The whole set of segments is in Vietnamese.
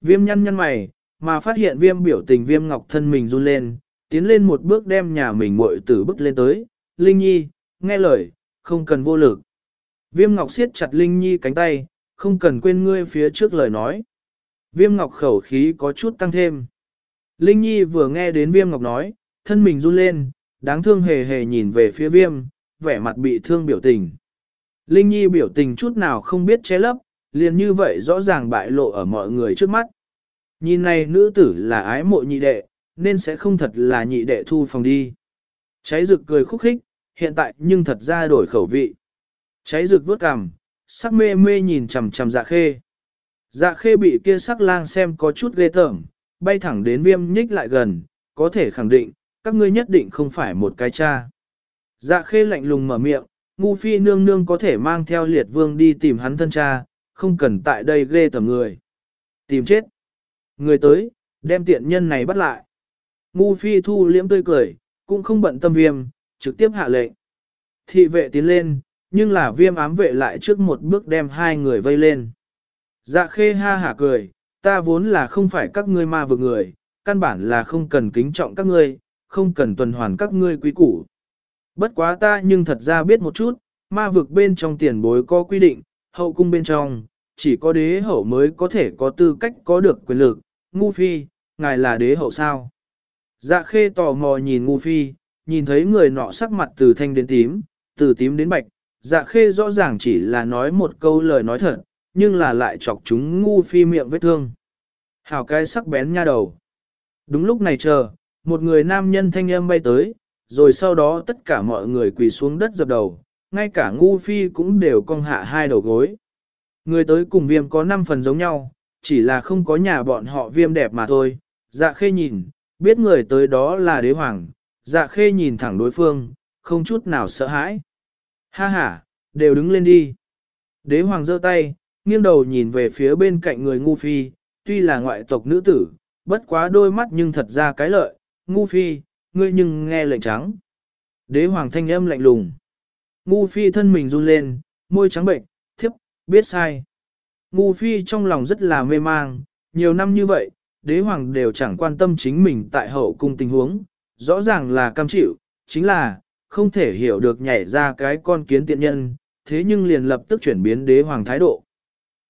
Viêm nhăn nhăn mày, mà phát hiện viêm biểu tình viêm ngọc thân mình run lên, tiến lên một bước đem nhà mình muội tử bước lên tới, Linh Nhi, nghe lời, không cần vô lực. Viêm ngọc siết chặt Linh Nhi cánh tay, không cần quên ngươi phía trước lời nói. Viêm ngọc khẩu khí có chút tăng thêm. Linh Nhi vừa nghe đến viêm ngọc nói, thân mình run lên, đáng thương hề hề nhìn về phía viêm, vẻ mặt bị thương biểu tình. Linh Nhi biểu tình chút nào không biết che lấp, liền như vậy rõ ràng bại lộ ở mọi người trước mắt. Nhìn này nữ tử là ái mộ nhị đệ, nên sẽ không thật là nhị đệ thu phòng đi. Cháy rực cười khúc khích, hiện tại nhưng thật ra đổi khẩu vị. Cháy rực vuốt cằm, sắc mê mê nhìn chằm chằm dạ khê. Dạ khê bị kia sắc lang xem có chút ghê tởm, bay thẳng đến viêm nhích lại gần, có thể khẳng định, các ngươi nhất định không phải một cái cha. Dạ khê lạnh lùng mở miệng, ngu phi nương nương có thể mang theo liệt vương đi tìm hắn thân cha, không cần tại đây ghê tầm người. Tìm chết. Người tới, đem tiện nhân này bắt lại. Ngu phi thu liễm tươi cười, cũng không bận tâm viêm, trực tiếp hạ lệnh. Thị vệ tiến lên, nhưng là viêm ám vệ lại trước một bước đem hai người vây lên. Dạ khê ha hả cười, ta vốn là không phải các ngươi ma vực người, căn bản là không cần kính trọng các ngươi, không cần tuần hoàn các ngươi quý củ. Bất quá ta nhưng thật ra biết một chút, ma vực bên trong tiền bối có quy định, hậu cung bên trong, chỉ có đế hậu mới có thể có tư cách có được quyền lực, ngu phi, ngài là đế hậu sao? Dạ khê tò mò nhìn ngu phi, nhìn thấy người nọ sắc mặt từ thanh đến tím, từ tím đến bạch, dạ khê rõ ràng chỉ là nói một câu lời nói thật, nhưng là lại chọc chúng ngu phi miệng vết thương. Hảo cái sắc bén nha đầu. Đúng lúc này chờ, một người nam nhân thanh âm bay tới, rồi sau đó tất cả mọi người quỳ xuống đất dập đầu, ngay cả ngu phi cũng đều cong hạ hai đầu gối. Người tới cùng viêm có 5 phần giống nhau, chỉ là không có nhà bọn họ viêm đẹp mà thôi. Dạ khê nhìn, biết người tới đó là đế hoàng, dạ khê nhìn thẳng đối phương, không chút nào sợ hãi. Ha ha, đều đứng lên đi. Đế hoàng giơ tay, nghiêng đầu nhìn về phía bên cạnh người ngu phi, tuy là ngoại tộc nữ tử, bất quá đôi mắt nhưng thật ra cái lợi, ngu phi, ngươi nhưng nghe lệnh trắng. Đế hoàng thanh âm lạnh lùng. Ngu phi thân mình run lên, môi trắng bệnh, thiếp, biết sai. Ngu phi trong lòng rất là mê mang, nhiều năm như vậy, đế hoàng đều chẳng quan tâm chính mình tại hậu cung tình huống, rõ ràng là cam chịu, chính là, không thể hiểu được nhảy ra cái con kiến tiện nhân, thế nhưng liền lập tức chuyển biến đế hoàng thái độ.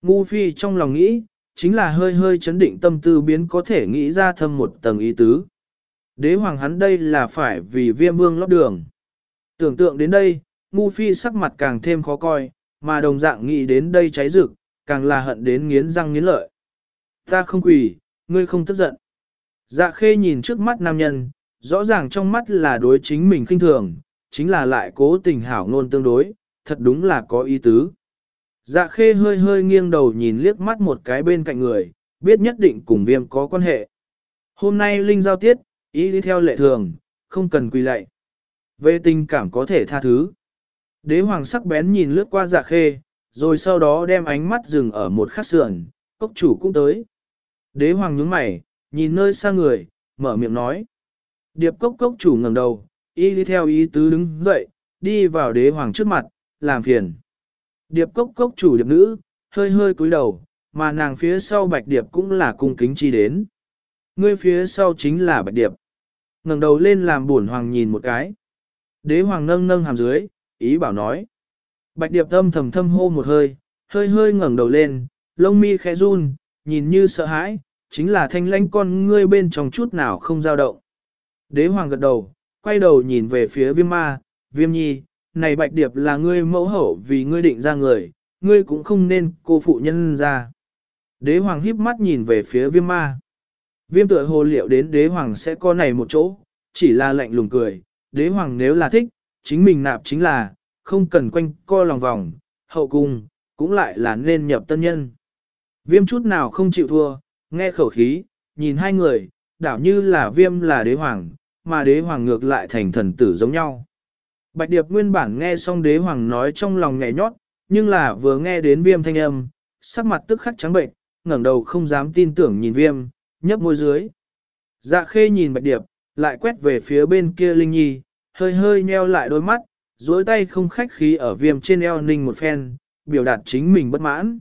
Ngu phi trong lòng nghĩ, chính là hơi hơi chấn định tâm tư biến có thể nghĩ ra thâm một tầng ý tứ. Đế hoàng hắn đây là phải vì viêm vương lót đường. Tưởng tượng đến đây, ngu phi sắc mặt càng thêm khó coi, mà đồng dạng nghĩ đến đây cháy rực, càng là hận đến nghiến răng nghiến lợi. Ta không quỳ, ngươi không tức giận. Dạ khê nhìn trước mắt nam nhân, rõ ràng trong mắt là đối chính mình khinh thường, chính là lại cố tình hảo ngôn tương đối, thật đúng là có ý tứ. Dạ khê hơi hơi nghiêng đầu nhìn liếc mắt một cái bên cạnh người, biết nhất định cùng viêm có quan hệ. Hôm nay Linh giao tiết, ý đi theo lệ thường, không cần quỳ lạy. Về tình cảm có thể tha thứ. Đế hoàng sắc bén nhìn lướt qua dạ khê, rồi sau đó đem ánh mắt dừng ở một khắc sườn, cốc chủ cũng tới. Đế hoàng nhướng mày, nhìn nơi xa người, mở miệng nói. Điệp cốc cốc chủ ngẩng đầu, y đi theo ý tứ đứng dậy, đi vào đế hoàng trước mặt, làm phiền. Điệp cốc cốc chủ điệp nữ, hơi hơi cúi đầu, mà nàng phía sau bạch điệp cũng là cung kính chi đến. Ngươi phía sau chính là bạch điệp. ngẩng đầu lên làm buồn hoàng nhìn một cái. Đế hoàng nâng nâng hàm dưới, ý bảo nói. Bạch điệp thâm thầm thâm hô một hơi, hơi hơi ngẩng đầu lên, lông mi khẽ run, nhìn như sợ hãi, chính là thanh lãnh con ngươi bên trong chút nào không dao động. Đế hoàng gật đầu, quay đầu nhìn về phía viêm ma, viêm nhi, này bạch điệp là ngươi mẫu hậu vì ngươi định ra người, ngươi cũng không nên cô phụ nhân ra. Đế hoàng híp mắt nhìn về phía viêm ma. Viêm tựa hồ liệu đến đế hoàng sẽ có này một chỗ, chỉ là lạnh lùng cười, đế hoàng nếu là thích, chính mình nạp chính là, không cần quanh co lòng vòng, hậu cung, cũng lại là nên nhập tân nhân. Viêm chút nào không chịu thua, nghe khẩu khí, nhìn hai người, đảo như là viêm là đế hoàng, mà đế hoàng ngược lại thành thần tử giống nhau. Bạch Điệp nguyên bản nghe xong đế hoàng nói trong lòng nhẹ nhót, nhưng là vừa nghe đến viêm thanh âm, sắc mặt tức khắc trắng bệnh, ngẩng đầu không dám tin tưởng nhìn viêm, nhấp môi dưới. Dạ khê nhìn Bạch Điệp, lại quét về phía bên kia Linh Nhi, hơi hơi nheo lại đôi mắt, duỗi tay không khách khí ở viêm trên eo ninh một phen, biểu đạt chính mình bất mãn.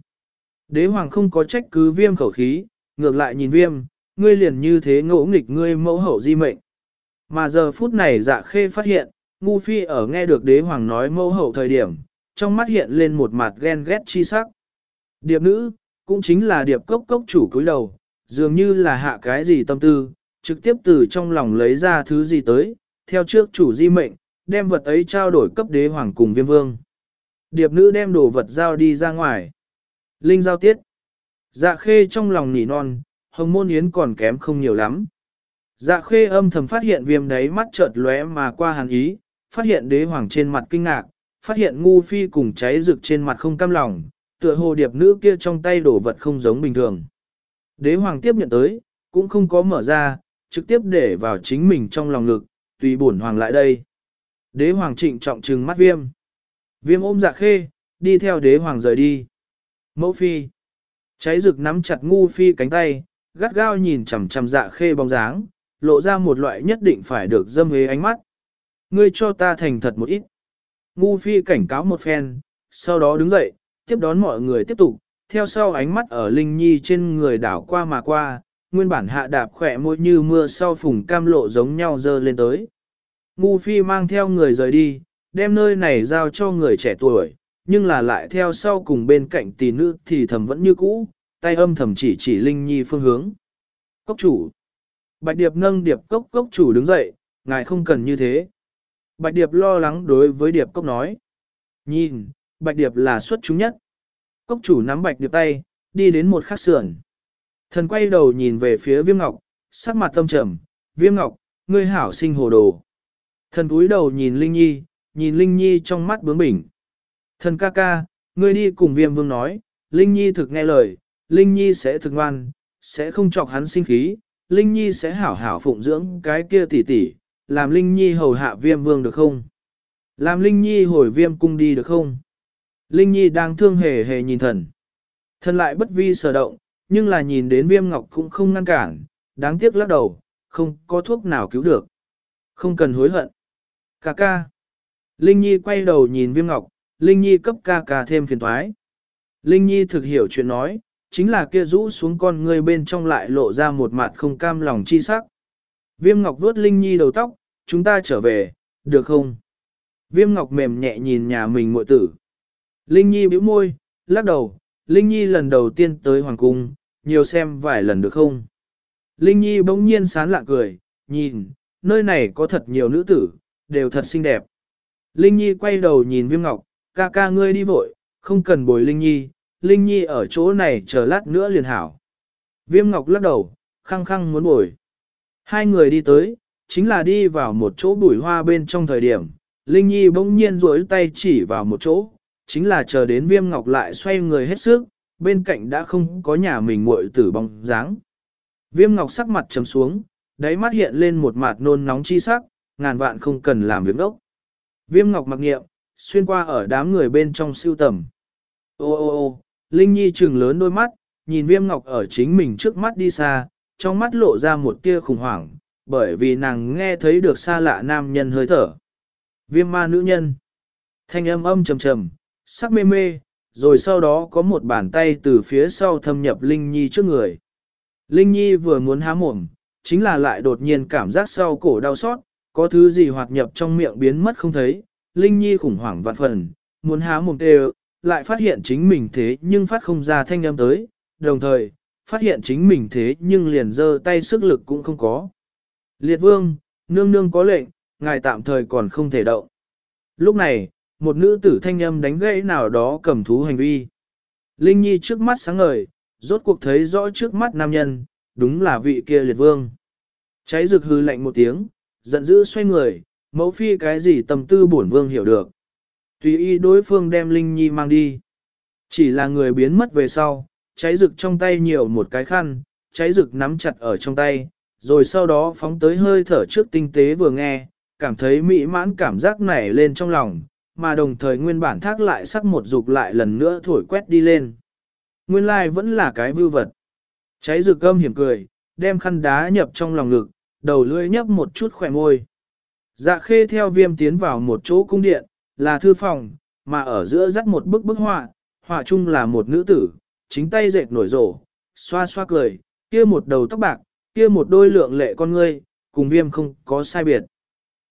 Đế hoàng không có trách cứ viêm khẩu khí, ngược lại nhìn viêm, ngươi liền như thế ngỗ nghịch ngươi mẫu hậu di mệnh. Mà giờ phút này dạ khê phát hiện, ngu phi ở nghe được đế hoàng nói mẫu hậu thời điểm, trong mắt hiện lên một mặt ghen ghét chi sắc. Điệp nữ, cũng chính là điệp cốc cốc chủ cúi đầu, dường như là hạ cái gì tâm tư, trực tiếp từ trong lòng lấy ra thứ gì tới, theo trước chủ di mệnh, đem vật ấy trao đổi cấp đế hoàng cùng viêm vương. Điệp nữ đem đồ vật giao đi ra ngoài. Linh giao tiết. Dạ khê trong lòng nỉ non, hồng môn yến còn kém không nhiều lắm. Dạ khê âm thầm phát hiện viêm đáy mắt chợt lóe mà qua hàn ý, phát hiện đế hoàng trên mặt kinh ngạc, phát hiện ngu phi cùng cháy rực trên mặt không cam lòng, tựa hồ điệp nữ kia trong tay đổ vật không giống bình thường. Đế hoàng tiếp nhận tới, cũng không có mở ra, trực tiếp để vào chính mình trong lòng lực, tùy bổn hoàng lại đây. Đế hoàng trịnh trọng trừng mắt viêm. Viêm ôm dạ khê, đi theo đế hoàng rời đi. Mẫu phi. Cháy rực nắm chặt ngu phi cánh tay, gắt gao nhìn chằm chằm dạ khê bóng dáng, lộ ra một loại nhất định phải được dâm hế ánh mắt. Ngươi cho ta thành thật một ít. Ngu phi cảnh cáo một phen, sau đó đứng dậy, tiếp đón mọi người tiếp tục, theo sau ánh mắt ở Linh Nhi trên người đảo qua mà qua, nguyên bản hạ đạp khỏe môi như mưa sau phùng cam lộ giống nhau dơ lên tới. Ngu phi mang theo người rời đi, đem nơi này giao cho người trẻ tuổi, nhưng là lại theo sau cùng bên cạnh tỷ nữ thì thầm vẫn như cũ, tay âm thầm chỉ chỉ Linh Nhi phương hướng. Cốc chủ. Bạch Điệp nâng Điệp cốc cốc chủ đứng dậy, ngài không cần như thế. Bạch Điệp lo lắng đối với Điệp cốc nói. Nhìn, Bạch Điệp là xuất chúng nhất. Cốc chủ nắm Bạch Điệp tay, đi đến một khắc sườn. Thần quay đầu nhìn về phía Viêm Ngọc, sắc mặt tâm trầm, Viêm Ngọc, ngươi hảo sinh hồ đồ. Thần cúi đầu nhìn Linh Nhi, nhìn Linh Nhi trong mắt bướng bỉnh. Thần ca ca, ngươi đi cùng Viêm Vương nói, Linh Nhi thực nghe lời, Linh Nhi sẽ thực ngoan, sẽ không chọc hắn sinh khí, Linh Nhi sẽ hảo hảo phụng dưỡng cái kia tỷ tỷ, làm Linh Nhi hầu hạ Viêm Vương được không? Làm Linh Nhi hồi Viêm cung đi được không? Linh Nhi đang thương hề hề nhìn thần. Thần lại bất vi sở động, nhưng là nhìn đến Viêm Ngọc cũng không ngăn cản, đáng tiếc lắc đầu, không có thuốc nào cứu được. Không cần hối hận. Ca ca. Linh Nhi quay đầu nhìn Viêm Ngọc, Linh Nhi cấp ca ca thêm phiền thoái. Linh Nhi thực hiểu chuyện nói, chính là kia rũ xuống con người bên trong lại lộ ra một mặt không cam lòng chi sắc. Viêm Ngọc vuốt Linh Nhi đầu tóc, chúng ta trở về, được không? Viêm Ngọc mềm nhẹ nhìn nhà mình muội tử. Linh Nhi bĩu môi, lắc đầu, Linh Nhi lần đầu tiên tới Hoàng Cung, nhiều xem vài lần được không? Linh Nhi bỗng nhiên sán lạ cười, nhìn, nơi này có thật nhiều nữ tử, đều thật xinh đẹp. Linh Nhi quay đầu nhìn Viêm Ngọc, ca ca ngươi đi vội, không cần bồi Linh Nhi, Linh Nhi ở chỗ này chờ lát nữa liền hảo. Viêm Ngọc lắc đầu, khăng khăng muốn bồi. Hai người đi tới, chính là đi vào một chỗ bụi hoa bên trong thời điểm, Linh Nhi bỗng nhiên rối tay chỉ vào một chỗ, chính là chờ đến Viêm Ngọc lại xoay người hết sức, bên cạnh đã không có nhà mình muội tử bóng dáng. Viêm Ngọc sắc mặt trầm xuống, đáy mắt hiện lên một mặt nôn nóng chi sắc, ngàn vạn không cần làm việc đốc. Viêm Ngọc mặc nghiệm, xuyên qua ở đám người bên trong siêu tầm. Ô ô ô, Linh Nhi trừng lớn đôi mắt, nhìn viêm ngọc ở chính mình trước mắt đi xa, trong mắt lộ ra một tia khủng hoảng, bởi vì nàng nghe thấy được xa lạ nam nhân hơi thở. Viêm ma nữ nhân. Thanh âm âm trầm trầm, sắc mê mê, rồi sau đó có một bàn tay từ phía sau thâm nhập Linh Nhi trước người. Linh Nhi vừa muốn há mồm, chính là lại đột nhiên cảm giác sau cổ đau xót, có thứ gì hoạt nhập trong miệng biến mất không thấy. Linh Nhi khủng hoảng vạn phần, muốn há mồm đều, lại phát hiện chính mình thế nhưng phát không ra thanh âm tới, đồng thời, phát hiện chính mình thế nhưng liền giơ tay sức lực cũng không có. Liệt vương, nương nương có lệnh, ngài tạm thời còn không thể động. Lúc này, một nữ tử thanh âm đánh gãy nào đó cầm thú hành vi. Linh Nhi trước mắt sáng ngời, rốt cuộc thấy rõ trước mắt nam nhân, đúng là vị kia liệt vương. Cháy rực hư lạnh một tiếng, giận dữ xoay người, mẫu phi cái gì tầm tư bổn vương hiểu được. Tùy y đối phương đem Linh Nhi mang đi. Chỉ là người biến mất về sau, cháy rực trong tay nhiều một cái khăn, cháy rực nắm chặt ở trong tay, rồi sau đó phóng tới hơi thở trước tinh tế vừa nghe, cảm thấy mỹ mãn cảm giác nảy lên trong lòng, mà đồng thời nguyên bản thác lại sắc một dục lại lần nữa thổi quét đi lên. Nguyên lai like vẫn là cái vưu vật. Cháy rực âm hiểm cười, đem khăn đá nhập trong lòng ngực, đầu lưỡi nhấp một chút khỏe môi. Dạ khê theo viêm tiến vào một chỗ cung điện, là thư phòng, mà ở giữa dắt một bức bức họa, họa chung là một nữ tử, chính tay dệt nổi rổ, xoa xoa cười, kia một đầu tóc bạc, kia một đôi lượng lệ con ngươi, cùng viêm không có sai biệt.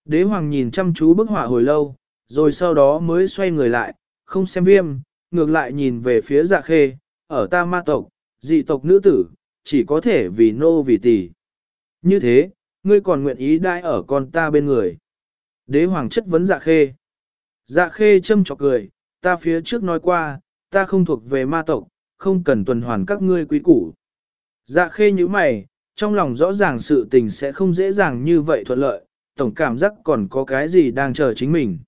Đế hoàng nhìn chăm chú bức họa hồi lâu, rồi sau đó mới xoay người lại, không xem viêm, ngược lại nhìn về phía dạ khê, ở ta ma tộc, dị tộc nữ tử, chỉ có thể vì nô vì tỷ. Như thế, ngươi còn nguyện ý đai ở con ta bên người. Đế hoàng chất vấn dạ khê. Dạ khê châm chọc cười, ta phía trước nói qua, ta không thuộc về ma tộc, không cần tuần hoàn các ngươi quý củ. Dạ khê như mày, trong lòng rõ ràng sự tình sẽ không dễ dàng như vậy thuận lợi, tổng cảm giác còn có cái gì đang chờ chính mình.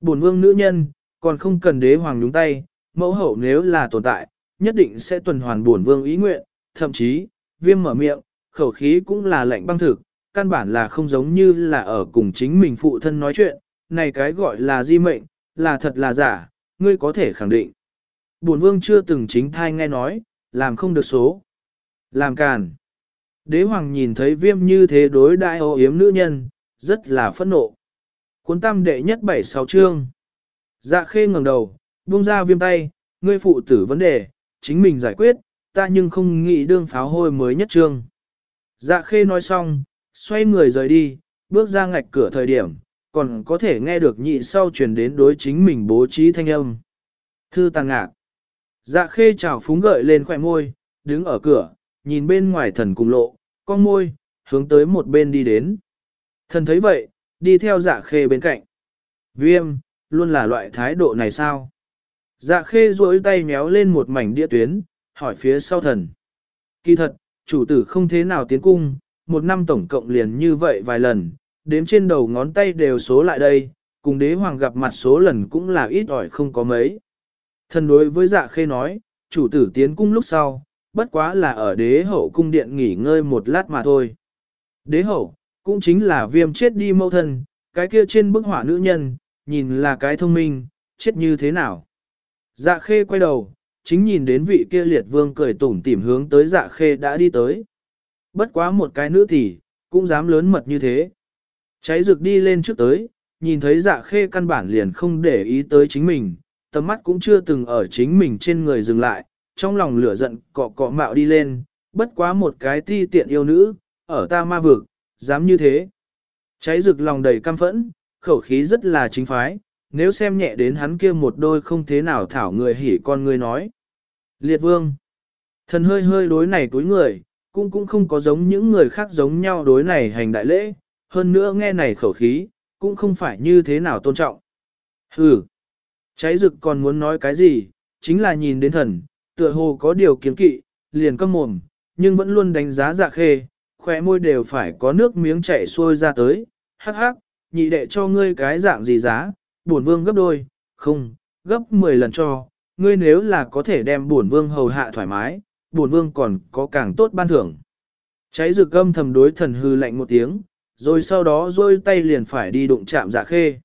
Bổn vương nữ nhân, còn không cần đế hoàng nhúng tay, mẫu hậu nếu là tồn tại, nhất định sẽ tuần hoàn bổn vương ý nguyện, thậm chí, viêm mở miệng, khẩu khí cũng là lạnh băng thực, căn bản là không giống như là ở cùng chính mình phụ thân nói chuyện, này cái gọi là di mệnh, là thật là giả, ngươi có thể khẳng định. Bổn vương chưa từng chính thai nghe nói, làm không được số. Làm càn. Đế hoàng nhìn thấy viêm như thế đối đại ô yếm nữ nhân, rất là phẫn nộ. Cuốn tam đệ nhất bảy sáu chương. Dạ khê ngẩng đầu, buông ra viêm tay, ngươi phụ tử vấn đề, chính mình giải quyết, ta nhưng không nghĩ đương pháo hôi mới nhất chương. Dạ khê nói xong, xoay người rời đi, bước ra ngạch cửa thời điểm, còn có thể nghe được nhị sau truyền đến đối chính mình bố trí thanh âm. Thư tàn ngạc. Dạ khê chào phúng gợi lên khỏe môi, đứng ở cửa, nhìn bên ngoài thần cùng lộ, con môi, hướng tới một bên đi đến. Thần thấy vậy, đi theo dạ khê bên cạnh. Viêm, luôn là loại thái độ này sao? Dạ khê duỗi tay méo lên một mảnh đĩa tuyến, hỏi phía sau thần. Kỳ thật, chủ tử không thế nào tiến cung, một năm tổng cộng liền như vậy vài lần, đếm trên đầu ngón tay đều số lại đây, cùng đế hoàng gặp mặt số lần cũng là ít ỏi không có mấy. Thần đối với dạ khê nói, chủ tử tiến cung lúc sau, bất quá là ở đế hậu cung điện nghỉ ngơi một lát mà thôi. Đế hậu, cũng chính là viêm chết đi mâu thân, cái kia trên bức họa nữ nhân, nhìn là cái thông minh, chết như thế nào. Dạ khê quay đầu, chính nhìn đến vị kia liệt vương cười tủm tỉm hướng tới dạ khê đã đi tới. Bất quá một cái nữ tỷ, cũng dám lớn mật như thế. Cháy rực đi lên trước tới, nhìn thấy dạ khê căn bản liền không để ý tới chính mình, tầm mắt cũng chưa từng ở chính mình trên người dừng lại, trong lòng lửa giận cọ cọ mạo đi lên, bất quá một cái ti tiện yêu nữ, ở ta ma vực, dám như thế. Cháy rực lòng đầy căm phẫn, khẩu khí rất là chính phái, nếu xem nhẹ đến hắn kia một đôi không thế nào thảo người hỉ con người nói. Liệt vương, thần hơi hơi đối này túi người, cũng cũng không có giống những người khác giống nhau đối này hành đại lễ, hơn nữa nghe này khẩu khí, cũng không phải như thế nào tôn trọng. Hừ, cháy rực còn muốn nói cái gì, chính là nhìn đến thần, tựa hồ có điều kiến kỵ, liền câm mồm, nhưng vẫn luôn đánh giá dạ khê, khóe môi đều phải có nước miếng chảy xuôi ra tới, hắc hắc, nhị đệ cho ngươi cái dạng gì giá, bổn vương gấp đôi, không, gấp 10 lần cho, ngươi nếu là có thể đem bổn vương hầu hạ thoải mái, bổn vương còn có càng tốt ban thưởng. Cháy rực âm thầm đối thần hư lạnh một tiếng, rồi sau đó rôi tay liền phải đi đụng chạm dạ khê.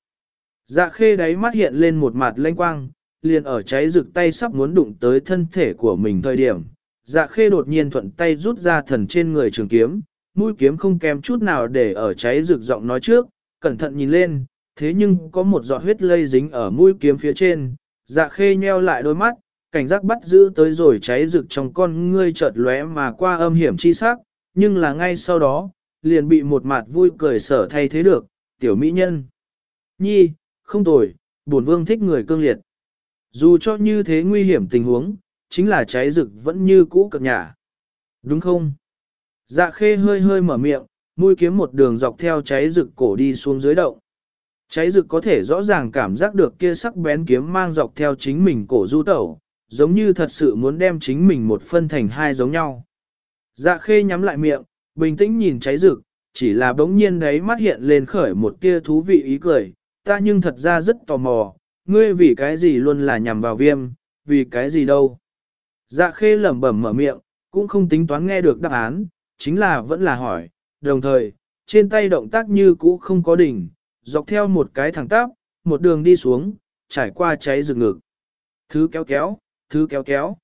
Dạ khê đáy mắt hiện lên một mặt lanh quang, liền ở cháy rực tay sắp muốn đụng tới thân thể của mình thời điểm. Dạ khê đột nhiên thuận tay rút ra thần trên người trường kiếm, mũi kiếm không kém chút nào để ở cháy rực giọng nói trước, cẩn thận nhìn lên, thế nhưng có một giọt huyết lây dính ở mũi kiếm phía trên, dạ khê nheo lại đôi mắt, cảnh giác bắt giữ tới rồi cháy rực trong con ngươi chợt lóe mà qua âm hiểm chi sắc, nhưng là ngay sau đó, liền bị một mặt vui cười sở thay thế được, tiểu mỹ nhân. Nhi, không tồi, bổn vương thích người cương liệt. Dù cho như thế nguy hiểm tình huống, chính là cháy rực vẫn như cũ cực nhả. Đúng không? Dạ khê hơi hơi mở miệng, mũi kiếm một đường dọc theo cháy rực cổ đi xuống dưới động. Cháy rực có thể rõ ràng cảm giác được kia sắc bén kiếm mang dọc theo chính mình cổ du tẩu, giống như thật sự muốn đem chính mình một phân thành hai giống nhau. Dạ khê nhắm lại miệng, bình tĩnh nhìn cháy rực, chỉ là bỗng nhiên đấy mắt hiện lên khởi một tia thú vị ý cười, ta nhưng thật ra rất tò mò, ngươi vì cái gì luôn là nhằm vào viêm, vì cái gì đâu. Dạ khê lẩm bẩm mở miệng, cũng không tính toán nghe được đáp án, chính là vẫn là hỏi, đồng thời, trên tay động tác như cũ không có đỉnh, dọc theo một cái thẳng tắp, một đường đi xuống, trải qua cháy rực ngực. Thứ kéo kéo, thứ kéo kéo.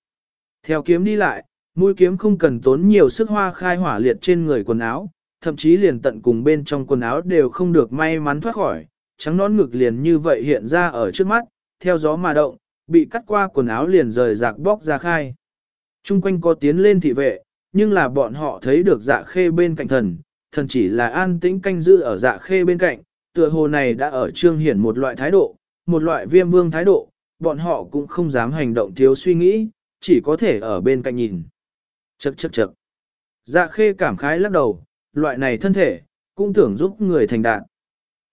Theo kiếm đi lại, mũi kiếm không cần tốn nhiều sức hoa khai hỏa liệt trên người quần áo, thậm chí liền tận cùng bên trong quần áo đều không được may mắn thoát khỏi, trắng nón ngực liền như vậy hiện ra ở trước mắt, theo gió mà động, bị cắt qua quần áo liền rời rạc bóc ra khai. Trung quanh có tiến lên thị vệ, nhưng là bọn họ thấy được dạ khê bên cạnh thần, thần chỉ là an tĩnh canh giữ ở dạ khê bên cạnh, tựa hồ này đã ở trương hiển một loại thái độ, một loại viêm vương thái độ, bọn họ cũng không dám hành động thiếu suy nghĩ, chỉ có thể ở bên cạnh nhìn. Chậc chậc chậc. Dạ khê cảm khái lắc đầu, loại này thân thể, cũng tưởng giúp người thành đạt.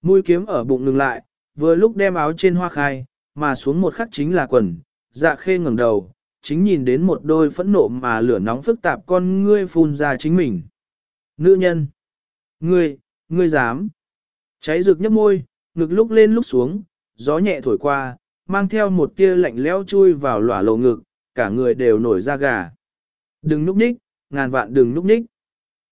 Mũi kiếm ở bụng ngừng lại, vừa lúc đem áo trên hoa khai, mà xuống một khắc chính là quần, dạ khê ngẩng đầu, chính nhìn đến một đôi phẫn nộ mà lửa nóng phức tạp con ngươi phun ra chính mình. Nữ nhân! Ngươi, ngươi dám! Cháy rực nhấp môi, ngực lúc lên lúc xuống, gió nhẹ thổi qua, mang theo một tia lạnh lẽo chui vào lỏa lộ ngực, cả người đều nổi da gà. Đừng núp ních, ngàn vạn đừng núp ních.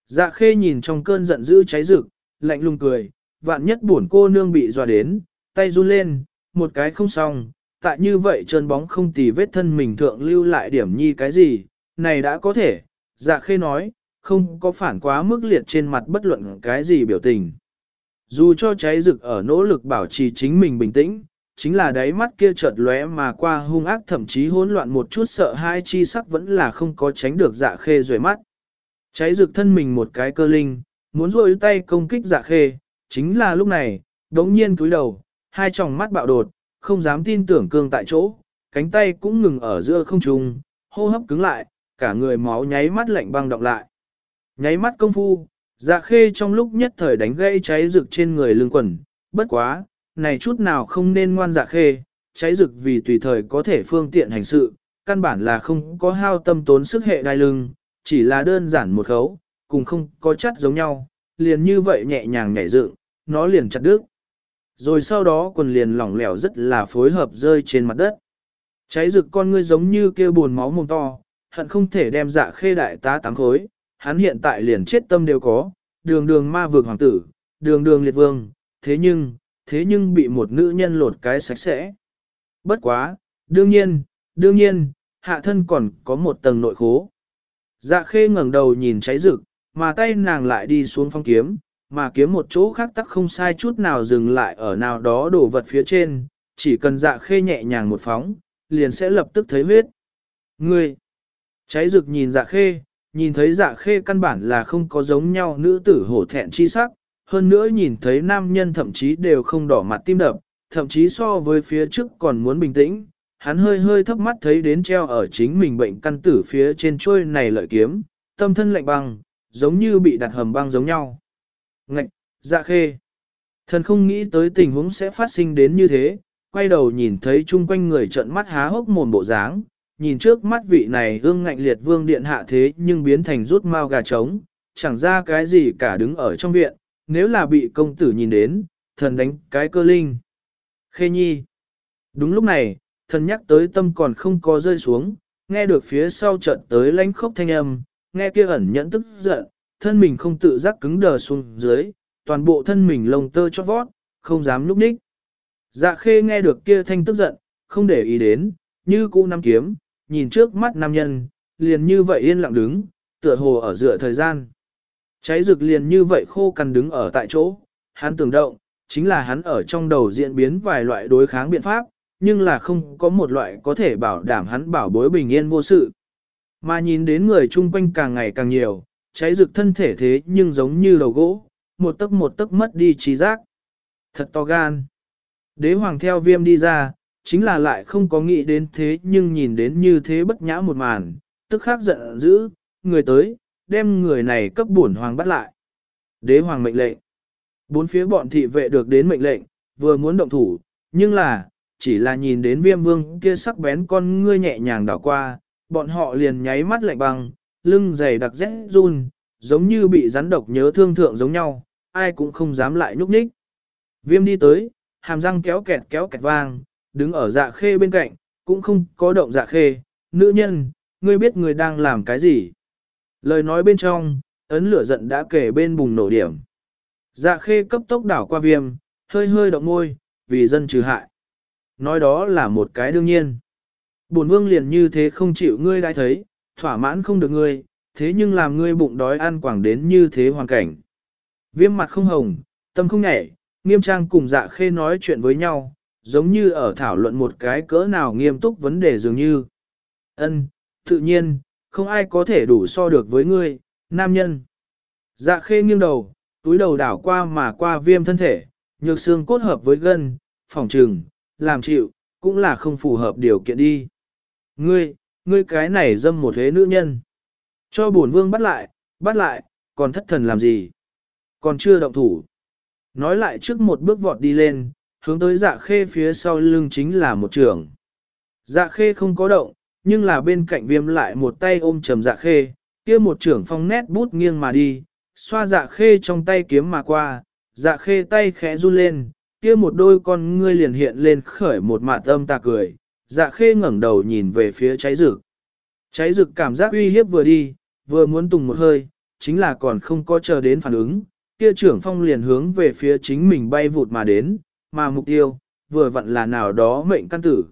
Dạ khê nhìn trong cơn giận dữ cháy rực, lạnh lùng cười, vạn nhất buồn cô nương bị dọa đến, tay run lên, một cái không xong, tại như vậy trơn bóng không tì vết thân mình thượng lưu lại điểm nhi cái gì, này đã có thể, dạ khê nói, không có phản quá mức liệt trên mặt bất luận cái gì biểu tình. Dù cho cháy rực ở nỗ lực bảo trì chính mình bình tĩnh, chính là đáy mắt kia chợt lóe mà qua hung ác thậm chí hỗn loạn một chút sợ hai chi sắc vẫn là không có tránh được dạ khê rồi mắt. Cháy rực thân mình một cái cơ linh, muốn rôi tay công kích dạ khê, chính là lúc này, đống nhiên cúi đầu, hai tròng mắt bạo đột, không dám tin tưởng cương tại chỗ, cánh tay cũng ngừng ở giữa không trung, hô hấp cứng lại, cả người máu nháy mắt lạnh băng động lại. Nháy mắt công phu, dạ khê trong lúc nhất thời đánh gây cháy rực trên người lưng quần, bất quá, này chút nào không nên ngoan dạ khê, cháy rực vì tùy thời có thể phương tiện hành sự, căn bản là không có hao tâm tốn sức hệ đai lưng, chỉ là đơn giản một khấu, cùng không có chất giống nhau, liền như vậy nhẹ nhàng nhảy dựng, nó liền chặt đứt. Rồi sau đó quần liền lỏng lẻo rất là phối hợp rơi trên mặt đất. Cháy rực con ngươi giống như kêu buồn máu mồm to, hận không thể đem dạ khê đại tá tám khối, hắn hiện tại liền chết tâm đều có, đường đường ma vực hoàng tử, đường đường liệt vương, thế nhưng, thế nhưng bị một nữ nhân lột cái sạch sẽ. Bất quá, đương nhiên, đương nhiên, hạ thân còn có một tầng nội khố. Dạ khê ngẩng đầu nhìn cháy rực, mà tay nàng lại đi xuống phong kiếm, mà kiếm một chỗ khác tắc không sai chút nào dừng lại ở nào đó đổ vật phía trên, chỉ cần dạ khê nhẹ nhàng một phóng, liền sẽ lập tức thấy huyết. Ngươi! Cháy rực nhìn dạ khê, nhìn thấy dạ khê căn bản là không có giống nhau nữ tử hổ thẹn chi sắc, hơn nữa nhìn thấy nam nhân thậm chí đều không đỏ mặt tim đập, thậm chí so với phía trước còn muốn bình tĩnh, hắn hơi hơi thấp mắt thấy đến treo ở chính mình bệnh căn tử phía trên trôi này lợi kiếm, tâm thân lạnh băng, giống như bị đặt hầm băng giống nhau. Ngạch, dạ khê. Thần không nghĩ tới tình huống sẽ phát sinh đến như thế, quay đầu nhìn thấy chung quanh người trợn mắt há hốc mồm bộ dáng, nhìn trước mắt vị này ương ngạnh liệt vương điện hạ thế nhưng biến thành rút mau gà trống, chẳng ra cái gì cả đứng ở trong viện, nếu là bị công tử nhìn đến, thần đánh cái cơ linh. Khê nhi. Đúng lúc này, thần nhắc tới tâm còn không có rơi xuống, nghe được phía sau trận tới lánh khốc thanh âm, nghe kia ẩn nhẫn tức giận, thân mình không tự giác cứng đờ xuống dưới, toàn bộ thân mình lông tơ cho vót, không dám núp ních. Dạ khê nghe được kia thanh tức giận, không để ý đến, như cũ nắm kiếm, nhìn trước mắt nam nhân, liền như vậy yên lặng đứng, tựa hồ ở dựa thời gian. Cháy rực liền như vậy khô cằn đứng ở tại chỗ, hắn tưởng động, chính là hắn ở trong đầu diễn biến vài loại đối kháng biện pháp, nhưng là không có một loại có thể bảo đảm hắn bảo bối bình yên vô sự. Mà nhìn đến người chung quanh càng ngày càng nhiều, cháy rực thân thể thế nhưng giống như đầu gỗ, một tấc một tấc mất đi trí giác. Thật to gan. Đế hoàng theo viêm đi ra, chính là lại không có nghĩ đến thế nhưng nhìn đến như thế bất nhã một màn, tức khắc giận dữ, người tới, đem người này cấp bổn hoàng bắt lại. Đế hoàng mệnh lệnh. Bốn phía bọn thị vệ được đến mệnh lệnh, vừa muốn động thủ, nhưng là, chỉ là nhìn đến viêm vương kia sắc bén con ngươi nhẹ nhàng đảo qua, bọn họ liền nháy mắt lạnh băng, lưng dày đặc rét run, giống như bị rắn độc nhớ thương thượng giống nhau, ai cũng không dám lại nhúc nhích. Viêm đi tới, hàm răng kéo kẹt kéo kẹt vang, đứng ở dạ khê bên cạnh, cũng không có động dạ khê, nữ nhân, ngươi biết người đang làm cái gì. Lời nói bên trong, ấn lửa giận đã kể bên bùng nổ điểm. Dạ khê cấp tốc đảo qua viêm, hơi hơi động môi, vì dân trừ hại. Nói đó là một cái đương nhiên. Bổn vương liền như thế không chịu ngươi đã thấy, thỏa mãn không được ngươi, thế nhưng làm ngươi bụng đói ăn quảng đến như thế hoàn cảnh. Viêm mặt không hồng, tâm không nhảy, nghiêm trang cùng dạ khê nói chuyện với nhau, giống như ở thảo luận một cái cỡ nào nghiêm túc vấn đề dường như. Ân, tự nhiên, không ai có thể đủ so được với ngươi, nam nhân. Dạ khê nghiêng đầu, túi đầu đảo qua mà qua viêm thân thể, nhược xương cốt hợp với gân, phòng trừng, làm chịu, cũng là không phù hợp điều kiện đi. Ngươi, ngươi cái này dâm một thế nữ nhân. Cho bổn vương bắt lại, bắt lại, còn thất thần làm gì? Còn chưa động thủ. Nói lại trước một bước vọt đi lên, hướng tới dạ khê phía sau lưng chính là một trường. Dạ khê không có động, nhưng là bên cạnh viêm lại một tay ôm trầm dạ khê, kia một trưởng phong nét bút nghiêng mà đi, xoa dạ khê trong tay kiếm mà qua, dạ khê tay khẽ run lên, kia một đôi con ngươi liền hiện lên khởi một mạ tâm ta cười, dạ khê ngẩng đầu nhìn về phía cháy rực. Cháy rực cảm giác uy hiếp vừa đi, vừa muốn tùng một hơi, chính là còn không có chờ đến phản ứng, kia trưởng phong liền hướng về phía chính mình bay vụt mà đến, mà mục tiêu, vừa vặn là nào đó mệnh căn tử.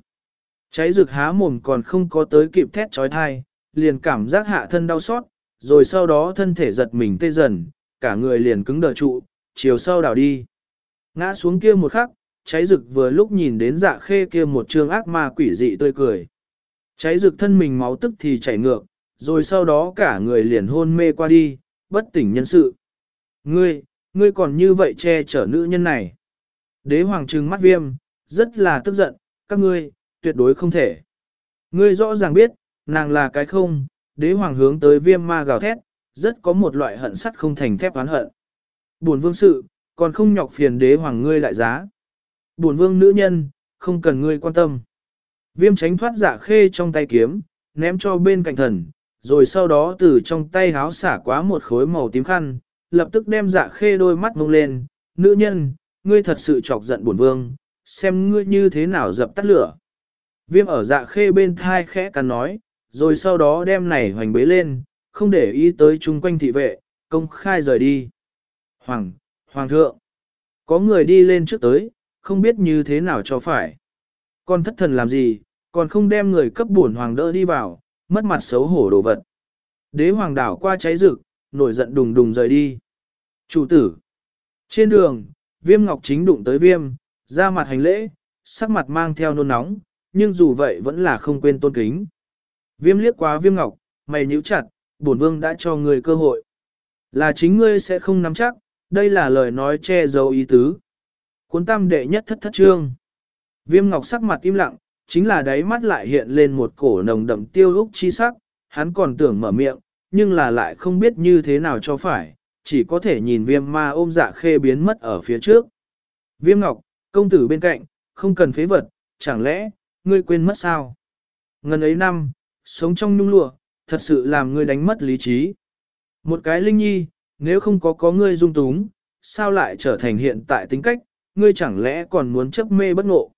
Cháy rực há mồm còn không có tới kịp thét trói thai, liền cảm giác hạ thân đau xót, rồi sau đó thân thể giật mình tê dần, cả người liền cứng đờ trụ, chiều sau đảo đi. Ngã xuống kia một khắc, cháy rực vừa lúc nhìn đến dạ khê kia một trương ác ma quỷ dị tươi cười. Cháy rực thân mình máu tức thì chảy ngược, rồi sau đó cả người liền hôn mê qua đi, bất tỉnh nhân sự. Ngươi, ngươi còn như vậy che chở nữ nhân này. Đế hoàng trừng mắt viêm, rất là tức giận, các ngươi, tuyệt đối không thể. Ngươi rõ ràng biết, nàng là cái không, đế hoàng hướng tới viêm ma gào thét, rất có một loại hận sắt không thành thép oán hận. Buồn vương sự, còn không nhọc phiền đế hoàng ngươi lại giá. Buồn vương nữ nhân, không cần ngươi quan tâm. Viêm tránh thoát dạ khê trong tay kiếm, ném cho bên cạnh thần, rồi sau đó từ trong tay háo xả quá một khối màu tím khăn, lập tức đem dạ khê đôi mắt mông lên, nữ nhân, ngươi thật sự chọc giận buồn vương, xem ngươi như thế nào dập tắt lửa. Viêm ở dạ khê bên thai khẽ cắn nói, rồi sau đó đem này hoành bế lên, không để ý tới chung quanh thị vệ, công khai rời đi. Hoàng, Hoàng thượng, có người đi lên trước tới, không biết như thế nào cho phải. Con thất thần làm gì, còn không đem người cấp bổn hoàng đỡ đi vào, mất mặt xấu hổ đồ vật. Đế hoàng đảo qua cháy rực, nổi giận đùng đùng rời đi. Chủ tử. Trên đường, viêm ngọc chính đụng tới viêm, ra mặt hành lễ, sắc mặt mang theo nôn nóng, nhưng dù vậy vẫn là không quên tôn kính. Viêm liếc qua viêm ngọc, mày nhíu chặt, bổn vương đã cho người cơ hội. Là chính ngươi sẽ không nắm chắc, đây là lời nói che giấu ý tứ. Cuốn tam đệ nhất thất thất trương. Viêm ngọc sắc mặt im lặng, chính là đáy mắt lại hiện lên một cổ nồng đậm tiêu úc chi sắc, hắn còn tưởng mở miệng, nhưng là lại không biết như thế nào cho phải, chỉ có thể nhìn viêm ma ôm dạ khê biến mất ở phía trước. Viêm ngọc, công tử bên cạnh, không cần phế vật, chẳng lẽ, ngươi quên mất sao? Ngần ấy năm, sống trong nhung lụa, thật sự làm ngươi đánh mất lý trí. Một cái linh nhi, nếu không có có ngươi dung túng, sao lại trở thành hiện tại tính cách, ngươi chẳng lẽ còn muốn chấp mê bất ngộ.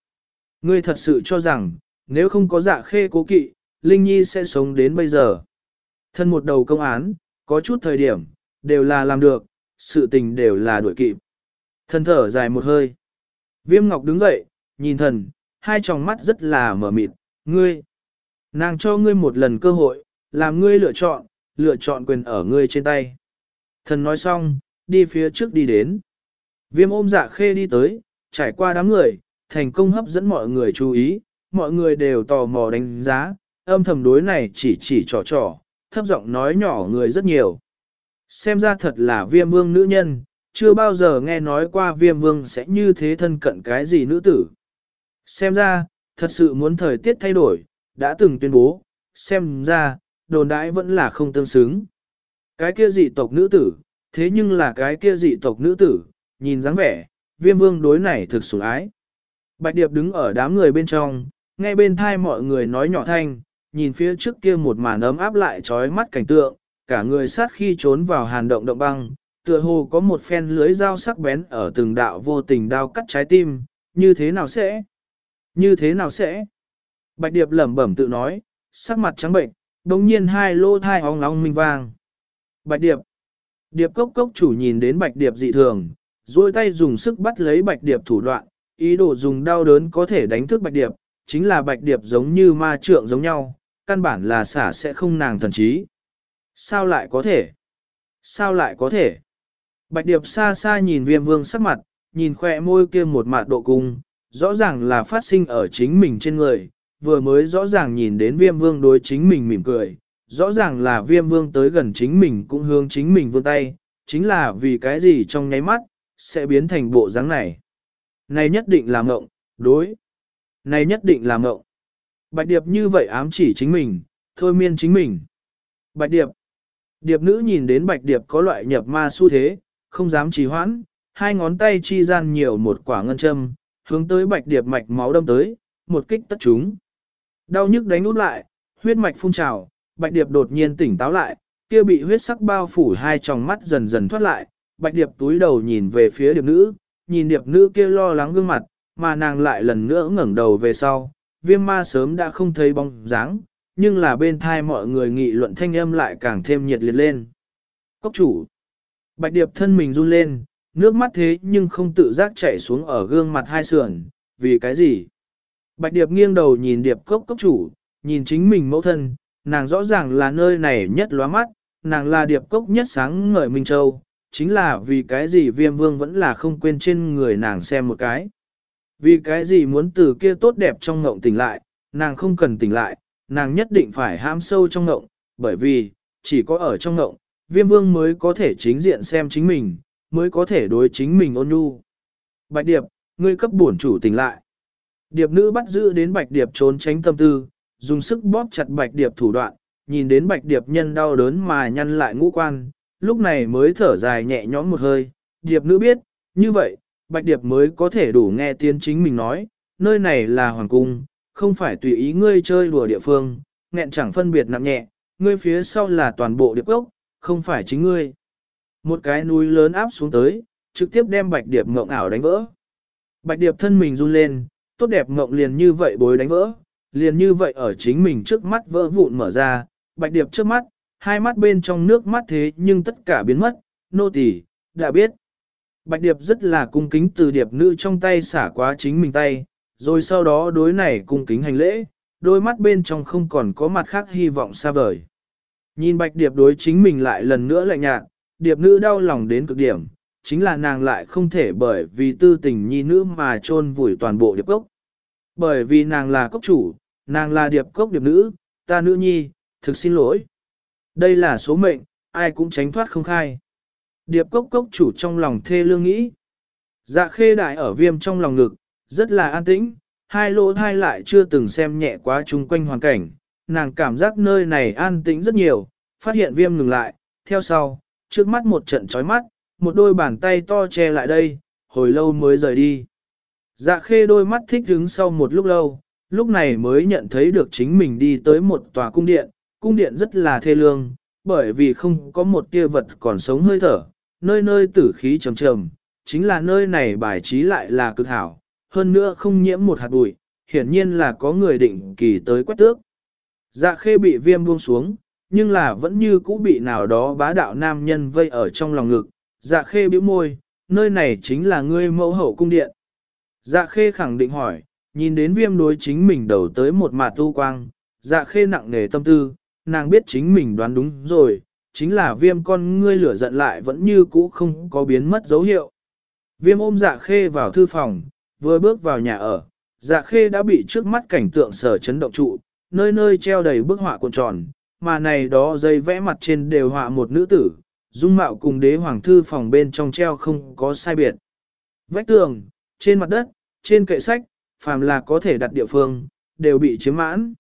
Ngươi thật sự cho rằng, nếu không có dạ khê cố kỵ, Linh Nhi sẽ sống đến bây giờ. Thân một đầu công án, có chút thời điểm, đều là làm được, sự tình đều là đuổi kịp. Thân thở dài một hơi. Viêm Ngọc đứng dậy, nhìn thần, hai tròng mắt rất là mở mịt, ngươi. Nàng cho ngươi một lần cơ hội, làm ngươi lựa chọn, lựa chọn quyền ở ngươi trên tay. Thần nói xong, đi phía trước đi đến. Viêm ôm dạ khê đi tới, trải qua đám người, thành công hấp dẫn mọi người chú ý, mọi người đều tò mò đánh giá, âm thầm đối này chỉ chỉ trò trò, thấp giọng nói nhỏ người rất nhiều. Xem ra thật là viêm vương nữ nhân, chưa bao giờ nghe nói qua viêm vương sẽ như thế thân cận cái gì nữ tử. Xem ra, thật sự muốn thời tiết thay đổi, đã từng tuyên bố, xem ra, đồn đãi vẫn là không tương xứng. Cái kia dị tộc nữ tử, thế nhưng là cái kia dị tộc nữ tử, nhìn dáng vẻ, viêm vương đối này thực sủng ái. Bạch Điệp đứng ở đám người bên trong, nghe bên thai mọi người nói nhỏ thanh, nhìn phía trước kia một màn ấm áp lại trói mắt cảnh tượng, cả người sát khi trốn vào hàn động động băng, tựa hồ có một phen lưới dao sắc bén ở từng đạo vô tình đao cắt trái tim, như thế nào sẽ? Như thế nào sẽ? Bạch Điệp lẩm bẩm tự nói, sắc mặt trắng bệnh, đồng nhiên hai lô thai óng nóng minh vang. Bạch Điệp. Điệp cốc cốc chủ nhìn đến Bạch Điệp dị thường, duỗi tay dùng sức bắt lấy Bạch Điệp thủ đoạn, ý đồ dùng đau đớn có thể đánh thức Bạch Điệp, chính là Bạch Điệp giống như ma trượng giống nhau, căn bản là xả sẽ không nàng thần trí. Sao lại có thể? Sao lại có thể? Bạch Điệp xa xa nhìn viêm vương sắc mặt, nhìn khỏe môi kia một mạt độ cung, rõ ràng là phát sinh ở chính mình trên người, vừa mới rõ ràng nhìn đến viêm vương đối chính mình mỉm cười, rõ ràng là viêm vương tới gần chính mình cũng hướng chính mình vươn tay, chính là vì cái gì trong nháy mắt, sẽ biến thành bộ dáng này. Này nhất định là mộng, đối. Này nhất định là mộng. Bạch Điệp như vậy ám chỉ chính mình, thôi miên chính mình. Bạch Điệp. Điệp nữ nhìn đến Bạch Điệp có loại nhập ma xu thế, không dám trì hoãn, hai ngón tay chi gian nhiều một quả ngân châm, hướng tới Bạch Điệp mạch máu đâm tới, một kích tất chúng. Đau nhức đánh út lại, huyết mạch phun trào, Bạch Điệp đột nhiên tỉnh táo lại, kia bị huyết sắc bao phủ hai tròng mắt dần dần thoát lại, Bạch Điệp túi đầu nhìn về phía Điệp nữ, nhìn Điệp nữ kia lo lắng gương mặt, mà nàng lại lần nữa ngẩng đầu về sau, viêm ma sớm đã không thấy bóng dáng, nhưng là bên thai mọi người nghị luận thanh âm lại càng thêm nhiệt liệt lên. Cốc chủ, Bạch Điệp thân mình run lên, nước mắt thế nhưng không tự giác chảy xuống ở gương mặt hai sườn, vì cái gì? Bạch Điệp nghiêng đầu nhìn Điệp cốc cốc chủ, nhìn chính mình mẫu thân, nàng rõ ràng là nơi này nhất lóa mắt, nàng là Điệp cốc nhất sáng ngời Minh Châu, chính là vì cái gì viêm vương vẫn là không quên trên người nàng xem một cái. Vì cái gì muốn từ kia tốt đẹp trong ngộng tỉnh lại, nàng không cần tỉnh lại, nàng nhất định phải ham sâu trong ngộng, bởi vì, chỉ có ở trong ngộng, viêm vương mới có thể chính diện xem chính mình, mới có thể đối chính mình ôn nhu. Bạch Điệp, ngươi cấp bổn chủ tỉnh lại. Điệp nữ bắt giữ đến Bạch Điệp trốn tránh tâm tư, dùng sức bóp chặt Bạch Điệp thủ đoạn, nhìn đến Bạch Điệp nhân đau đớn mà nhăn lại ngũ quan, lúc này mới thở dài nhẹ nhõm một hơi. Điệp nữ biết, như vậy, Bạch Điệp mới có thể đủ nghe tiên chính mình nói, nơi này là hoàng cung, không phải tùy ý ngươi chơi đùa địa phương, nghẹn chẳng phân biệt nặng nhẹ, ngươi phía sau là toàn bộ điệp gốc, không phải chính ngươi. Một cái núi lớn áp xuống tới, trực tiếp đem Bạch Điệp mộng ảo đánh vỡ. Bạch Điệp thân mình run lên, tốt đẹp mộng liền như vậy bối đánh vỡ, liền như vậy ở chính mình trước mắt vỡ vụn mở ra, Bạch Điệp trước mắt, hai mắt bên trong nước mắt thế nhưng tất cả biến mất, nô tỳ đã biết. Bạch Điệp rất là cung kính từ điệp nữ trong tay xả quá chính mình tay, rồi sau đó đối này cung kính hành lễ, đôi mắt bên trong không còn có mặt khác hy vọng xa vời. Nhìn Bạch Điệp đối chính mình lại lần nữa lạnh nhạt, điệp nữ đau lòng đến cực điểm, chính là nàng lại không thể bởi vì tư tình nhi nữ mà chôn vùi toàn bộ điệp cốc. Bởi vì nàng là cốc chủ, nàng là điệp cốc điệp nữ, ta nữ nhi, thực xin lỗi. Đây là số mệnh, ai cũng tránh thoát không khai. Điệp cốc cốc chủ trong lòng thê lương nghĩ. Dạ khê đại ở viêm trong lòng ngực, rất là an tĩnh, hai lỗ thai lại chưa từng xem nhẹ quá chung quanh hoàn cảnh, nàng cảm giác nơi này an tĩnh rất nhiều, phát hiện viêm ngừng lại, theo sau, trước mắt một trận chói mắt, một đôi bàn tay to che lại đây, hồi lâu mới rời đi. Dạ khê đôi mắt thích đứng sau một lúc lâu, lúc này mới nhận thấy được chính mình đi tới một tòa cung điện, cung điện rất là thê lương, bởi vì không có một tia vật còn sống hơi thở, nơi nơi tử khí trầm trầm, chính là nơi này bài trí lại là cực hảo, hơn nữa không nhiễm một hạt bụi, hiển nhiên là có người định kỳ tới quét tước. Dạ khê bị viêm buông xuống, nhưng là vẫn như cũ bị nào đó bá đạo nam nhân vây ở trong lòng ngực. Dạ khê bĩu môi, nơi này chính là ngươi mẫu hậu cung điện. Dạ khê khẳng định hỏi, nhìn đến viêm đối chính mình đầu tới một mạt tu quang, dạ khê nặng nề tâm tư, nàng biết chính mình đoán đúng rồi, chính là viêm con ngươi lửa giận lại vẫn như cũ không có biến mất dấu hiệu. Viêm ôm dạ khê vào thư phòng, vừa bước vào nhà ở, dạ khê đã bị trước mắt cảnh tượng sở chấn động trụ, nơi nơi treo đầy bức họa cuộn tròn, mà này đó dây vẽ mặt trên đều họa một nữ tử, dung mạo cùng đế hoàng thư phòng bên trong treo không có sai biệt. Vách tường, trên mặt đất, trên kệ sách, phàm là có thể đặt địa phương, đều bị chiếm mãn.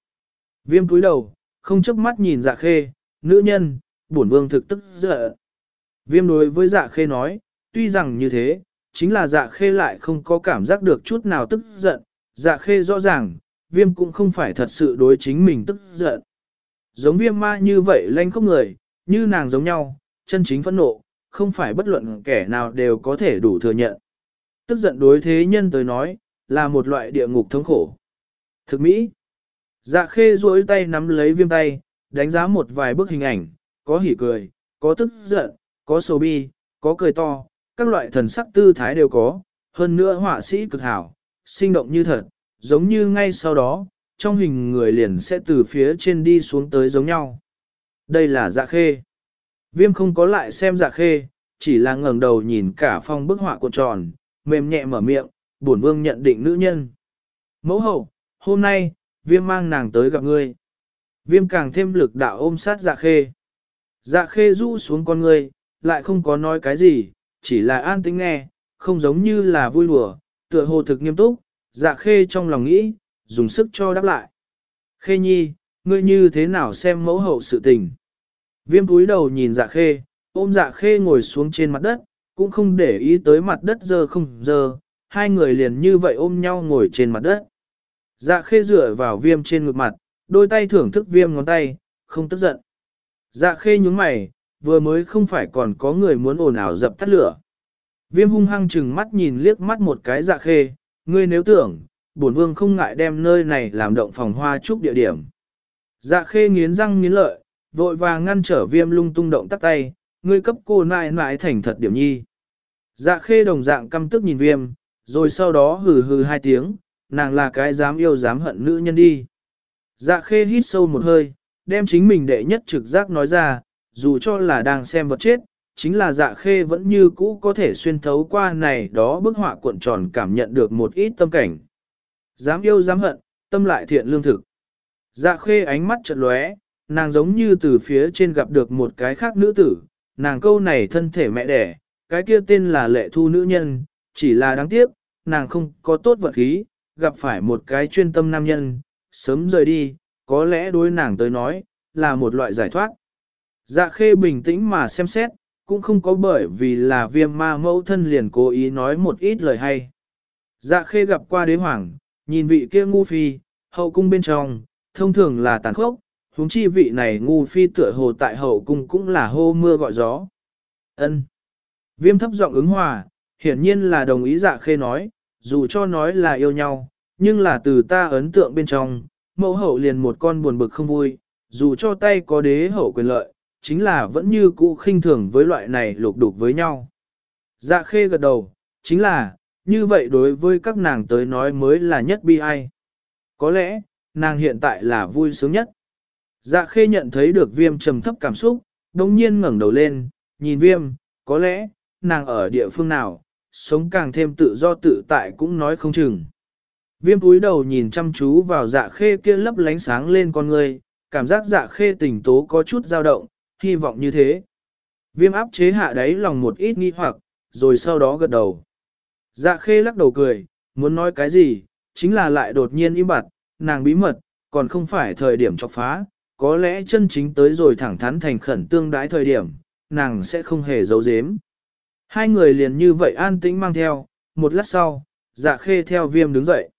Viêm túi đầu, không chớp mắt nhìn dạ khê, nữ nhân, bổn vương thực tức giận. Viêm đối với dạ khê nói, tuy rằng như thế, chính là dạ khê lại không có cảm giác được chút nào tức giận, dạ khê rõ ràng, viêm cũng không phải thật sự đối chính mình tức giận. Giống viêm ma như vậy lanh không người, như nàng giống nhau, chân chính phẫn nộ, không phải bất luận kẻ nào đều có thể đủ thừa nhận. Tức giận đối thế nhân tới nói, là một loại địa ngục thống khổ. Thực mỹ, dạ khê duỗi tay nắm lấy viêm tay, đánh giá một vài bức hình ảnh, có hỉ cười, có tức giận, có sầu bi, có cười to, các loại thần sắc tư thái đều có, hơn nữa họa sĩ cực hảo, sinh động như thật, giống như ngay sau đó, trong hình người liền sẽ từ phía trên đi xuống tới giống nhau. Đây là dạ khê. Viêm không có lại xem dạ khê, chỉ là ngẩng đầu nhìn cả phong bức họa cuộn tròn, mềm nhẹ mở miệng, bổn vương nhận định nữ nhân. Mẫu hậu, hôm nay, viêm mang nàng tới gặp ngươi. Viêm càng thêm lực đạo ôm sát dạ khê. Dạ khê rũ xuống con người, lại không có nói cái gì, chỉ là an tĩnh nghe, không giống như là vui đùa, tựa hồ thực nghiêm túc, dạ khê trong lòng nghĩ, dùng sức cho đáp lại. Khê nhi, ngươi như thế nào xem mẫu hậu sự tình? Viêm túi đầu nhìn dạ khê, ôm dạ khê ngồi xuống trên mặt đất, cũng không để ý tới mặt đất dơ không dơ, hai người liền như vậy ôm nhau ngồi trên mặt đất. Dạ khê dựa vào viêm trên ngực mặt, đôi tay thưởng thức viêm ngón tay, không tức giận. Dạ khê nhúng mày, vừa mới không phải còn có người muốn ồn ào dập tắt lửa. Viêm hung hăng chừng mắt nhìn liếc mắt một cái dạ khê, ngươi nếu tưởng, bổn vương không ngại đem nơi này làm động phòng hoa trúc địa điểm. Dạ khê nghiến răng nghiến lợi, vội vàng ngăn trở viêm lung tung động tắt tay, ngươi cấp cô nại nại thành thật điểm nhi. Dạ khê đồng dạng căm tức nhìn viêm, rồi sau đó hừ hừ hai tiếng, nàng là cái dám yêu dám hận nữ nhân đi. Dạ khê hít sâu một hơi, đem chính mình đệ nhất trực giác nói ra, dù cho là đang xem vật chết, chính là dạ khê vẫn như cũ có thể xuyên thấu qua này đó bức họa cuộn tròn cảm nhận được một ít tâm cảnh. Dám yêu dám hận, tâm lại thiện lương thực. Dạ khê ánh mắt chợt lóe, nàng giống như từ phía trên gặp được một cái khác nữ tử, nàng câu này thân thể mẹ đẻ, cái kia tên là lệ thu nữ nhân, chỉ là đáng tiếc, nàng không có tốt vật khí, gặp phải một cái chuyên tâm nam nhân, sớm rời đi, có lẽ đối nàng tới nói, là một loại giải thoát. Dạ khê bình tĩnh mà xem xét, cũng không có bởi vì là viêm ma mẫu thân liền cố ý nói một ít lời hay. Dạ khê gặp qua đế hoàng, nhìn vị kia ngu phi, hậu cung bên trong, thông thường là tàn khốc, huống chi vị này ngu phi tựa hồ tại hậu cung cũng là hô mưa gọi gió. Ân. Viêm thấp giọng ứng hòa, hiển nhiên là đồng ý dạ khê nói, dù cho nói là yêu nhau, nhưng là từ ta ấn tượng bên trong, mẫu hậu liền một con buồn bực không vui, dù cho tay có đế hậu quyền lợi, chính là vẫn như cũ khinh thường với loại này lục đục với nhau. Dạ khê gật đầu, chính là, như vậy đối với các nàng tới nói mới là nhất bi ai. Có lẽ, nàng hiện tại là vui sướng nhất. Dạ khê nhận thấy được viêm trầm thấp cảm xúc, đồng nhiên ngẩng đầu lên, nhìn viêm, có lẽ, nàng ở địa phương nào, sống càng thêm tự do tự tại cũng nói không chừng. Viêm túi đầu nhìn chăm chú vào dạ khê kia lấp lánh sáng lên con người, cảm giác dạ khê tình tố có chút dao động, hy vọng như thế. Viêm áp chế hạ đáy lòng một ít nghi hoặc, rồi sau đó gật đầu. Dạ khê lắc đầu cười, muốn nói cái gì, chính là lại đột nhiên im bặt, nàng bí mật, còn không phải thời điểm chọc phá, có lẽ chân chính tới rồi thẳng thắn thành khẩn tương đái thời điểm, nàng sẽ không hề giấu giếm. Hai người liền như vậy an tĩnh mang theo, một lát sau, dạ khê theo viêm đứng dậy.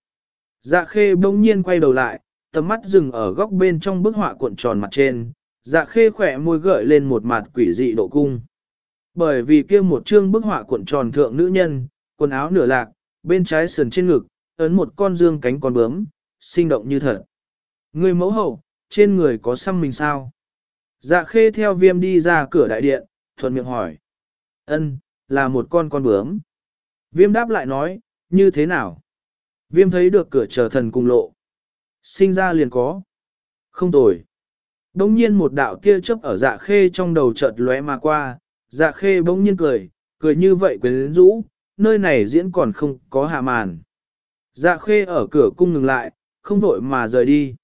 Dạ khê bỗng nhiên quay đầu lại, tầm mắt dừng ở góc bên trong bức họa cuộn tròn mặt trên, dạ khê khỏe môi gợi lên một mặt quỷ dị độ cung. Bởi vì kia một chương bức họa cuộn tròn thượng nữ nhân, quần áo nửa lạc, bên trái sườn trên ngực, ấn một con dương cánh con bướm, sinh động như thật. Người mẫu hậu, trên người có xăm mình sao? Dạ khê theo viêm đi ra cửa đại điện, thuận miệng hỏi. Ân, là một con con bướm. Viêm đáp lại nói, như thế nào? Viêm thấy được cửa chờ thần cùng lộ. Sinh ra liền có. Không tồi. Đông nhiên một đạo tia chớp ở dạ khê trong đầu chợt lóe mà qua, dạ khê bỗng nhiên cười, cười như vậy quyến rũ, nơi này diễn còn không có hạ màn. Dạ khê ở cửa cung ngừng lại, không vội mà rời đi.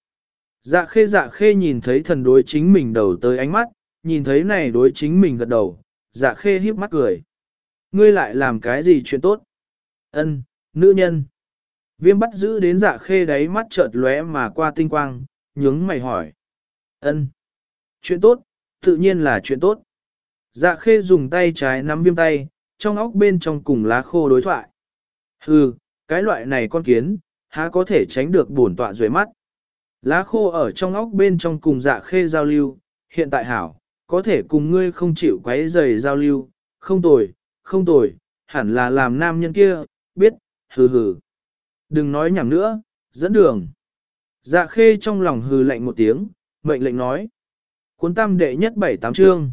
Dạ khê dạ khê nhìn thấy thần đối chính mình đầu tới ánh mắt, nhìn thấy này đối chính mình gật đầu, dạ khê híp mắt cười. Ngươi lại làm cái gì chuyện tốt? Ân, nữ nhân. Viêm bắt giữ đến dạ khê đáy mắt chợt lóe mà qua tinh quang, nhướng mày hỏi. Ân, Chuyện tốt, tự nhiên là chuyện tốt. Dạ khê dùng tay trái nắm viêm tay, trong óc bên trong cùng lá khô đối thoại. Hừ, cái loại này con kiến, há có thể tránh được bổn tọa dưới mắt. Lá khô ở trong óc bên trong cùng dạ khê giao lưu, hiện tại hảo, có thể cùng ngươi không chịu quấy rầy giao lưu, không tồi, không tồi, hẳn là làm nam nhân kia, biết, hừ hừ. Đừng nói nhảm nữa, dẫn đường. Dạ khê trong lòng hừ lạnh một tiếng, mệnh lệnh nói. Cuốn tam đệ nhất bảy tám chương.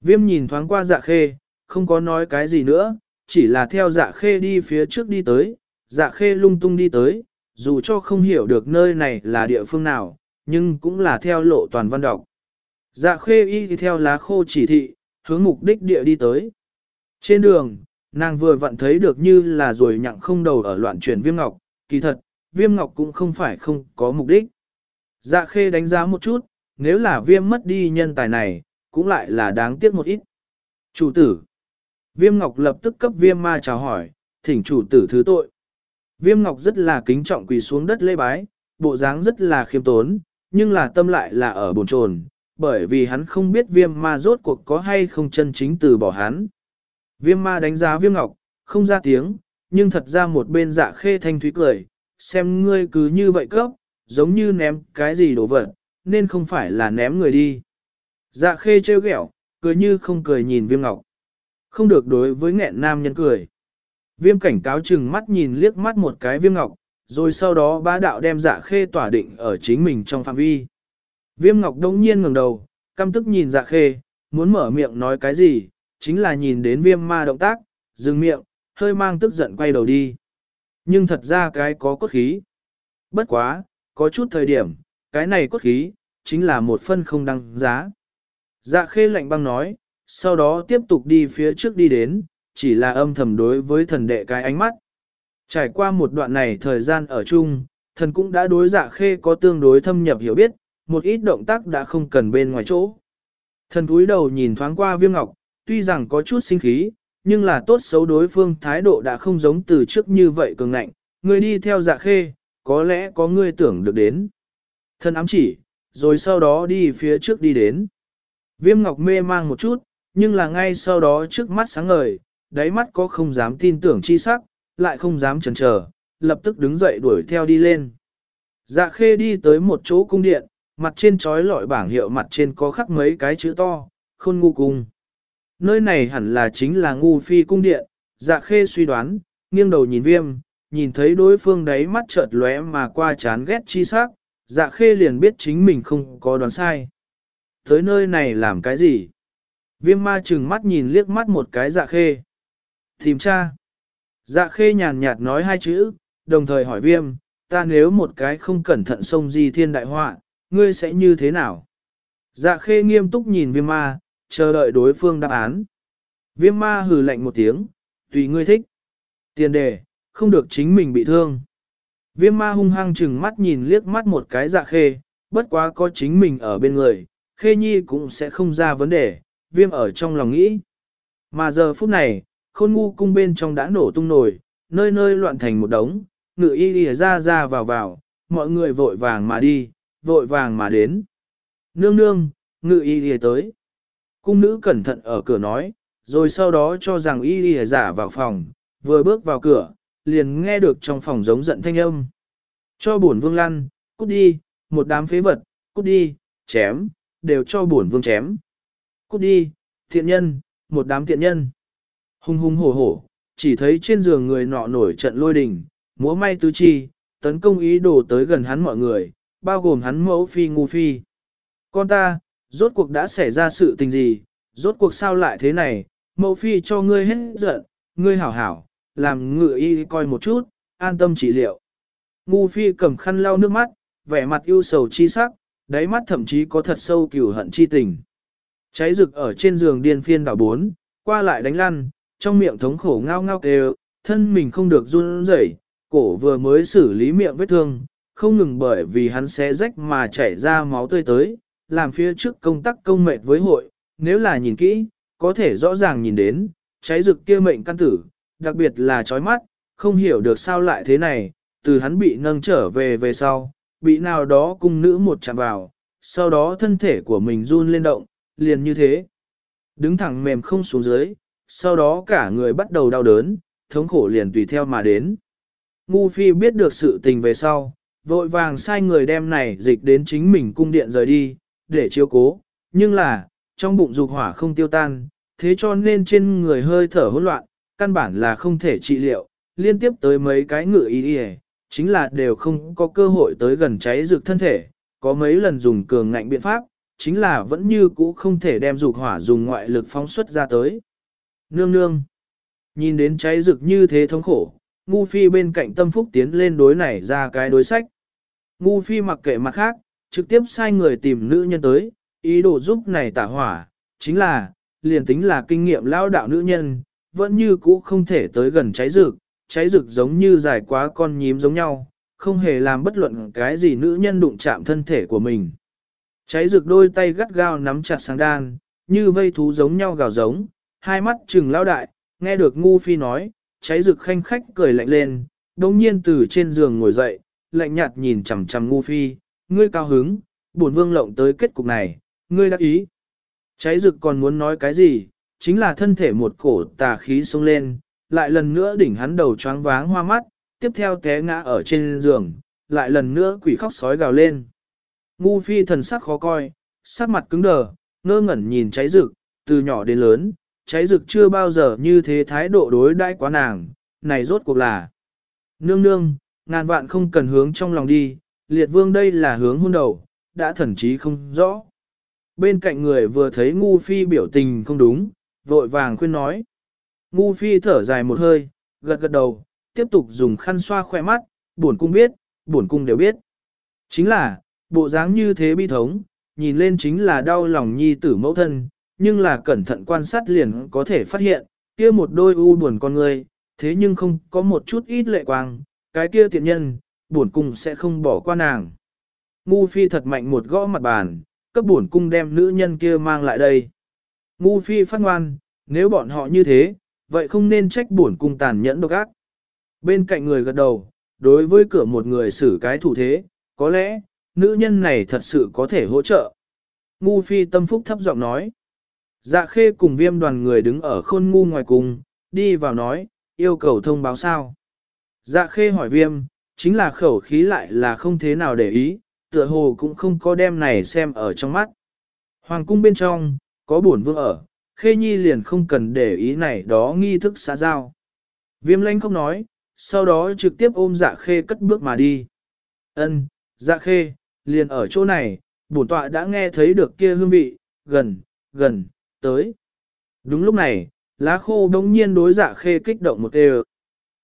Viêm nhìn thoáng qua dạ khê, không có nói cái gì nữa, chỉ là theo dạ khê đi phía trước đi tới, dạ khê lung tung đi tới, dù cho không hiểu được nơi này là địa phương nào, nhưng cũng là theo lộ toàn văn đọc. Dạ khê y theo lá khô chỉ thị, hướng mục đích địa đi tới. Trên đường, nàng vừa vặn thấy được như là rồi nhặng không đầu ở loạn chuyển viêm ngọc, kỳ thật, viêm ngọc cũng không phải không có mục đích. Dạ khê đánh giá một chút, nếu là viêm mất đi nhân tài này, cũng lại là đáng tiếc một ít. Chủ tử. Viêm Ngọc lập tức cấp viêm ma chào hỏi, thỉnh chủ tử thứ tội. Viêm Ngọc rất là kính trọng quỳ xuống đất lê bái, bộ dáng rất là khiêm tốn, nhưng là tâm lại là ở bồn chồn, bởi vì hắn không biết viêm ma rốt cuộc có hay không chân chính từ bỏ hắn. Viêm ma đánh giá viêm ngọc, không ra tiếng, nhưng thật ra một bên dạ khê thanh thúy cười, xem ngươi cứ như vậy cấp, giống như ném cái gì đổ vật, nên không phải là ném người đi. Dạ khê trêu ghẹo, cười như không cười nhìn viêm ngọc. Không được đối với nghẹn nam nhân cười. Viêm cảnh cáo chừng mắt nhìn liếc mắt một cái viêm ngọc, rồi sau đó bá đạo đem dạ khê tỏa định ở chính mình trong phạm vi. Viêm ngọc đông nhiên ngẩng đầu, căm tức nhìn dạ khê, muốn mở miệng nói cái gì, chính là nhìn đến viêm ma động tác, dừng miệng, hơi mang tức giận quay đầu đi. Nhưng thật ra cái có cốt khí. Bất quá, có chút thời điểm, cái này cốt khí, chính là một phân không đăng giá. Dạ khê lạnh băng nói, sau đó tiếp tục đi phía trước đi đến, chỉ là âm thầm đối với thần đệ cái ánh mắt. Trải qua một đoạn này thời gian ở chung, thần cũng đã đối dạ khê có tương đối thâm nhập hiểu biết, một ít động tác đã không cần bên ngoài chỗ. Thần cúi đầu nhìn thoáng qua viêm ngọc, tuy rằng có chút sinh khí, nhưng là tốt xấu đối phương thái độ đã không giống từ trước như vậy cường ngạnh, người đi theo dạ khê, có lẽ có người tưởng được đến. Thân ám chỉ, rồi sau đó đi phía trước đi đến. Viêm ngọc mê mang một chút, nhưng là ngay sau đó trước mắt sáng ngời, đáy mắt có không dám tin tưởng chi sắc, lại không dám chần chờ, lập tức đứng dậy đuổi theo đi lên. Dạ khê đi tới một chỗ cung điện, mặt trên trói lọi bảng hiệu mặt trên có khắc mấy cái chữ to, khôn ngu cung. Nơi này hẳn là chính là ngu phi cung điện, dạ khê suy đoán, nghiêng đầu nhìn viêm, nhìn thấy đối phương đấy mắt chợt lóe mà qua chán ghét chi sắc, dạ khê liền biết chính mình không có đoán sai. Tới nơi này làm cái gì? Viêm ma chừng mắt nhìn liếc mắt một cái dạ khê. Tìm cha. Dạ khê nhàn nhạt nói hai chữ, đồng thời hỏi viêm, ta nếu một cái không cẩn thận xông di thiên đại họa, ngươi sẽ như thế nào? Dạ khê nghiêm túc nhìn viêm ma, chờ đợi đối phương đáp án. Viêm ma hừ lạnh một tiếng, tùy ngươi thích. Tiền đề, không được chính mình bị thương. Viêm ma hung hăng chừng mắt nhìn liếc mắt một cái dạ khê, bất quá có chính mình ở bên người, khê nhi cũng sẽ không ra vấn đề, viêm ở trong lòng nghĩ. Mà giờ phút này, khôn ngu cung bên trong đã nổ tung nổi, nơi nơi loạn thành một đống, ngự y đi ra ra vào vào, mọi người vội vàng mà đi, vội vàng mà đến. Nương nương, ngự y đi tới. Cung nữ cẩn thận ở cửa nói, rồi sau đó cho rằng y đi giả vào phòng, vừa bước vào cửa, liền nghe được trong phòng giống giận thanh âm. Cho bổn vương lăn, cút đi, một đám phế vật, cút đi, chém, đều cho bổn vương chém. Cút đi, thiện nhân, một đám thiện nhân. Hung hung hổ hổ, chỉ thấy trên giường người nọ nổi trận lôi đình, múa may tứ chi, tấn công ý đồ tới gần hắn mọi người, bao gồm hắn mẫu phi ngu phi. Con ta, rốt cuộc đã xảy ra sự tình gì, rốt cuộc sao lại thế này, mẫu phi cho ngươi hết giận, ngươi hảo hảo, làm ngựa y coi một chút, an tâm trị liệu. Ngu phi cầm khăn lau nước mắt, vẻ mặt ưu sầu chi sắc, đáy mắt thậm chí có thật sâu cửu hận chi tình. Cháy rực ở trên giường điên phiên đảo bốn, qua lại đánh lăn, trong miệng thống khổ ngao ngao kêu, thân mình không được run rẩy, cổ vừa mới xử lý miệng vết thương, không ngừng bởi vì hắn xé rách mà chảy ra máu tươi tới, làm phía trước công tác công mệt với hội, nếu là nhìn kỹ, có thể rõ ràng nhìn đến, cháy rực kia mệnh căn tử, đặc biệt là chói mắt, không hiểu được sao lại thế này, từ hắn bị nâng trở về về sau, bị nào đó cung nữ một chạm vào, sau đó thân thể của mình run lên động, liền như thế. Đứng thẳng mềm không xuống dưới, sau đó cả người bắt đầu đau đớn, thống khổ liền tùy theo mà đến. Ngu phi biết được sự tình về sau, vội vàng sai người đem này dịch đến chính mình cung điện rời đi, để chiếu cố, nhưng là, trong bụng dục hỏa không tiêu tan, thế cho nên trên người hơi thở hỗn loạn, căn bản là không thể trị liệu, liên tiếp tới mấy cái ngự y đi chính là đều không có cơ hội tới gần cháy rực thân thể, có mấy lần dùng cường ngạnh biện pháp, chính là vẫn như cũ không thể đem dục hỏa dùng ngoại lực phóng xuất ra tới. Nương nương, nhìn đến cháy rực như thế thống khổ, ngu phi bên cạnh tâm phúc tiến lên đối này ra cái đối sách. Ngu phi mặc kệ mặt khác, trực tiếp sai người tìm nữ nhân tới, ý đồ giúp này tả hỏa, chính là, liền tính là kinh nghiệm lao đạo nữ nhân, vẫn như cũ không thể tới gần cháy rực, cháy rực giống như dài quá con nhím giống nhau, không hề làm bất luận cái gì nữ nhân đụng chạm thân thể của mình. Cháy rực đôi tay gắt gao nắm chặt sang đan, như vây thú giống nhau gào giống, hai mắt trừng lao đại, nghe được ngu phi nói, cháy rực khanh khách cười lạnh lên, đồng nhiên từ trên giường ngồi dậy, lạnh nhạt nhìn chằm chằm ngu phi, ngươi cao hứng, bổn vương lộng tới kết cục này, ngươi đã ý. Cháy rực còn muốn nói cái gì, chính là thân thể một cổ tà khí xông lên, lại lần nữa đỉnh hắn đầu choáng váng hoa mắt, tiếp theo té ngã ở trên giường, lại lần nữa quỷ khóc sói gào lên. Ngu phi thần sắc khó coi, sắc mặt cứng đờ, ngơ ngẩn nhìn cháy rực, từ nhỏ đến lớn, cháy rực chưa bao giờ như thế thái độ đối đãi quá nàng, này rốt cuộc là. Nương nương, ngàn vạn không cần hướng trong lòng đi, liệt vương đây là hướng hôn đầu, đã thần trí không rõ. Bên cạnh người vừa thấy ngu phi biểu tình không đúng, vội vàng khuyên nói. Ngu phi thở dài một hơi, gật gật đầu, tiếp tục dùng khăn xoa khỏe mắt, buồn cung biết, buồn cung đều biết. Chính là, bộ dáng như thế bi thống, nhìn lên chính là đau lòng nhi tử mẫu thân, nhưng là cẩn thận quan sát liền có thể phát hiện, kia một đôi u buồn con người, thế nhưng không có một chút ít lệ quang, cái kia tiện nhân, Bổn cung sẽ không bỏ qua nàng. Ngu phi thật mạnh một gõ mặt bàn, cấp bổn cung đem nữ nhân kia mang lại đây. Ngu phi phát ngoan, nếu bọn họ như thế, vậy không nên trách bổn cung tàn nhẫn độc ác. Bên cạnh người gật đầu, đối với cửa một người xử cái thủ thế, có lẽ, nữ nhân này thật sự có thể hỗ trợ. Ngu phi tâm phúc thấp giọng nói. Dạ khê cùng viêm đoàn người đứng ở khôn ngu ngoài cùng, đi vào nói, yêu cầu thông báo sao. Dạ khê hỏi viêm, chính là khẩu khí lại là không thế nào để ý, tựa hồ cũng không có đem này xem ở trong mắt. Hoàng cung bên trong, có bổn vương ở, khê nhi liền không cần để ý này đó nghi thức xã giao. Viêm lanh không nói, sau đó trực tiếp ôm dạ khê cất bước mà đi. Ân, dạ khê, liền ở chỗ này, bổn tọa đã nghe thấy được kia hương vị, gần, gần, tới. Đúng lúc này, lá khô đống nhiên đối dạ khê kích động một đều.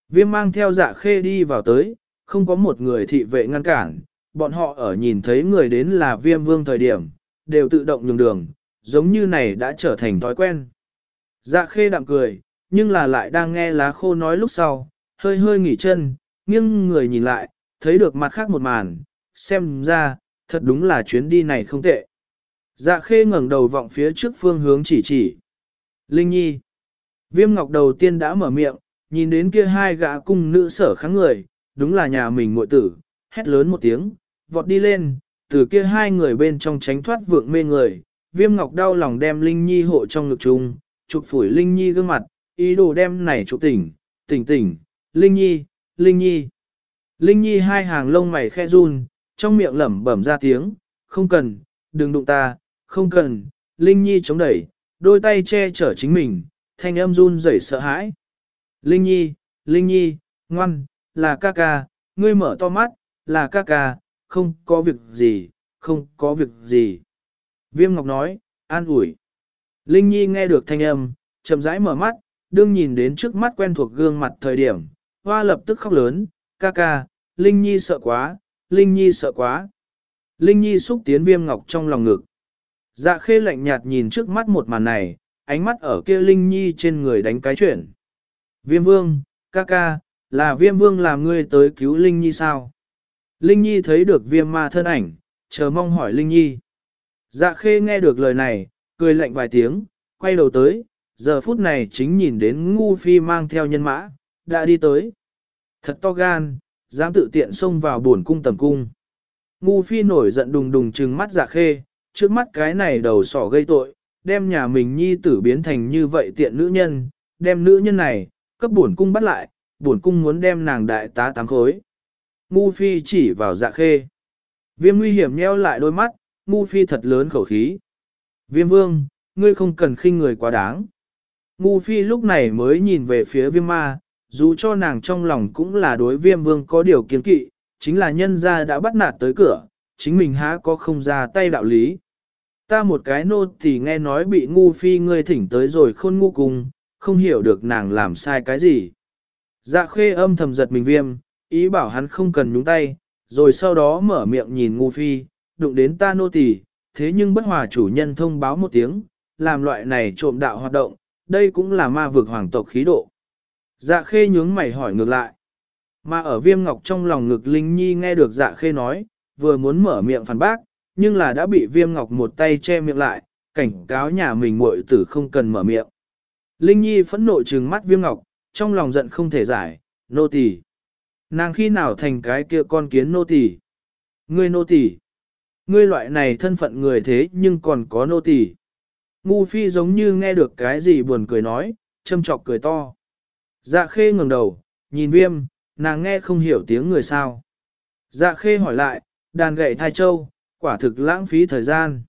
Viêm mang theo dạ khê đi vào tới, không có một người thị vệ ngăn cản, bọn họ ở nhìn thấy người đến là viêm vương thời điểm, đều tự động nhường đường, giống như này đã trở thành thói quen. Dạ khê đạm cười, nhưng là lại đang nghe lá khô nói lúc sau, hơi hơi nghỉ chân, nghiêng người nhìn lại, thấy được mặt khác một màn, xem ra, thật đúng là chuyến đi này không tệ. Dạ khê ngẩng đầu vọng phía trước phương hướng chỉ chỉ. Linh Nhi. Viêm ngọc đầu tiên đã mở miệng, nhìn đến kia hai gã cung nữ sở kháng người, đúng là nhà mình muội tử, hét lớn một tiếng, vọt đi lên, từ kia hai người bên trong tránh thoát vượng mê người. Viêm ngọc đau lòng đem Linh Nhi hộ trong ngực chung, chụp phủi Linh Nhi gương mặt, ý đồ đem này chụp tỉnh, tỉnh tỉnh, Linh Nhi, Linh Nhi. Linh Nhi hai hàng lông mày khe run, trong miệng lẩm bẩm ra tiếng, không cần, đừng đụng ta, không cần, Linh Nhi chống đẩy, đôi tay che chở chính mình, thanh âm run rẩy sợ hãi. Linh Nhi, Linh Nhi, ngoan, là ca ca, ngươi mở to mắt, là ca ca, không có việc gì, không có việc gì. Viêm Ngọc nói, an ủi. Linh Nhi nghe được thanh âm, chậm rãi mở mắt, đương nhìn đến trước mắt quen thuộc gương mặt thời điểm, hoa lập tức khóc lớn, ca ca, Linh Nhi sợ quá, Linh Nhi sợ quá. Linh Nhi xúc tiến viêm ngọc trong lòng ngực. Dạ khê lạnh nhạt nhìn trước mắt một màn này, ánh mắt ở kia Linh Nhi trên người đánh cái chuyển. Viêm vương, ca ca, là viêm vương làm ngươi tới cứu Linh Nhi sao? Linh Nhi thấy được viêm ma thân ảnh, chờ mong hỏi Linh Nhi. Dạ khê nghe được lời này, cười lạnh vài tiếng, quay đầu tới, giờ phút này chính nhìn đến ngu phi mang theo nhân mã, đã đi tới. Thật to gan, dám tự tiện xông vào buồn cung tầm cung. Ngu phi nổi giận đùng đùng trừng mắt dạ khê, trước mắt cái này đầu sỏ gây tội, đem nhà mình nhi tử biến thành như vậy tiện nữ nhân, đem nữ nhân này, cấp buồn cung bắt lại, Bổn cung muốn đem nàng đại tá tám khối. Ngu phi chỉ vào dạ khê. Viêm nguy hiểm nheo lại đôi mắt, ngu phi thật lớn khẩu khí. Viêm vương, ngươi không cần khinh người quá đáng. Ngu phi lúc này mới nhìn về phía viêm ma, dù cho nàng trong lòng cũng là đối viêm vương có điều kiến kỵ, chính là nhân gia đã bắt nạt tới cửa, chính mình há có không ra tay đạo lý. Ta một cái nô thì nghe nói bị ngu phi ngươi thỉnh tới rồi khôn ngu cùng, không hiểu được nàng làm sai cái gì. Dạ khê âm thầm giật mình viêm, ý bảo hắn không cần nhúng tay, rồi sau đó mở miệng nhìn ngu phi, đụng đến ta nô tỳ, thế nhưng bất hòa chủ nhân thông báo một tiếng, làm loại này trộm đạo hoạt động, đây cũng là ma vực hoàng tộc khí độ. Dạ khê nhướng mày hỏi ngược lại. Mà ở viêm ngọc trong lòng ngực Linh Nhi nghe được dạ khê nói, vừa muốn mở miệng phản bác, nhưng là đã bị viêm ngọc một tay che miệng lại, cảnh cáo nhà mình muội tử không cần mở miệng. Linh Nhi phẫn nộ trừng mắt viêm ngọc, trong lòng giận không thể giải, nô tỳ. Nàng khi nào thành cái kia con kiến nô tỳ? Ngươi nô tỳ. Ngươi loại này thân phận người thế nhưng còn có nô tỳ. Ngu phi giống như nghe được cái gì buồn cười nói, châm chọc cười to. Dạ khê ngẩng đầu, nhìn viêm, nàng nghe không hiểu tiếng người sao. Dạ khê hỏi lại, đàn gậy thai châu, quả thực lãng phí thời gian.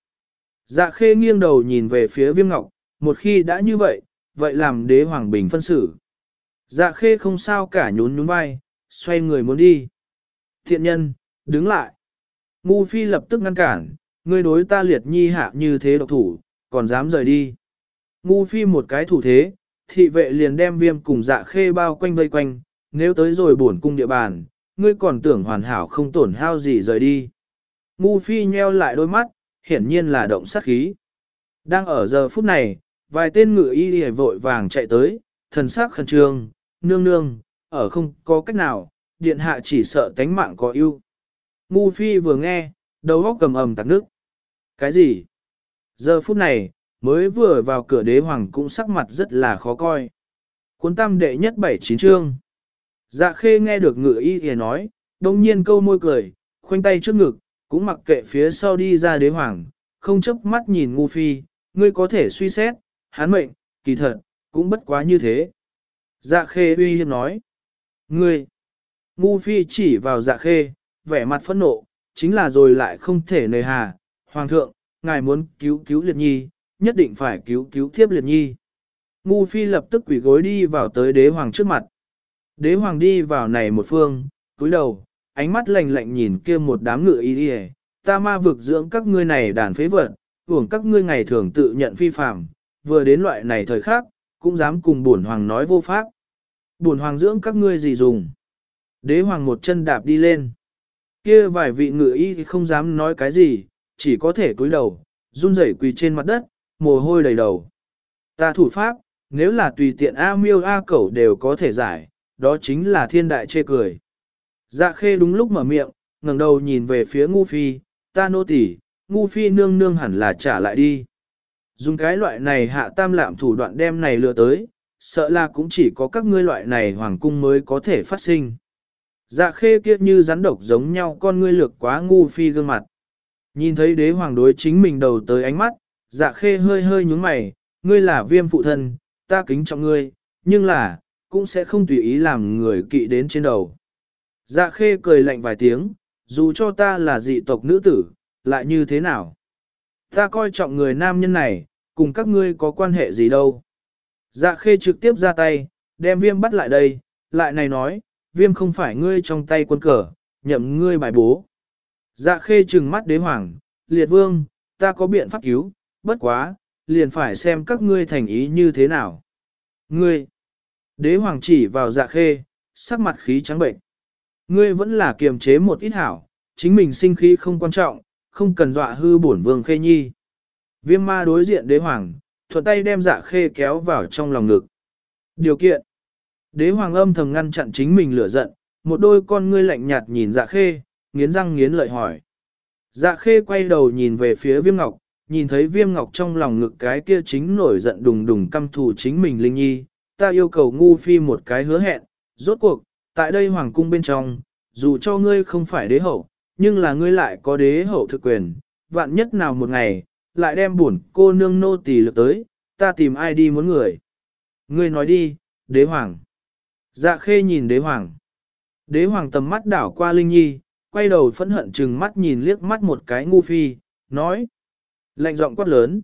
Dạ khê nghiêng đầu nhìn về phía viêm ngọc, một khi đã như vậy, vậy làm đế hoàng bình phân xử. Dạ khê không sao cả nhún nhún vai, xoay người muốn đi. Thiện nhân, đứng lại. Ngu phi lập tức ngăn cản, ngươi đối ta liệt nhi hạ như thế độc thủ, còn dám rời đi. Ngu phi một cái thủ thế, thị vệ liền đem viêm cùng dạ khê bao quanh vây quanh, nếu tới rồi bổn cung địa bàn, ngươi còn tưởng hoàn hảo không tổn hao gì rời đi. Ngu phi nheo lại đôi mắt, hiển nhiên là động sát khí. Đang ở giờ phút này, vài tên ngựa y y vội vàng chạy tới, thần sắc khẩn trương, nương nương, ở không có cách nào, điện hạ chỉ sợ tánh mạng có ưu. Ngu phi vừa nghe, đầu óc cầm ầm tạc nước. Cái gì? Giờ phút này, mới vừa vào cửa đế hoàng cũng sắc mặt rất là khó coi. Cuốn tam đệ nhất bảy chín chương. Dạ khê nghe được ngựa y y nói, đồng nhiên câu môi cười, khoanh tay trước ngực, cũng mặc kệ phía sau đi ra đế hoàng, không chấp mắt nhìn ngu phi, ngươi có thể suy xét, hán mệnh, kỳ thật, cũng bất quá như thế. Dạ khê uy hiếp nói, ngươi, ngu phi chỉ vào dạ khê, vẻ mặt phẫn nộ, chính là rồi lại không thể nề hà, hoàng thượng, ngài muốn cứu cứu liệt nhi, nhất định phải cứu cứu thiếp liệt nhi. Ngu phi lập tức quỷ gối đi vào tới đế hoàng trước mặt. Đế hoàng đi vào này một phương, túi đầu, ánh mắt lạnh lạnh nhìn kia một đám ngựa y đi ta ma vực dưỡng các ngươi này đàn phế vật, hưởng các ngươi ngày thường tự nhận phi phạm, vừa đến loại này thời khác, cũng dám cùng bổn hoàng nói vô pháp. Bổn hoàng dưỡng các ngươi gì dùng? Đế hoàng một chân đạp đi lên. Kia vài vị ngựa y không dám nói cái gì, chỉ có thể cúi đầu, run rẩy quỳ trên mặt đất, mồ hôi đầy đầu. Ta thủ pháp, nếu là tùy tiện A miêu A cẩu đều có thể giải, đó chính là thiên đại chê cười. Dạ khê đúng lúc mở miệng, ngẩng đầu nhìn về phía ngu phi, ta nô tỳ, ngu phi nương nương hẳn là trả lại đi. Dùng cái loại này hạ tam lạm thủ đoạn đem này lừa tới, sợ là cũng chỉ có các ngươi loại này hoàng cung mới có thể phát sinh. Dạ khê kia như rắn độc giống nhau con ngươi lược quá ngu phi gương mặt. Nhìn thấy đế hoàng đối chính mình đầu tới ánh mắt, dạ khê hơi hơi nhúng mày, ngươi là viêm phụ thân, ta kính trọng ngươi, nhưng là, cũng sẽ không tùy ý làm người kỵ đến trên đầu. Dạ khê cười lạnh vài tiếng, dù cho ta là dị tộc nữ tử, lại như thế nào? Ta coi trọng người nam nhân này, cùng các ngươi có quan hệ gì đâu. Dạ khê trực tiếp ra tay, đem viêm bắt lại đây, lại này nói, viêm không phải ngươi trong tay quân cờ, nhậm ngươi bài bố. Dạ khê trừng mắt đế hoàng, liệt vương, ta có biện pháp cứu, bất quá, liền phải xem các ngươi thành ý như thế nào. Ngươi, đế hoàng chỉ vào dạ khê, sắc mặt khí trắng bệnh. Ngươi vẫn là kiềm chế một ít hảo, chính mình sinh khí không quan trọng, không cần dọa hư bổn vương khê nhi. Viêm ma đối diện đế hoàng, thuận tay đem dạ khê kéo vào trong lòng ngực. Điều kiện. Đế hoàng âm thầm ngăn chặn chính mình lửa giận, một đôi con ngươi lạnh nhạt nhìn dạ khê, nghiến răng nghiến lợi hỏi. Dạ khê quay đầu nhìn về phía viêm ngọc, nhìn thấy viêm ngọc trong lòng ngực cái kia chính nổi giận đùng đùng căm thù chính mình linh nhi, ta yêu cầu ngu phi một cái hứa hẹn, rốt cuộc, tại đây hoàng cung bên trong, dù cho ngươi không phải đế hậu, nhưng là ngươi lại có đế hậu thực quyền, vạn nhất nào một ngày, lại đem buồn cô nương nô tỳ lực tới, ta tìm ai đi muốn người. Ngươi nói đi, đế hoàng. Dạ khê nhìn đế hoàng. Đế hoàng tầm mắt đảo qua Linh Nhi, quay đầu phẫn hận chừng mắt nhìn liếc mắt một cái ngu phi, nói. Lạnh giọng quát lớn.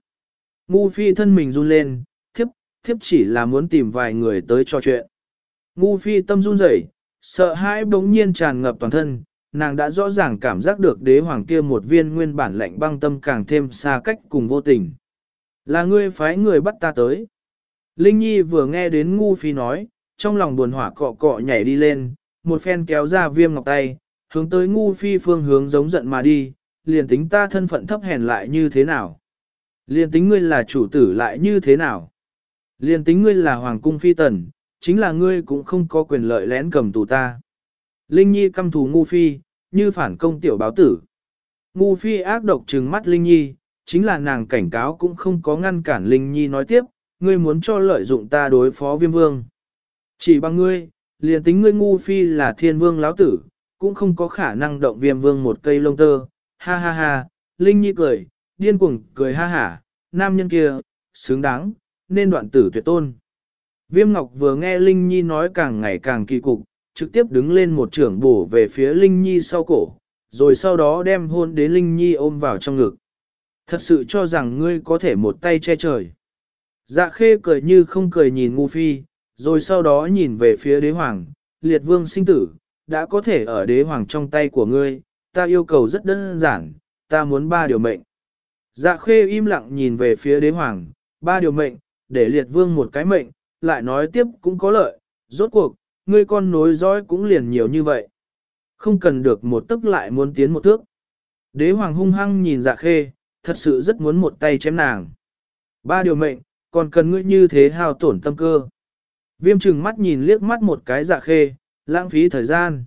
Ngu phi thân mình run lên, thiếp, thiếp chỉ là muốn tìm vài người tới trò chuyện. Ngu phi tâm run rẩy, sợ hãi bỗng nhiên tràn ngập toàn thân, nàng đã rõ ràng cảm giác được đế hoàng kia một viên nguyên bản lạnh băng tâm càng thêm xa cách cùng vô tình. Là ngươi phái người bắt ta tới. Linh Nhi vừa nghe đến ngu phi nói, trong lòng buồn hỏa cọ cọ nhảy đi lên, một phen kéo ra viêm ngọc tay, hướng tới ngu phi phương hướng giống giận mà đi, liền tính ta thân phận thấp hèn lại như thế nào. Liền tính ngươi là chủ tử lại như thế nào. Liền tính ngươi là hoàng cung phi tần, chính là ngươi cũng không có quyền lợi lén cầm tù ta. Linh Nhi căm thù ngu phi, như phản công tiểu báo tử. Ngu phi ác độc trừng mắt Linh Nhi, chính là nàng cảnh cáo cũng không có ngăn cản Linh Nhi nói tiếp, ngươi muốn cho lợi dụng ta đối phó viêm vương. Chỉ bằng ngươi, liền tính ngươi ngu phi là thiên vương lão tử, cũng không có khả năng động viêm vương một cây lông tơ. Ha ha ha, Linh Nhi cười, điên cuồng cười ha hả, nam nhân kia, xứng đáng, nên đoạn tử tuyệt tôn. Viêm Ngọc vừa nghe Linh Nhi nói càng ngày càng kỳ cục, trực tiếp đứng lên một trưởng bổ về phía Linh Nhi sau cổ, rồi sau đó đem hôn đến Linh Nhi ôm vào trong ngực. Thật sự cho rằng ngươi có thể một tay che trời. Dạ khê cười như không cười nhìn ngu phi, rồi sau đó nhìn về phía đế hoàng, liệt vương sinh tử, đã có thể ở đế hoàng trong tay của ngươi, ta yêu cầu rất đơn giản, ta muốn ba điều mệnh. Dạ khê im lặng nhìn về phía đế hoàng, ba điều mệnh, để liệt vương một cái mệnh, lại nói tiếp cũng có lợi, rốt cuộc, ngươi con nối dõi cũng liền nhiều như vậy. Không cần được một tức lại muốn tiến một thước. Đế hoàng hung hăng nhìn dạ khê, thật sự rất muốn một tay chém nàng. Ba điều mệnh, còn cần ngươi như thế hào tổn tâm cơ. Viêm trừng mắt nhìn liếc mắt một cái dạ khê, lãng phí thời gian.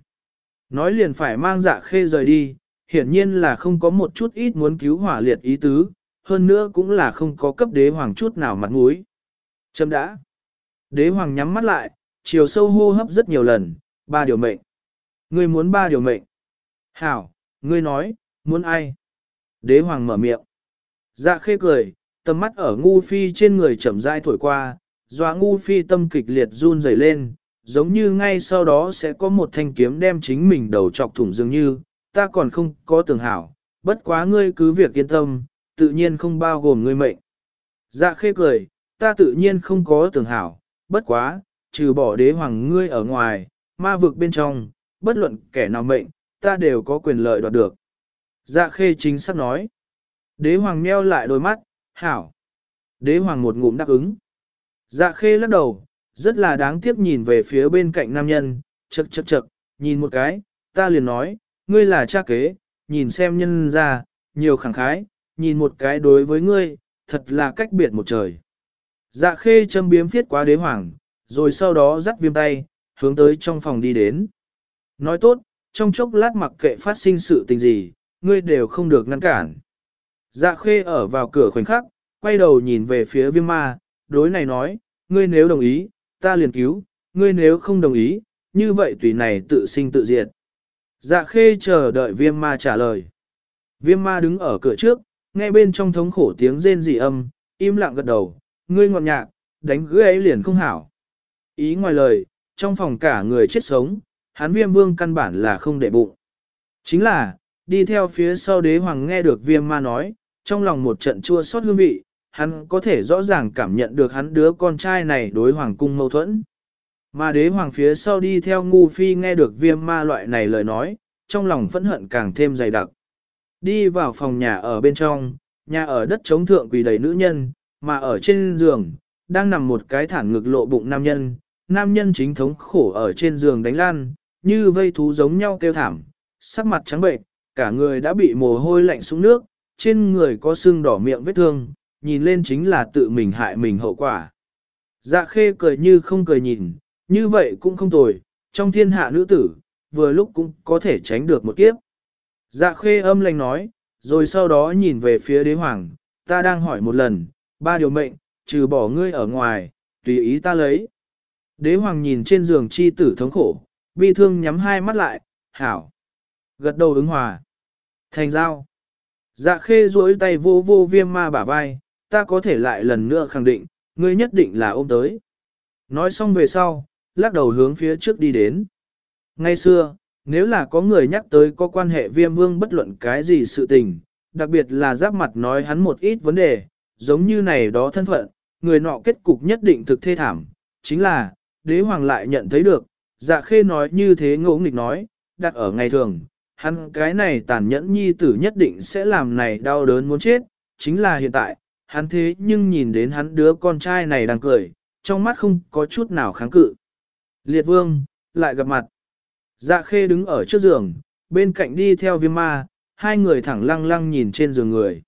Nói liền phải mang dạ khê rời đi, hiển nhiên là không có một chút ít muốn cứu hỏa liệt ý tứ, hơn nữa cũng là không có cấp đế hoàng chút nào mặt mũi. Châm đã. Đế hoàng nhắm mắt lại, chiều sâu hô hấp rất nhiều lần, ba điều mệnh. Ngươi muốn ba điều mệnh. Hảo, ngươi nói, muốn ai? Đế hoàng mở miệng. Dạ khê cười, tầm mắt ở ngu phi trên người chậm rãi thổi qua, dọa ngu phi tâm kịch liệt run rẩy lên, giống như ngay sau đó sẽ có một thanh kiếm đem chính mình đầu chọc thủng dường như, ta còn không có tưởng hảo, bất quá ngươi cứ việc yên tâm, tự nhiên không bao gồm ngươi mệnh. Dạ khê cười, ta tự nhiên không có tưởng hảo, bất quá, trừ bỏ đế hoàng ngươi ở ngoài, ma vực bên trong, bất luận kẻ nào mệnh, ta đều có quyền lợi đoạt được. Dạ khê chính xác nói. Đế hoàng meo lại đôi mắt, hảo. Đế hoàng một ngụm đáp ứng. Dạ khê lắc đầu, rất là đáng tiếc nhìn về phía bên cạnh nam nhân, chật chật chật, nhìn một cái, ta liền nói, ngươi là cha kế, nhìn xem nhân ra, nhiều khẳng khái, nhìn một cái đối với ngươi, thật là cách biệt một trời. Dạ khê châm biếm phiết quá đế hoàng, rồi sau đó dắt viêm tay, hướng tới trong phòng đi đến. Nói tốt, trong chốc lát mặc kệ phát sinh sự tình gì, ngươi đều không được ngăn cản. Dạ khê ở vào cửa khoảnh khắc, quay đầu nhìn về phía viêm ma, đối này nói, ngươi nếu đồng ý, ta liền cứu, ngươi nếu không đồng ý, như vậy tùy này tự sinh tự diệt. Dạ khê chờ đợi viêm ma trả lời. Viêm ma đứng ở cửa trước, nghe bên trong thống khổ tiếng rên dị âm, im lặng gật đầu, ngươi ngọt nhạc, đánh gãy liền không hảo. Ý ngoài lời, trong phòng cả người chết sống, hắn viêm vương căn bản là không để bụng. Chính là, đi theo phía sau đế hoàng nghe được viêm ma nói, trong lòng một trận chua xót hương vị, hắn có thể rõ ràng cảm nhận được hắn đứa con trai này đối hoàng cung mâu thuẫn. Mà đế hoàng phía sau đi theo ngu phi nghe được viêm ma loại này lời nói, trong lòng phẫn hận càng thêm dày đặc. Đi vào phòng nhà ở bên trong, nhà ở đất chống thượng quỳ đầy nữ nhân, mà ở trên giường, đang nằm một cái thản ngực lộ bụng nam nhân, nam nhân chính thống khổ ở trên giường đánh lan, như vây thú giống nhau kêu thảm, sắc mặt trắng bệnh, cả người đã bị mồ hôi lạnh xuống nước, trên người có sưng đỏ miệng vết thương, nhìn lên chính là tự mình hại mình hậu quả. Dạ khê cười như không cười nhìn, như vậy cũng không tồi, trong thiên hạ nữ tử, vừa lúc cũng có thể tránh được một kiếp. Dạ khê âm lành nói, rồi sau đó nhìn về phía đế hoàng, ta đang hỏi một lần, ba điều mệnh, trừ bỏ ngươi ở ngoài, tùy ý ta lấy. Đế hoàng nhìn trên giường chi tử thống khổ, bi thương nhắm hai mắt lại, hảo. Gật đầu ứng hòa. Thành giao. Dạ khê duỗi tay vô vô viêm ma bả vai, ta có thể lại lần nữa khẳng định, ngươi nhất định là ôm tới. Nói xong về sau, lắc đầu hướng phía trước đi đến. Ngay xưa, nếu là có người nhắc tới có quan hệ viêm vương bất luận cái gì sự tình, đặc biệt là giáp mặt nói hắn một ít vấn đề, giống như này đó thân phận, người nọ kết cục nhất định thực thê thảm, chính là, đế hoàng lại nhận thấy được, dạ khê nói như thế ngỗ nghịch nói, đặt ở ngày thường, hắn cái này tàn nhẫn nhi tử nhất định sẽ làm này đau đớn muốn chết, chính là hiện tại, hắn thế nhưng nhìn đến hắn đứa con trai này đang cười, trong mắt không có chút nào kháng cự. Liệt vương, lại gặp mặt. Dạ khê đứng ở trước giường, bên cạnh đi theo viêm ma, hai người thẳng lăng lăng nhìn trên giường người.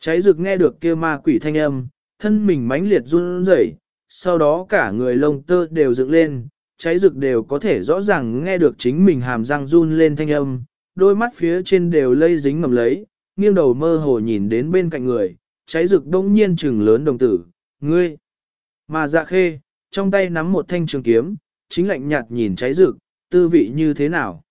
Cháy rực nghe được kia ma quỷ thanh âm, thân mình mãnh liệt run rẩy, sau đó cả người lông tơ đều dựng lên, cháy rực đều có thể rõ ràng nghe được chính mình hàm răng run lên thanh âm, đôi mắt phía trên đều lây dính ngầm lấy, nghiêng đầu mơ hồ nhìn đến bên cạnh người, cháy rực đông nhiên trừng lớn đồng tử, ngươi. Mà dạ khê, trong tay nắm một thanh trường kiếm, chính lạnh nhạt nhìn cháy rực, tư vị như thế nào.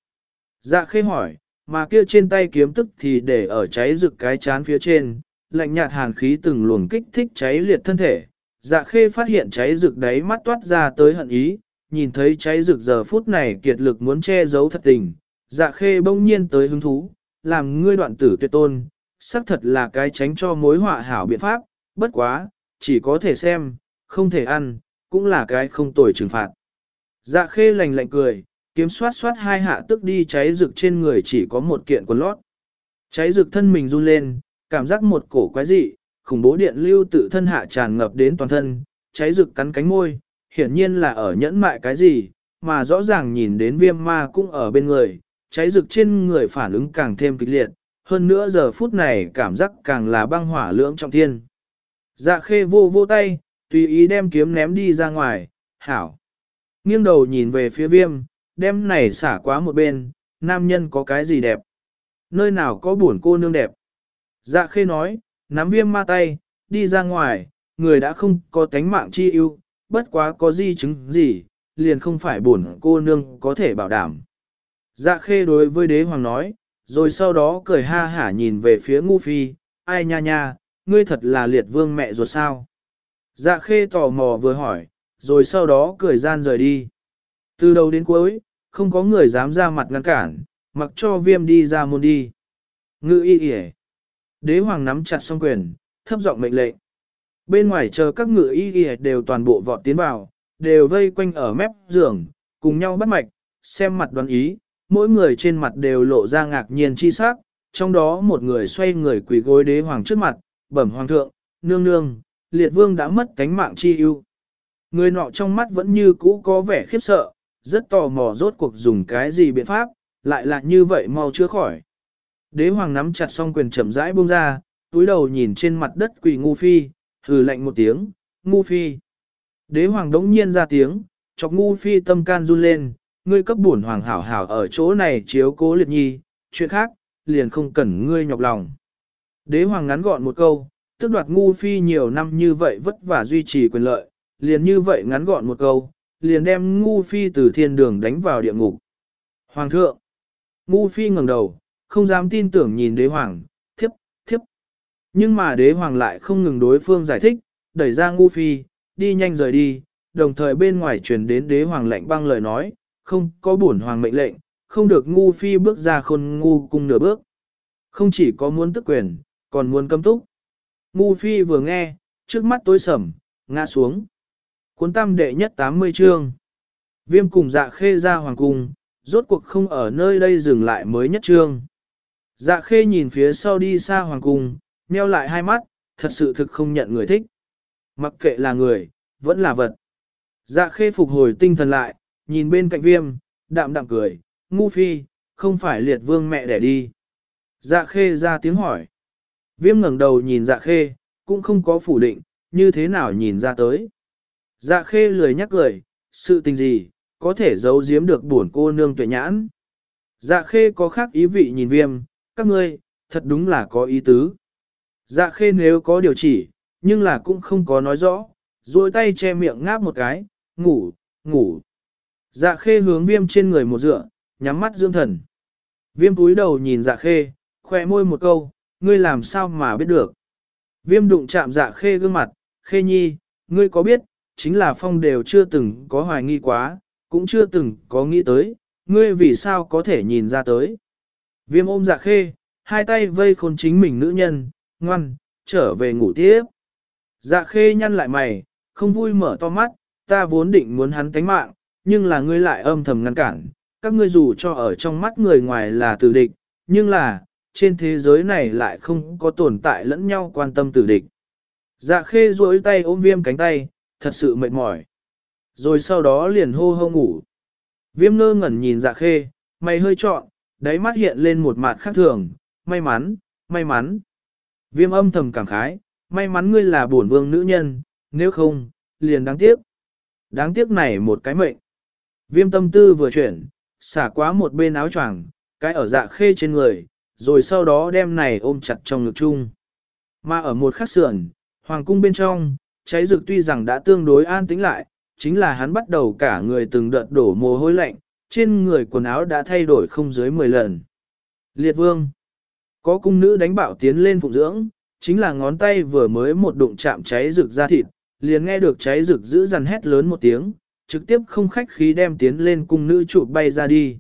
Dạ khê hỏi, mà kia trên tay kiếm tức thì để ở cháy rực cái chán phía trên, lạnh nhạt hàn khí từng luồng kích thích cháy liệt thân thể. Dạ khê phát hiện cháy rực đáy mắt toát ra tới hận ý, nhìn thấy cháy rực giờ phút này kiệt lực muốn che giấu thật tình. Dạ khê bỗng nhiên tới hứng thú, làm ngươi đoạn tử tuyệt tôn, xác thật là cái tránh cho mối họa hảo biện pháp, bất quá, chỉ có thể xem, không thể ăn, cũng là cái không tồi trừng phạt. Dạ khê lành lạnh cười, kiếm soát soát hai hạ tức đi cháy rực trên người chỉ có một kiện quần lót. Cháy rực thân mình run lên, cảm giác một cổ quái dị, khủng bố điện lưu tự thân hạ tràn ngập đến toàn thân, cháy rực cắn cánh môi, hiển nhiên là ở nhẫn mại cái gì, mà rõ ràng nhìn đến viêm ma cũng ở bên người, cháy rực trên người phản ứng càng thêm kịch liệt, hơn nữa giờ phút này cảm giác càng là băng hỏa lưỡng trọng thiên. Dạ khê vô vô tay, tùy ý đem kiếm ném đi ra ngoài, hảo. Nghiêng đầu nhìn về phía viêm, đem này xả quá một bên, nam nhân có cái gì đẹp? Nơi nào có buồn cô nương đẹp? Dạ khê nói, nắm viêm ma tay, đi ra ngoài, người đã không có tánh mạng chi ưu, bất quá có di chứng gì, liền không phải bổn cô nương có thể bảo đảm. Dạ khê đối với đế hoàng nói, rồi sau đó cười ha hả nhìn về phía ngu phi, ai nha nha, ngươi thật là liệt vương mẹ ruột sao. Dạ khê tò mò vừa hỏi, rồi sau đó cười gian rời đi. Từ đầu đến cuối, không có người dám ra mặt ngăn cản, mặc cho viêm đi ra môn đi. Ngự y yể, Đế hoàng nắm chặt song quyền, thấp giọng mệnh lệnh. Bên ngoài chờ các ngự y y đều toàn bộ vọt tiến vào, đều vây quanh ở mép giường, cùng nhau bắt mạch, xem mặt đoán ý, mỗi người trên mặt đều lộ ra ngạc nhiên chi sắc, trong đó một người xoay người quỳ gối đế hoàng trước mặt, bẩm hoàng thượng, nương nương, liệt vương đã mất cánh mạng chi ưu. Người nọ trong mắt vẫn như cũ có vẻ khiếp sợ, rất tò mò rốt cuộc dùng cái gì biện pháp, lại là như vậy mau chữa khỏi. Đế hoàng nắm chặt song quyền chậm rãi buông ra, túi đầu nhìn trên mặt đất quỳ ngu phi, hừ lạnh một tiếng, ngu phi. Đế hoàng đống nhiên ra tiếng, chọc ngu phi tâm can run lên, ngươi cấp bổn hoàng hảo hảo ở chỗ này chiếu cố liệt nhi, chuyện khác, liền không cần ngươi nhọc lòng. Đế hoàng ngắn gọn một câu, tức đoạt ngu phi nhiều năm như vậy vất vả duy trì quyền lợi, liền như vậy ngắn gọn một câu, liền đem ngu phi từ thiên đường đánh vào địa ngục. Hoàng thượng, ngu phi ngẩng đầu, không dám tin tưởng nhìn đế hoàng, thiếp, thiếp. Nhưng mà đế hoàng lại không ngừng đối phương giải thích, đẩy ra ngu phi, đi nhanh rời đi, đồng thời bên ngoài truyền đến đế hoàng lệnh băng lời nói, không có bổn hoàng mệnh lệnh, không được ngu phi bước ra khôn ngu cung nửa bước. Không chỉ có muốn tức quyền, còn muốn cấm túc. Ngu phi vừa nghe, trước mắt tối sầm, ngã xuống. Cuốn tam đệ nhất 80 chương. Viêm cùng dạ khê ra hoàng cung, rốt cuộc không ở nơi đây dừng lại mới nhất chương. Dạ khê nhìn phía sau đi xa hoàng cung, nheo lại hai mắt, thật sự thực không nhận người thích. Mặc kệ là người, vẫn là vật. Dạ khê phục hồi tinh thần lại, nhìn bên cạnh viêm, đạm đạm cười, ngu phi, không phải liệt vương mẹ đẻ đi. Dạ khê ra tiếng hỏi. Viêm ngẩng đầu nhìn dạ khê, cũng không có phủ định, như thế nào nhìn ra tới. Dạ khê lười nhắc cười, sự tình gì, có thể giấu giếm được buồn cô nương tuệ nhãn. Dạ khê có khác ý vị nhìn viêm, các ngươi, thật đúng là có ý tứ. Dạ khê nếu có điều chỉ, nhưng là cũng không có nói rõ, duỗi tay che miệng ngáp một cái, ngủ, ngủ. Dạ khê hướng viêm trên người một dựa, nhắm mắt dưỡng thần. Viêm túi đầu nhìn dạ khê, khoe môi một câu, ngươi làm sao mà biết được. Viêm đụng chạm dạ khê gương mặt, khê nhi, ngươi có biết, chính là phong đều chưa từng có hoài nghi quá, cũng chưa từng có nghĩ tới, ngươi vì sao có thể nhìn ra tới. Viêm ôm dạ khê, hai tay vây khôn chính mình nữ nhân, ngoan, trở về ngủ tiếp. Dạ khê nhăn lại mày, không vui mở to mắt, ta vốn định muốn hắn tánh mạng, nhưng là ngươi lại âm thầm ngăn cản, các ngươi dù cho ở trong mắt người ngoài là tử địch, nhưng là, trên thế giới này lại không có tồn tại lẫn nhau quan tâm tử địch. Dạ khê duỗi tay ôm viêm cánh tay, thật sự mệt mỏi. Rồi sau đó liền hô hô ngủ. Viêm ngơ ngẩn nhìn dạ khê, mày hơi trọn, đáy mắt hiện lên một mặt khác thường, may mắn, may mắn. Viêm âm thầm cảm khái, may mắn ngươi là bổn vương nữ nhân, nếu không, liền đáng tiếc. Đáng tiếc này một cái mệnh. Viêm tâm tư vừa chuyển, xả quá một bên áo choàng, cái ở dạ khê trên người, rồi sau đó đem này ôm chặt trong ngực chung. Mà ở một khắc sườn, hoàng cung bên trong, cháy rực tuy rằng đã tương đối an tĩnh lại, chính là hắn bắt đầu cả người từng đợt đổ mồ hôi lạnh, trên người quần áo đã thay đổi không dưới 10 lần. Liệt vương, có cung nữ đánh bạo tiến lên phụng dưỡng, chính là ngón tay vừa mới một đụng chạm cháy rực ra thịt, liền nghe được cháy rực giữ dằn hét lớn một tiếng, trực tiếp không khách khí đem tiến lên cung nữ chụp bay ra đi.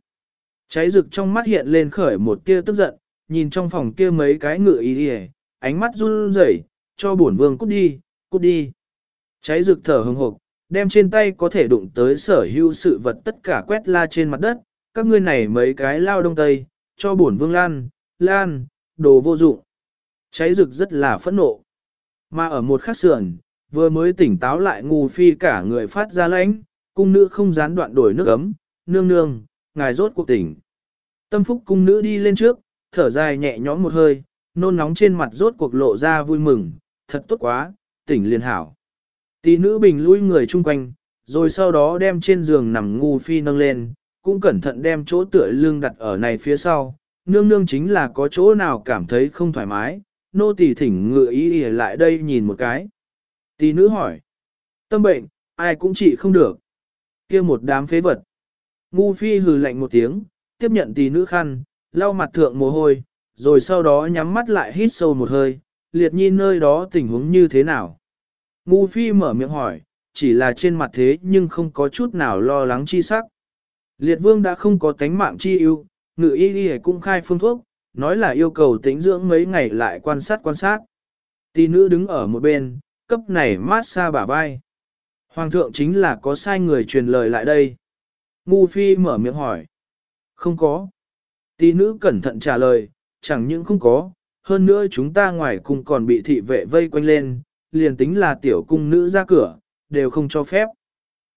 Cháy rực trong mắt hiện lên khởi một tia tức giận, nhìn trong phòng kia mấy cái ngựa ý đi ánh mắt run rẩy, cho bổn vương cút đi, cút đi. Cháy rực thở hừng hộp, đem trên tay có thể đụng tới sở hữu sự vật tất cả quét la trên mặt đất, các ngươi này mấy cái lao đông tây, cho bổn vương lan, lan, đồ vô dụng. Cháy rực rất là phẫn nộ. Mà ở một khắc sườn, vừa mới tỉnh táo lại ngu phi cả người phát ra lãnh, cung nữ không gián đoạn đổi nước ấm, nương nương, ngài rốt cuộc tỉnh. Tâm phúc cung nữ đi lên trước, thở dài nhẹ nhõm một hơi, nôn nóng trên mặt rốt cuộc lộ ra vui mừng, thật tốt quá, tỉnh liền hảo. Tỷ nữ bình lui người chung quanh, rồi sau đó đem trên giường nằm ngu phi nâng lên, cũng cẩn thận đem chỗ tựa lưng đặt ở này phía sau, nương nương chính là có chỗ nào cảm thấy không thoải mái, nô tỳ thỉnh ngựa ý ỉa lại đây nhìn một cái. Tỷ nữ hỏi, tâm bệnh, ai cũng trị không được. kia một đám phế vật. Ngu phi hừ lạnh một tiếng, tiếp nhận tỷ nữ khăn, lau mặt thượng mồ hôi, rồi sau đó nhắm mắt lại hít sâu một hơi, liệt nhi nơi đó tình huống như thế nào. Ngu phi mở miệng hỏi, chỉ là trên mặt thế nhưng không có chút nào lo lắng chi sắc. Liệt vương đã không có tánh mạng chi ưu, ngự y y cũng khai phương thuốc, nói là yêu cầu tĩnh dưỡng mấy ngày lại quan sát quan sát. Tỷ nữ đứng ở một bên, cấp này mát xa bả vai. Hoàng thượng chính là có sai người truyền lời lại đây. Ngu phi mở miệng hỏi. Không có. Tỷ nữ cẩn thận trả lời, chẳng những không có, hơn nữa chúng ta ngoài cùng còn bị thị vệ vây quanh lên, liền tính là tiểu cung nữ ra cửa, đều không cho phép.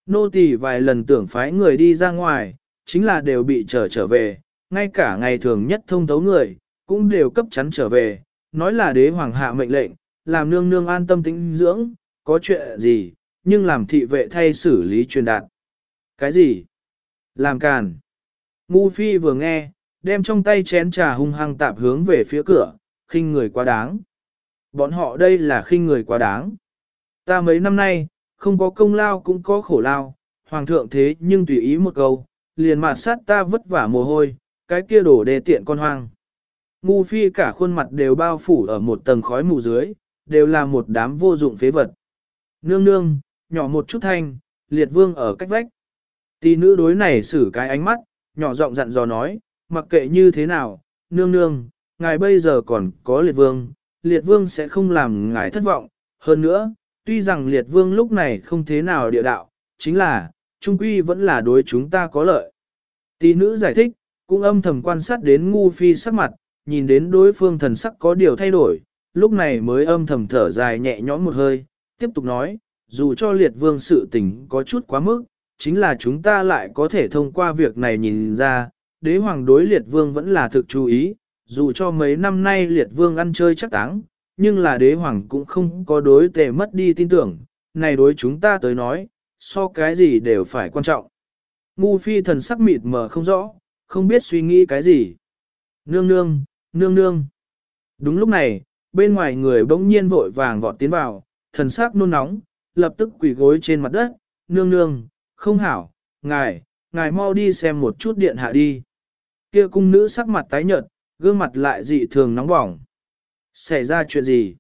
Nô tỳ vài lần tưởng phái người đi ra ngoài, chính là đều bị trở trở về, ngay cả ngày thường nhất thông thấu người, cũng đều cấp chắn trở về, nói là đế hoàng hạ mệnh lệnh, làm nương nương an tâm tĩnh dưỡng, có chuyện gì, nhưng làm thị vệ thay xử lý truyền đạt. Cái gì? Làm càn. Ngu phi vừa nghe, đem trong tay chén trà hung hăng tạp hướng về phía cửa, khinh người quá đáng. Bọn họ đây là khinh người quá đáng. Ta mấy năm nay, không có công lao cũng có khổ lao, hoàng thượng thế nhưng tùy ý một câu, liền mạt sát ta vất vả mồ hôi, cái kia đổ đề tiện con hoang. Ngu phi cả khuôn mặt đều bao phủ ở một tầng khói mù dưới, đều là một đám vô dụng phế vật. Nương nương, nhỏ một chút thanh, liệt vương ở cách vách. Tỷ nữ đối này xử cái ánh mắt, nhỏ giọng dặn dò nói, mặc kệ như thế nào, nương nương, ngài bây giờ còn có liệt vương, liệt vương sẽ không làm ngài thất vọng. Hơn nữa, tuy rằng liệt vương lúc này không thế nào địa đạo, chính là, trung quy vẫn là đối chúng ta có lợi. Tỷ nữ giải thích, cũng âm thầm quan sát đến ngu phi sắc mặt, nhìn đến đối phương thần sắc có điều thay đổi, lúc này mới âm thầm thở dài nhẹ nhõm một hơi, tiếp tục nói, dù cho liệt vương sự tình có chút quá mức, chính là chúng ta lại có thể thông qua việc này nhìn ra, đế hoàng đối liệt vương vẫn là thực chú ý, dù cho mấy năm nay liệt vương ăn chơi chắc táng, nhưng là đế hoàng cũng không có đối tề mất đi tin tưởng, này đối chúng ta tới nói, so cái gì đều phải quan trọng. Ngu phi thần sắc mịt mờ không rõ, không biết suy nghĩ cái gì. Nương nương, nương nương. Đúng lúc này, bên ngoài người bỗng nhiên vội vàng vọt tiến vào, thần sắc nôn nóng, lập tức quỳ gối trên mặt đất, nương nương, không hảo, ngài, ngài mau đi xem một chút điện hạ đi. Kia cung nữ sắc mặt tái nhợt, gương mặt lại dị thường nóng bỏng. Xảy ra chuyện gì?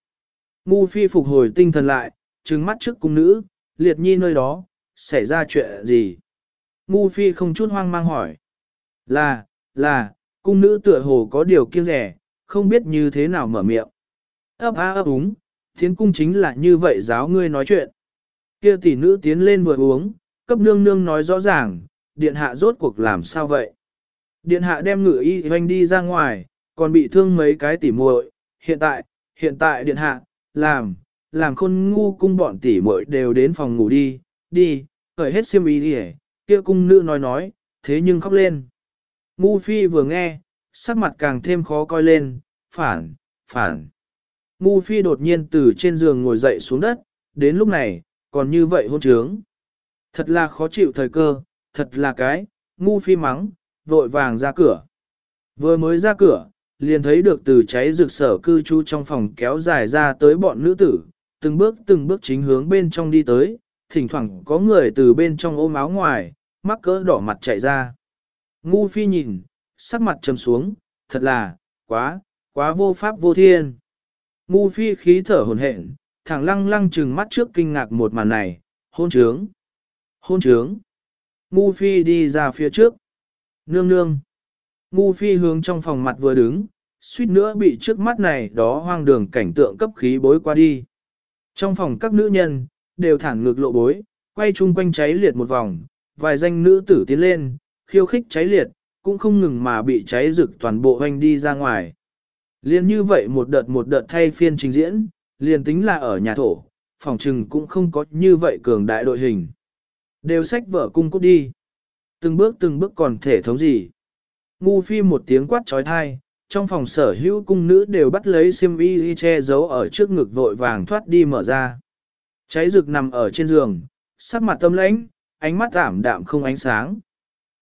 Ngu phi phục hồi tinh thần lại, trừng mắt trước cung nữ, liệt nhi nơi đó, xảy ra chuyện gì? Ngu phi không chút hoang mang hỏi. Là, là, cung nữ tựa hồ có điều kiêng rẻ, không biết như thế nào mở miệng. Ấp á ấp úng, thiến cung chính là như vậy giáo ngươi nói chuyện. Kia tỷ nữ tiến lên vừa uống, cấp nương nương nói rõ ràng, điện hạ rốt cuộc làm sao vậy. Điện hạ đem ngự y hoanh đi ra ngoài, còn bị thương mấy cái tỉ muội. hiện tại, hiện tại điện hạ, làm, làm khôn ngu cung bọn tỉ muội đều đến phòng ngủ đi, đi, khởi hết xiêm ý đi kia cung nữ nói nói, thế nhưng khóc lên. Ngu phi vừa nghe, sắc mặt càng thêm khó coi lên, phản, phản. Ngu phi đột nhiên từ trên giường ngồi dậy xuống đất, đến lúc này, còn như vậy hôn trướng. Thật là khó chịu thời cơ, thật là cái, ngu phi mắng, vội vàng ra cửa. Vừa mới ra cửa, liền thấy được từ cháy rực sở cư trú trong phòng kéo dài ra tới bọn nữ tử, từng bước từng bước chính hướng bên trong đi tới, thỉnh thoảng có người từ bên trong ôm áo ngoài, mắc cỡ đỏ mặt chạy ra. Ngu phi nhìn, sắc mặt trầm xuống, thật là, quá, quá vô pháp vô thiên. Ngu phi khí thở hồn hển, thẳng lăng lăng trừng mắt trước kinh ngạc một màn này, hôn trướng, hôn trướng. Ngu phi đi ra phía trước. Nương nương. Ngu phi hướng trong phòng mặt vừa đứng, suýt nữa bị trước mắt này đó hoang đường cảnh tượng cấp khí bối qua đi. Trong phòng các nữ nhân, đều thản ngược lộ bối, quay chung quanh cháy liệt một vòng, vài danh nữ tử tiến lên, khiêu khích cháy liệt, cũng không ngừng mà bị cháy rực toàn bộ hoanh đi ra ngoài. Liên như vậy một đợt một đợt thay phiên trình diễn, liền tính là ở nhà thổ, phòng trừng cũng không có như vậy cường đại đội hình. Đều sách vở cung cút đi. Từng bước từng bước còn thể thống gì. Ngu phi một tiếng quát trói thai, trong phòng sở hữu cung nữ đều bắt lấy xiêm y che giấu ở trước ngực vội vàng thoát đi mở ra. Cháy rực nằm ở trên giường, sắc mặt tâm lãnh, ánh mắt ảm đạm không ánh sáng.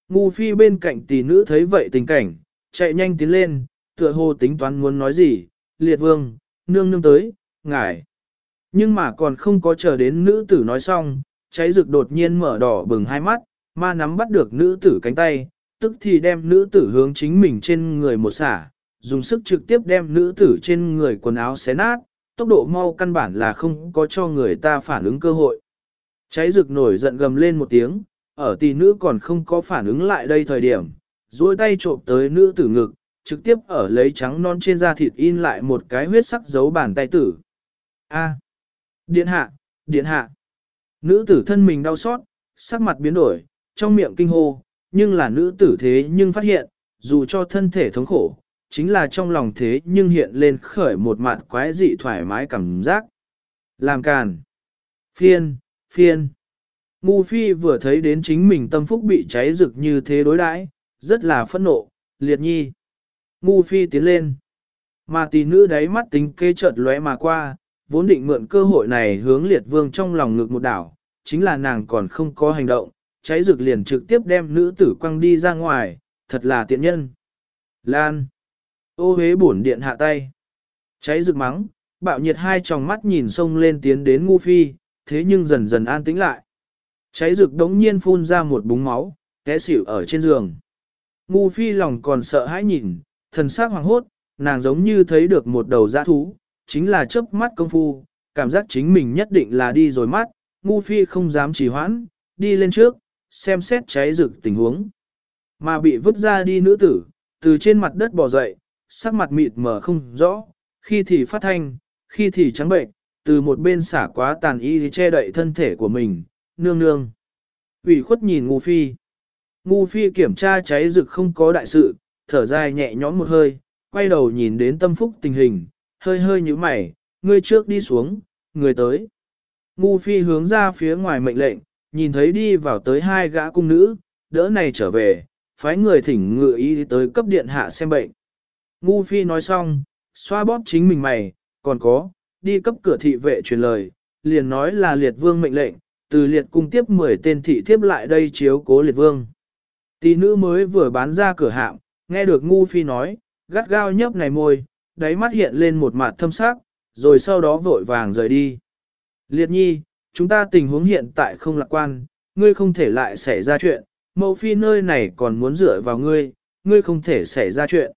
Ngu phi bên cạnh tỷ nữ thấy vậy tình cảnh, chạy nhanh tiến lên, tựa hồ tính toán muốn nói gì, liệt vương, nương nương tới, ngài. Nhưng mà còn không có chờ đến nữ tử nói xong, cháy rực đột nhiên mở đỏ bừng hai mắt, ma nắm bắt được nữ tử cánh tay, tức thì đem nữ tử hướng chính mình trên người một xả, dùng sức trực tiếp đem nữ tử trên người quần áo xé nát, tốc độ mau căn bản là không có cho người ta phản ứng cơ hội. Cháy rực nổi giận gầm lên một tiếng, ở tỷ nữ còn không có phản ứng lại đây thời điểm, duỗi tay trộm tới nữ tử ngực, trực tiếp ở lấy trắng non trên da thịt in lại một cái huyết sắc dấu bàn tay tử. A. Điện hạ, điện hạ. Nữ tử thân mình đau xót, sắc mặt biến đổi, trong miệng kinh hô, nhưng là nữ tử thế nhưng phát hiện, dù cho thân thể thống khổ, chính là trong lòng thế nhưng hiện lên khởi một mặt quái dị thoải mái cảm giác. Làm càn. Phiên, phiên. Ngu phi vừa thấy đến chính mình tâm phúc bị cháy rực như thế đối đãi, rất là phẫn nộ, liệt nhi. Ngu phi tiến lên. Mà tỷ nữ đáy mắt tính kê chợt lóe mà qua, vốn định mượn cơ hội này hướng liệt vương trong lòng ngực một đảo, chính là nàng còn không có hành động, cháy rực liền trực tiếp đem nữ tử quăng đi ra ngoài, thật là tiện nhân. Lan. Ô hế bổn điện hạ tay. Cháy rực mắng, bạo nhiệt hai tròng mắt nhìn sông lên tiến đến ngu phi, thế nhưng dần dần an tĩnh lại. Cháy rực đống nhiên phun ra một búng máu, té xỉu ở trên giường. Ngu phi lòng còn sợ hãi nhìn, thần sắc hoàng hốt, nàng giống như thấy được một đầu dã thú, chính là chớp mắt công phu, cảm giác chính mình nhất định là đi rồi mắt, ngu phi không dám trì hoãn, đi lên trước, xem xét cháy rực tình huống. Mà bị vứt ra đi nữ tử, từ trên mặt đất bò dậy, sắc mặt mịt mờ không rõ, khi thì phát thanh, khi thì trắng bệnh, từ một bên xả quá tàn y che đậy thân thể của mình, nương nương. ủy khuất nhìn ngu phi. Ngu phi kiểm tra cháy rực không có đại sự, thở dài nhẹ nhõm một hơi, quay đầu nhìn đến tâm phúc tình hình, hơi hơi như mày, ngươi trước đi xuống, người tới. Ngu phi hướng ra phía ngoài mệnh lệnh, nhìn thấy đi vào tới hai gã cung nữ, đỡ này trở về, phái người thỉnh ngựa y tới cấp điện hạ xem bệnh. Ngu phi nói xong, xoa bóp chính mình mày, còn có, đi cấp cửa thị vệ truyền lời, liền nói là liệt vương mệnh lệnh, từ liệt cung tiếp 10 tên thị tiếp lại đây chiếu cố liệt vương. Tỷ nữ mới vừa bán ra cửa hạm, nghe được ngu phi nói, gắt gao nhấp này môi, đáy mắt hiện lên một mặt thâm sắc, rồi sau đó vội vàng rời đi. Liệt nhi, chúng ta tình huống hiện tại không lạc quan, ngươi không thể lại xảy ra chuyện, mẫu phi nơi này còn muốn dựa vào ngươi, ngươi không thể xảy ra chuyện.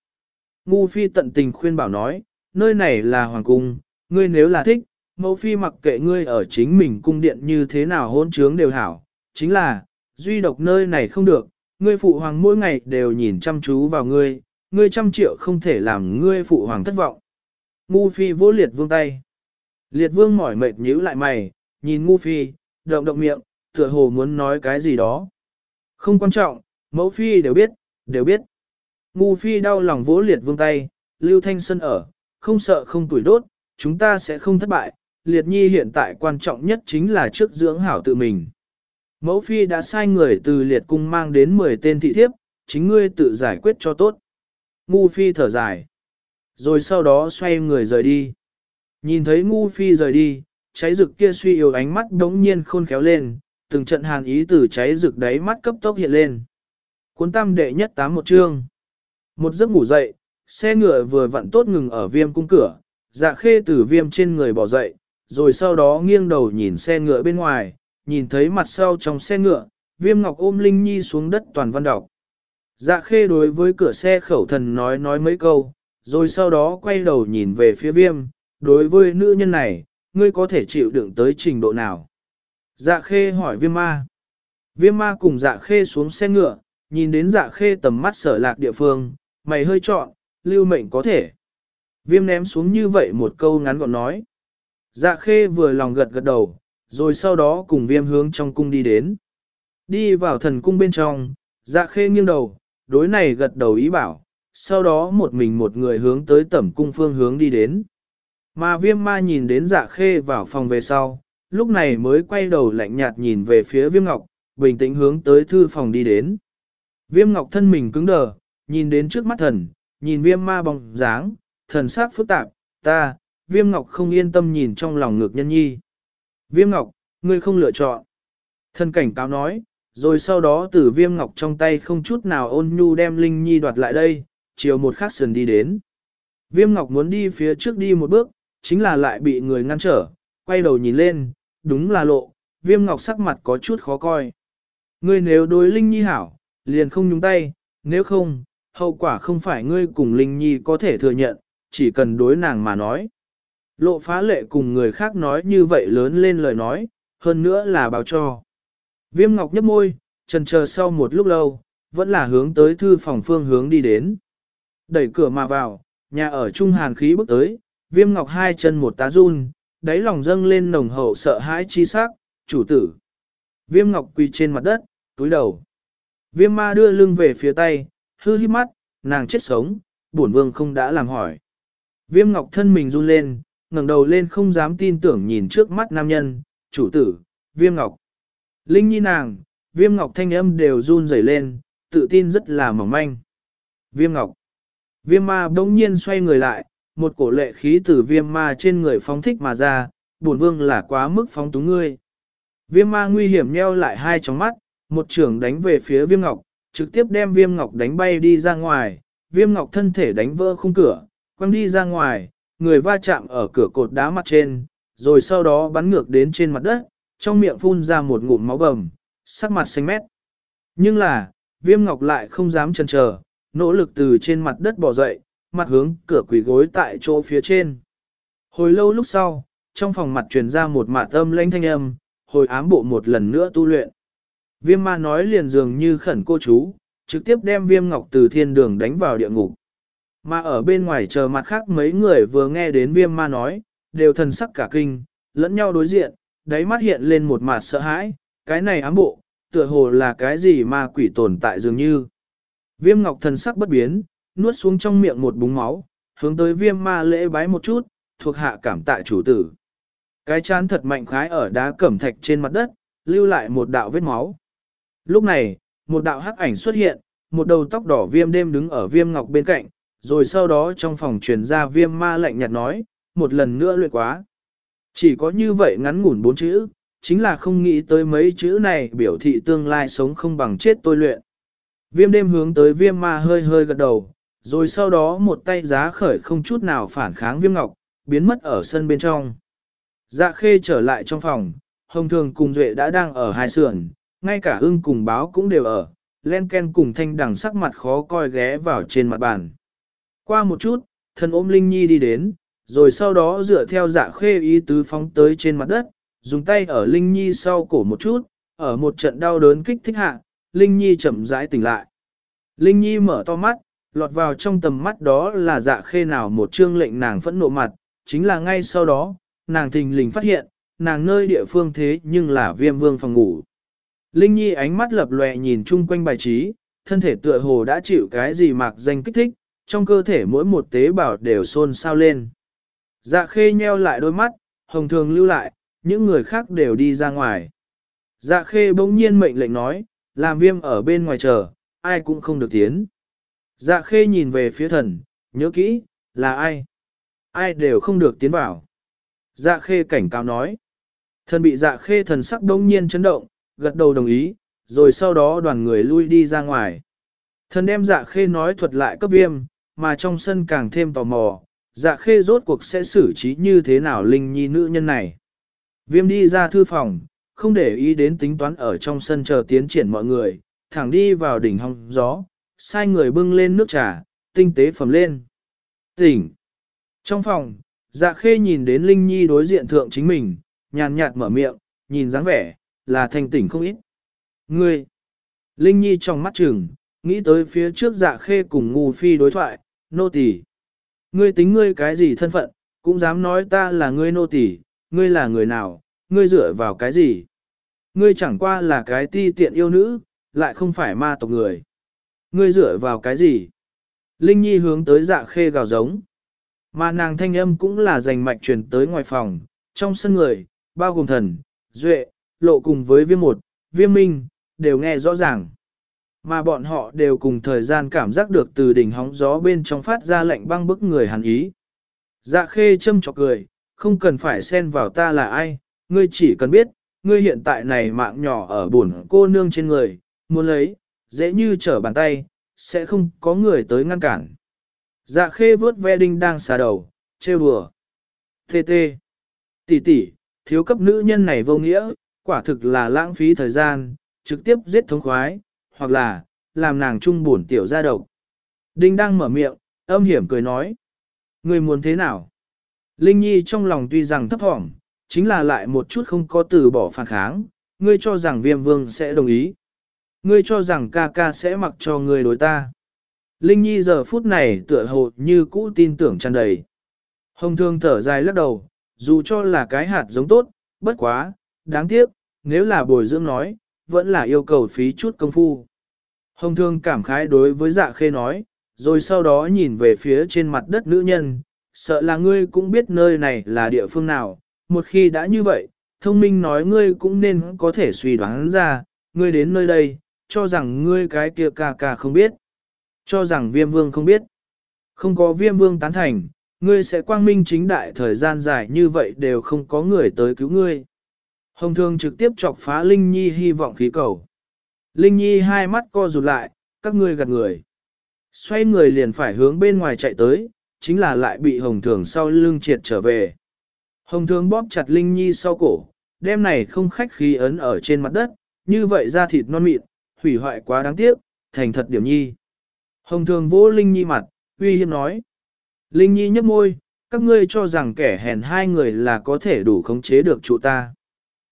Ngu phi tận tình khuyên bảo nói, nơi này là hoàng cung, ngươi nếu là thích, mẫu phi mặc kệ ngươi ở chính mình cung điện như thế nào hôn trướng đều hảo, chính là, duy độc nơi này không được, ngươi phụ hoàng mỗi ngày đều nhìn chăm chú vào ngươi, ngươi trăm triệu không thể làm ngươi phụ hoàng thất vọng. Ngu phi vỗ liệt vương tay. Liệt vương mỏi mệt nhíu lại mày, nhìn ngu phi, động động miệng, tựa hồ muốn nói cái gì đó. Không quan trọng, mẫu phi đều biết, đều biết. Ngu phi đau lòng vỗ liệt vương tay, lưu thanh sân ở, không sợ không tuổi đốt, chúng ta sẽ không thất bại. Liệt nhi hiện tại quan trọng nhất chính là trước dưỡng hảo tự mình. Mẫu phi đã sai người từ liệt cung mang đến 10 tên thị thiếp, chính ngươi tự giải quyết cho tốt. Ngu phi thở dài. Rồi sau đó xoay người rời đi. Nhìn thấy ngu phi rời đi, cháy rực kia suy yếu ánh mắt đống nhiên khôn khéo lên, từng trận hàn ý từ cháy rực đáy mắt cấp tốc hiện lên. Cuốn tam đệ nhất tám một chương. Một giấc ngủ dậy, xe ngựa vừa vặn tốt ngừng ở viêm cung cửa, dạ khê từ viêm trên người bỏ dậy, rồi sau đó nghiêng đầu nhìn xe ngựa bên ngoài, nhìn thấy mặt sau trong xe ngựa, viêm ngọc ôm Linh Nhi xuống đất toàn văn đọc. Dạ khê đối với cửa xe khẩu thần nói nói mấy câu, rồi sau đó quay đầu nhìn về phía viêm, đối với nữ nhân này, ngươi có thể chịu đựng tới trình độ nào? Dạ khê hỏi viêm ma. Viêm ma cùng dạ khê xuống xe ngựa, nhìn đến dạ khê tầm mắt sở lạc địa phương, mày hơi trọn, lưu mệnh có thể. Viêm ném xuống như vậy một câu ngắn gọn nói. Dạ khê vừa lòng gật gật đầu, rồi sau đó cùng viêm hướng trong cung đi đến. Đi vào thần cung bên trong, dạ khê nghiêng đầu, đối này gật đầu ý bảo, sau đó một mình một người hướng tới tẩm cung phương hướng đi đến. Mà viêm ma nhìn đến dạ khê vào phòng về sau, lúc này mới quay đầu lạnh nhạt nhìn về phía viêm ngọc, bình tĩnh hướng tới thư phòng đi đến. Viêm ngọc thân mình cứng đờ, nhìn đến trước mắt thần, nhìn viêm ma bóng dáng, thần sắc phức tạp, ta, viêm ngọc không yên tâm nhìn trong lòng ngược nhân nhi. Viêm ngọc, ngươi không lựa chọn. Thần cảnh cáo nói, rồi sau đó từ viêm ngọc trong tay không chút nào ôn nhu đem Linh Nhi đoạt lại đây, chiều một khắc sườn đi đến. Viêm ngọc muốn đi phía trước đi một bước, chính là lại bị người ngăn trở, quay đầu nhìn lên, đúng là lộ, viêm ngọc sắc mặt có chút khó coi. Ngươi nếu đối Linh Nhi hảo, liền không nhúng tay, nếu không, hậu quả không phải ngươi cùng Linh Nhi có thể thừa nhận, chỉ cần đối nàng mà nói. Lộ phá lệ cùng người khác nói như vậy lớn lên lời nói, hơn nữa là báo cho. Viêm ngọc nhấp môi, trần chờ sau một lúc lâu, vẫn là hướng tới thư phòng phương hướng đi đến. Đẩy cửa mà vào, nhà ở trung hàn khí bước tới, viêm ngọc hai chân một tá run, đáy lòng dâng lên nồng hậu sợ hãi chi sắc, chủ tử. Viêm ngọc quỳ trên mặt đất, túi đầu. Viêm ma đưa lưng về phía tay, hư hít mắt, nàng chết sống, bổn vương không đã làm hỏi. Viêm ngọc thân mình run lên, ngẩng đầu lên không dám tin tưởng nhìn trước mắt nam nhân, chủ tử, viêm ngọc. Linh nhi nàng, viêm ngọc thanh âm đều run rẩy lên, tự tin rất là mỏng manh. Viêm ngọc. Viêm ma bỗng nhiên xoay người lại, một cổ lệ khí từ viêm ma trên người phóng thích mà ra, bổn vương là quá mức phóng túng ngươi. Viêm ma nguy hiểm nheo lại hai tròng mắt, một trưởng đánh về phía viêm ngọc, trực tiếp đem viêm ngọc đánh bay đi ra ngoài, viêm ngọc thân thể đánh vỡ khung cửa, quăng đi ra ngoài, người va chạm ở cửa cột đá mặt trên, rồi sau đó bắn ngược đến trên mặt đất, trong miệng phun ra một ngụm máu bầm, sắc mặt xanh mét. Nhưng là, viêm ngọc lại không dám chần chờ, nỗ lực từ trên mặt đất bò dậy, mặt hướng cửa quỷ gối tại chỗ phía trên. Hồi lâu lúc sau, trong phòng mặt truyền ra một mạt âm lãnh thanh âm, hồi ám bộ một lần nữa tu luyện. Viêm ma nói liền dường như khẩn cô chú, trực tiếp đem viêm ngọc từ thiên đường đánh vào địa ngục. Mà ở bên ngoài chờ mặt khác mấy người vừa nghe đến viêm ma nói, đều thần sắc cả kinh, lẫn nhau đối diện, đáy mắt hiện lên một mặt sợ hãi, cái này ám bộ, tựa hồ là cái gì ma quỷ tồn tại dường như. Viêm ngọc thần sắc bất biến, nuốt xuống trong miệng một búng máu, hướng tới viêm ma lễ bái một chút, thuộc hạ cảm tạ chủ tử. Cái chán thật mạnh khái ở đá cẩm thạch trên mặt đất, lưu lại một đạo vết máu. Lúc này, một đạo hắc ảnh xuất hiện, một đầu tóc đỏ viêm đêm đứng ở viêm ngọc bên cạnh, rồi sau đó trong phòng truyền ra viêm ma lạnh nhạt nói, một lần nữa luyện quá. Chỉ có như vậy ngắn ngủn bốn chữ, chính là không nghĩ tới mấy chữ này biểu thị tương lai sống không bằng chết tôi luyện. Viêm đêm hướng tới viêm ma hơi hơi gật đầu, rồi sau đó một tay giá khởi không chút nào phản kháng viêm ngọc, biến mất ở sân bên trong. Dạ khê trở lại trong phòng, hồng thường cùng duệ đã đang ở hai sườn, ngay cả ưng cùng báo cũng đều ở, len ken cùng thanh đằng sắc mặt khó coi ghé vào trên mặt bàn. Qua một chút, thần ôm Linh Nhi đi đến, rồi sau đó dựa theo dạ khê ý tứ phóng tới trên mặt đất, dùng tay ở Linh Nhi sau cổ một chút, ở một trận đau đớn kích thích hạ, Linh Nhi chậm rãi tỉnh lại. Linh Nhi mở to mắt, lọt vào trong tầm mắt đó là dạ khê nào một chương lệnh nàng phẫn nộ mặt, chính là ngay sau đó, nàng thình lình phát hiện, nàng nơi địa phương thế nhưng là viêm vương phòng ngủ. Linh Nhi ánh mắt lập lòe nhìn chung quanh bài trí, thân thể tựa hồ đã chịu cái gì mạc danh kích thích, trong cơ thể mỗi một tế bào đều xôn xao lên. Dạ khê nheo lại đôi mắt, hồng thường lưu lại, những người khác đều đi ra ngoài. Dạ khê bỗng nhiên mệnh lệnh nói, làm viêm ở bên ngoài chờ, ai cũng không được tiến. Dạ khê nhìn về phía thần, nhớ kỹ, là ai? Ai đều không được tiến vào. Dạ khê cảnh cáo nói. Thần bị dạ khê thần sắc đông nhiên chấn động, gật đầu đồng ý, rồi sau đó đoàn người lui đi ra ngoài. Thần đem dạ khê nói thuật lại cấp viêm, mà trong sân càng thêm tò mò, dạ khê rốt cuộc sẽ xử trí như thế nào linh nhi nữ nhân này. Viêm đi ra thư phòng, không để ý đến tính toán ở trong sân chờ tiến triển mọi người, thẳng đi vào đỉnh hong gió, sai người bưng lên nước trà, tinh tế phẩm lên. Tỉnh! Trong phòng, dạ khê nhìn đến Linh Nhi đối diện thượng chính mình, nhàn nhạt mở miệng, nhìn dáng vẻ, là thành tỉnh không ít. Ngươi! Linh Nhi trong mắt trừng, nghĩ tới phía trước dạ khê cùng ngu phi đối thoại, nô tỳ. Ngươi tính ngươi cái gì thân phận, cũng dám nói ta là ngươi nô tỳ, ngươi là người nào, ngươi dựa vào cái gì? Ngươi chẳng qua là cái ti tiện yêu nữ, lại không phải ma tộc người. Ngươi dựa vào cái gì? Linh Nhi hướng tới dạ khê gào giống. Mà nàng thanh âm cũng là dành mạch truyền tới ngoài phòng, trong sân người, bao gồm thần, duệ, lộ cùng với viêm một, viêm minh, đều nghe rõ ràng. Mà bọn họ đều cùng thời gian cảm giác được từ đỉnh hóng gió bên trong phát ra lệnh băng bức người hàn ý. Dạ khê châm chọc cười, không cần phải xen vào ta là ai, ngươi chỉ cần biết, ngươi hiện tại này mạng nhỏ ở buồn cô nương trên người, muốn lấy, dễ như trở bàn tay, sẽ không có người tới ngăn cản. Dạ khê vớt ve đinh đang xà đầu, trêu đùa. Tê tê. Tỷ tỷ, thiếu cấp nữ nhân này vô nghĩa, quả thực là lãng phí thời gian, trực tiếp giết thống khoái, hoặc là, làm nàng trung buồn tiểu ra độc. Đinh đang mở miệng, âm hiểm cười nói. Người muốn thế nào? Linh Nhi trong lòng tuy rằng thấp thỏm, chính là lại một chút không có từ bỏ phản kháng, ngươi cho rằng viêm vương sẽ đồng ý. Ngươi cho rằng ca ca sẽ mặc cho ngươi đối ta. Linh Nhi giờ phút này tựa hồ như cũ tin tưởng tràn đầy. Hồng thương thở dài lắc đầu, dù cho là cái hạt giống tốt, bất quá, đáng tiếc, nếu là bồi dưỡng nói, vẫn là yêu cầu phí chút công phu. Hồng thương cảm khái đối với dạ khê nói, rồi sau đó nhìn về phía trên mặt đất nữ nhân, sợ là ngươi cũng biết nơi này là địa phương nào, một khi đã như vậy, thông minh nói ngươi cũng nên có thể suy đoán ra, ngươi đến nơi đây, cho rằng ngươi cái kia ca ca không biết, cho rằng viêm vương không biết. Không có viêm vương tán thành, ngươi sẽ quang minh chính đại thời gian dài như vậy đều không có người tới cứu ngươi. Hồng thương trực tiếp chọc phá Linh Nhi hy vọng khí cầu. Linh Nhi hai mắt co rụt lại, các ngươi gạt người. Xoay người liền phải hướng bên ngoài chạy tới, chính là lại bị hồng thường sau lưng triệt trở về. Hồng thường bóp chặt Linh Nhi sau cổ, đem này không khách khí ấn ở trên mặt đất, như vậy ra thịt non mịn, hủy hoại quá đáng tiếc, thành thật điểm nhi. Hồng thường vỗ Linh Nhi mặt, uy hiếp nói. Linh Nhi nhấp môi, các ngươi cho rằng kẻ hèn hai người là có thể đủ khống chế được chủ ta.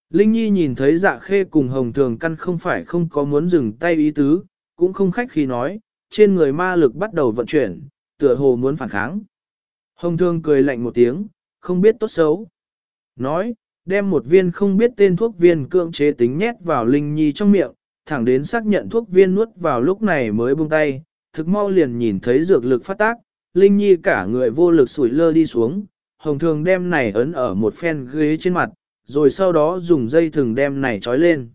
Linh Nhi nhìn thấy dạ khê cùng hồng thường căn không phải không có muốn dừng tay ý tứ, cũng không khách khi nói, trên người ma lực bắt đầu vận chuyển, tựa hồ muốn phản kháng. Hồng thường cười lạnh một tiếng, không biết tốt xấu. Nói, đem một viên không biết tên thuốc viên cưỡng chế tính nhét vào Linh Nhi trong miệng, thẳng đến xác nhận thuốc viên nuốt vào lúc này mới buông tay, thực mau liền nhìn thấy dược lực phát tác, Linh Nhi cả người vô lực sủi lơ đi xuống, Hồng Thường đem này ấn ở một phen ghế trên mặt, rồi sau đó dùng dây thừng đem này trói lên.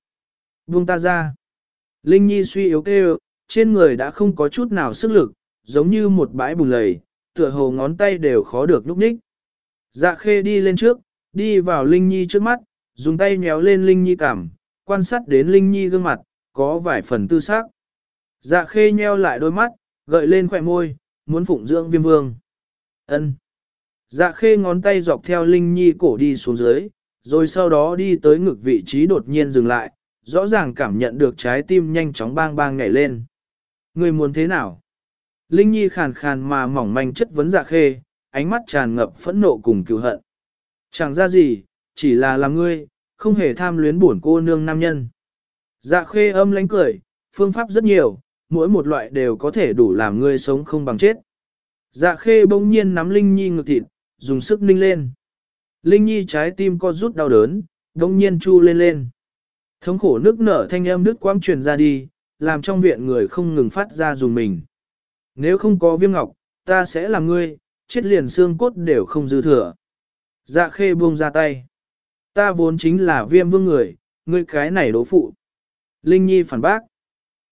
Buông ta ra. Linh Nhi suy yếu kêu, trên người đã không có chút nào sức lực, giống như một bãi bùn lầy, tựa hồ ngón tay đều khó được lúc ních. Dạ khê đi lên trước, đi vào Linh Nhi trước mắt, dùng tay nhéo lên Linh Nhi cảm, quan sát đến Linh Nhi gương mặt, có vài phần tư xác. Dạ khê nheo lại đôi mắt, gợi lên khỏe môi, muốn phụng dưỡng viêm vương. ân Dạ khê ngón tay dọc theo Linh Nhi cổ đi xuống dưới, rồi sau đó đi tới ngực vị trí đột nhiên dừng lại, rõ ràng cảm nhận được trái tim nhanh chóng bang bang nhảy lên. Người muốn thế nào? Linh Nhi khàn khàn mà mỏng manh chất vấn dạ khê, ánh mắt tràn ngập phẫn nộ cùng cựu hận. Chẳng ra gì, chỉ là làm ngươi, không hề tham luyến buồn cô nương nam nhân. Dạ khê âm lánh cười, phương pháp rất nhiều, mỗi một loại đều có thể đủ làm ngươi sống không bằng chết. Dạ khê bỗng nhiên nắm Linh Nhi ngực thịt, dùng sức ninh lên. Linh Nhi trái tim co rút đau đớn, bỗng nhiên chu lên lên. Thống khổ nước nở thanh âm nước quang truyền ra đi, làm trong viện người không ngừng phát ra dùng mình. Nếu không có viêm ngọc, ta sẽ làm ngươi, chết liền xương cốt đều không dư thừa. Dạ khê buông ra tay. Ta vốn chính là viêm vương người, ngươi cái này đố phụ. Linh Nhi phản bác.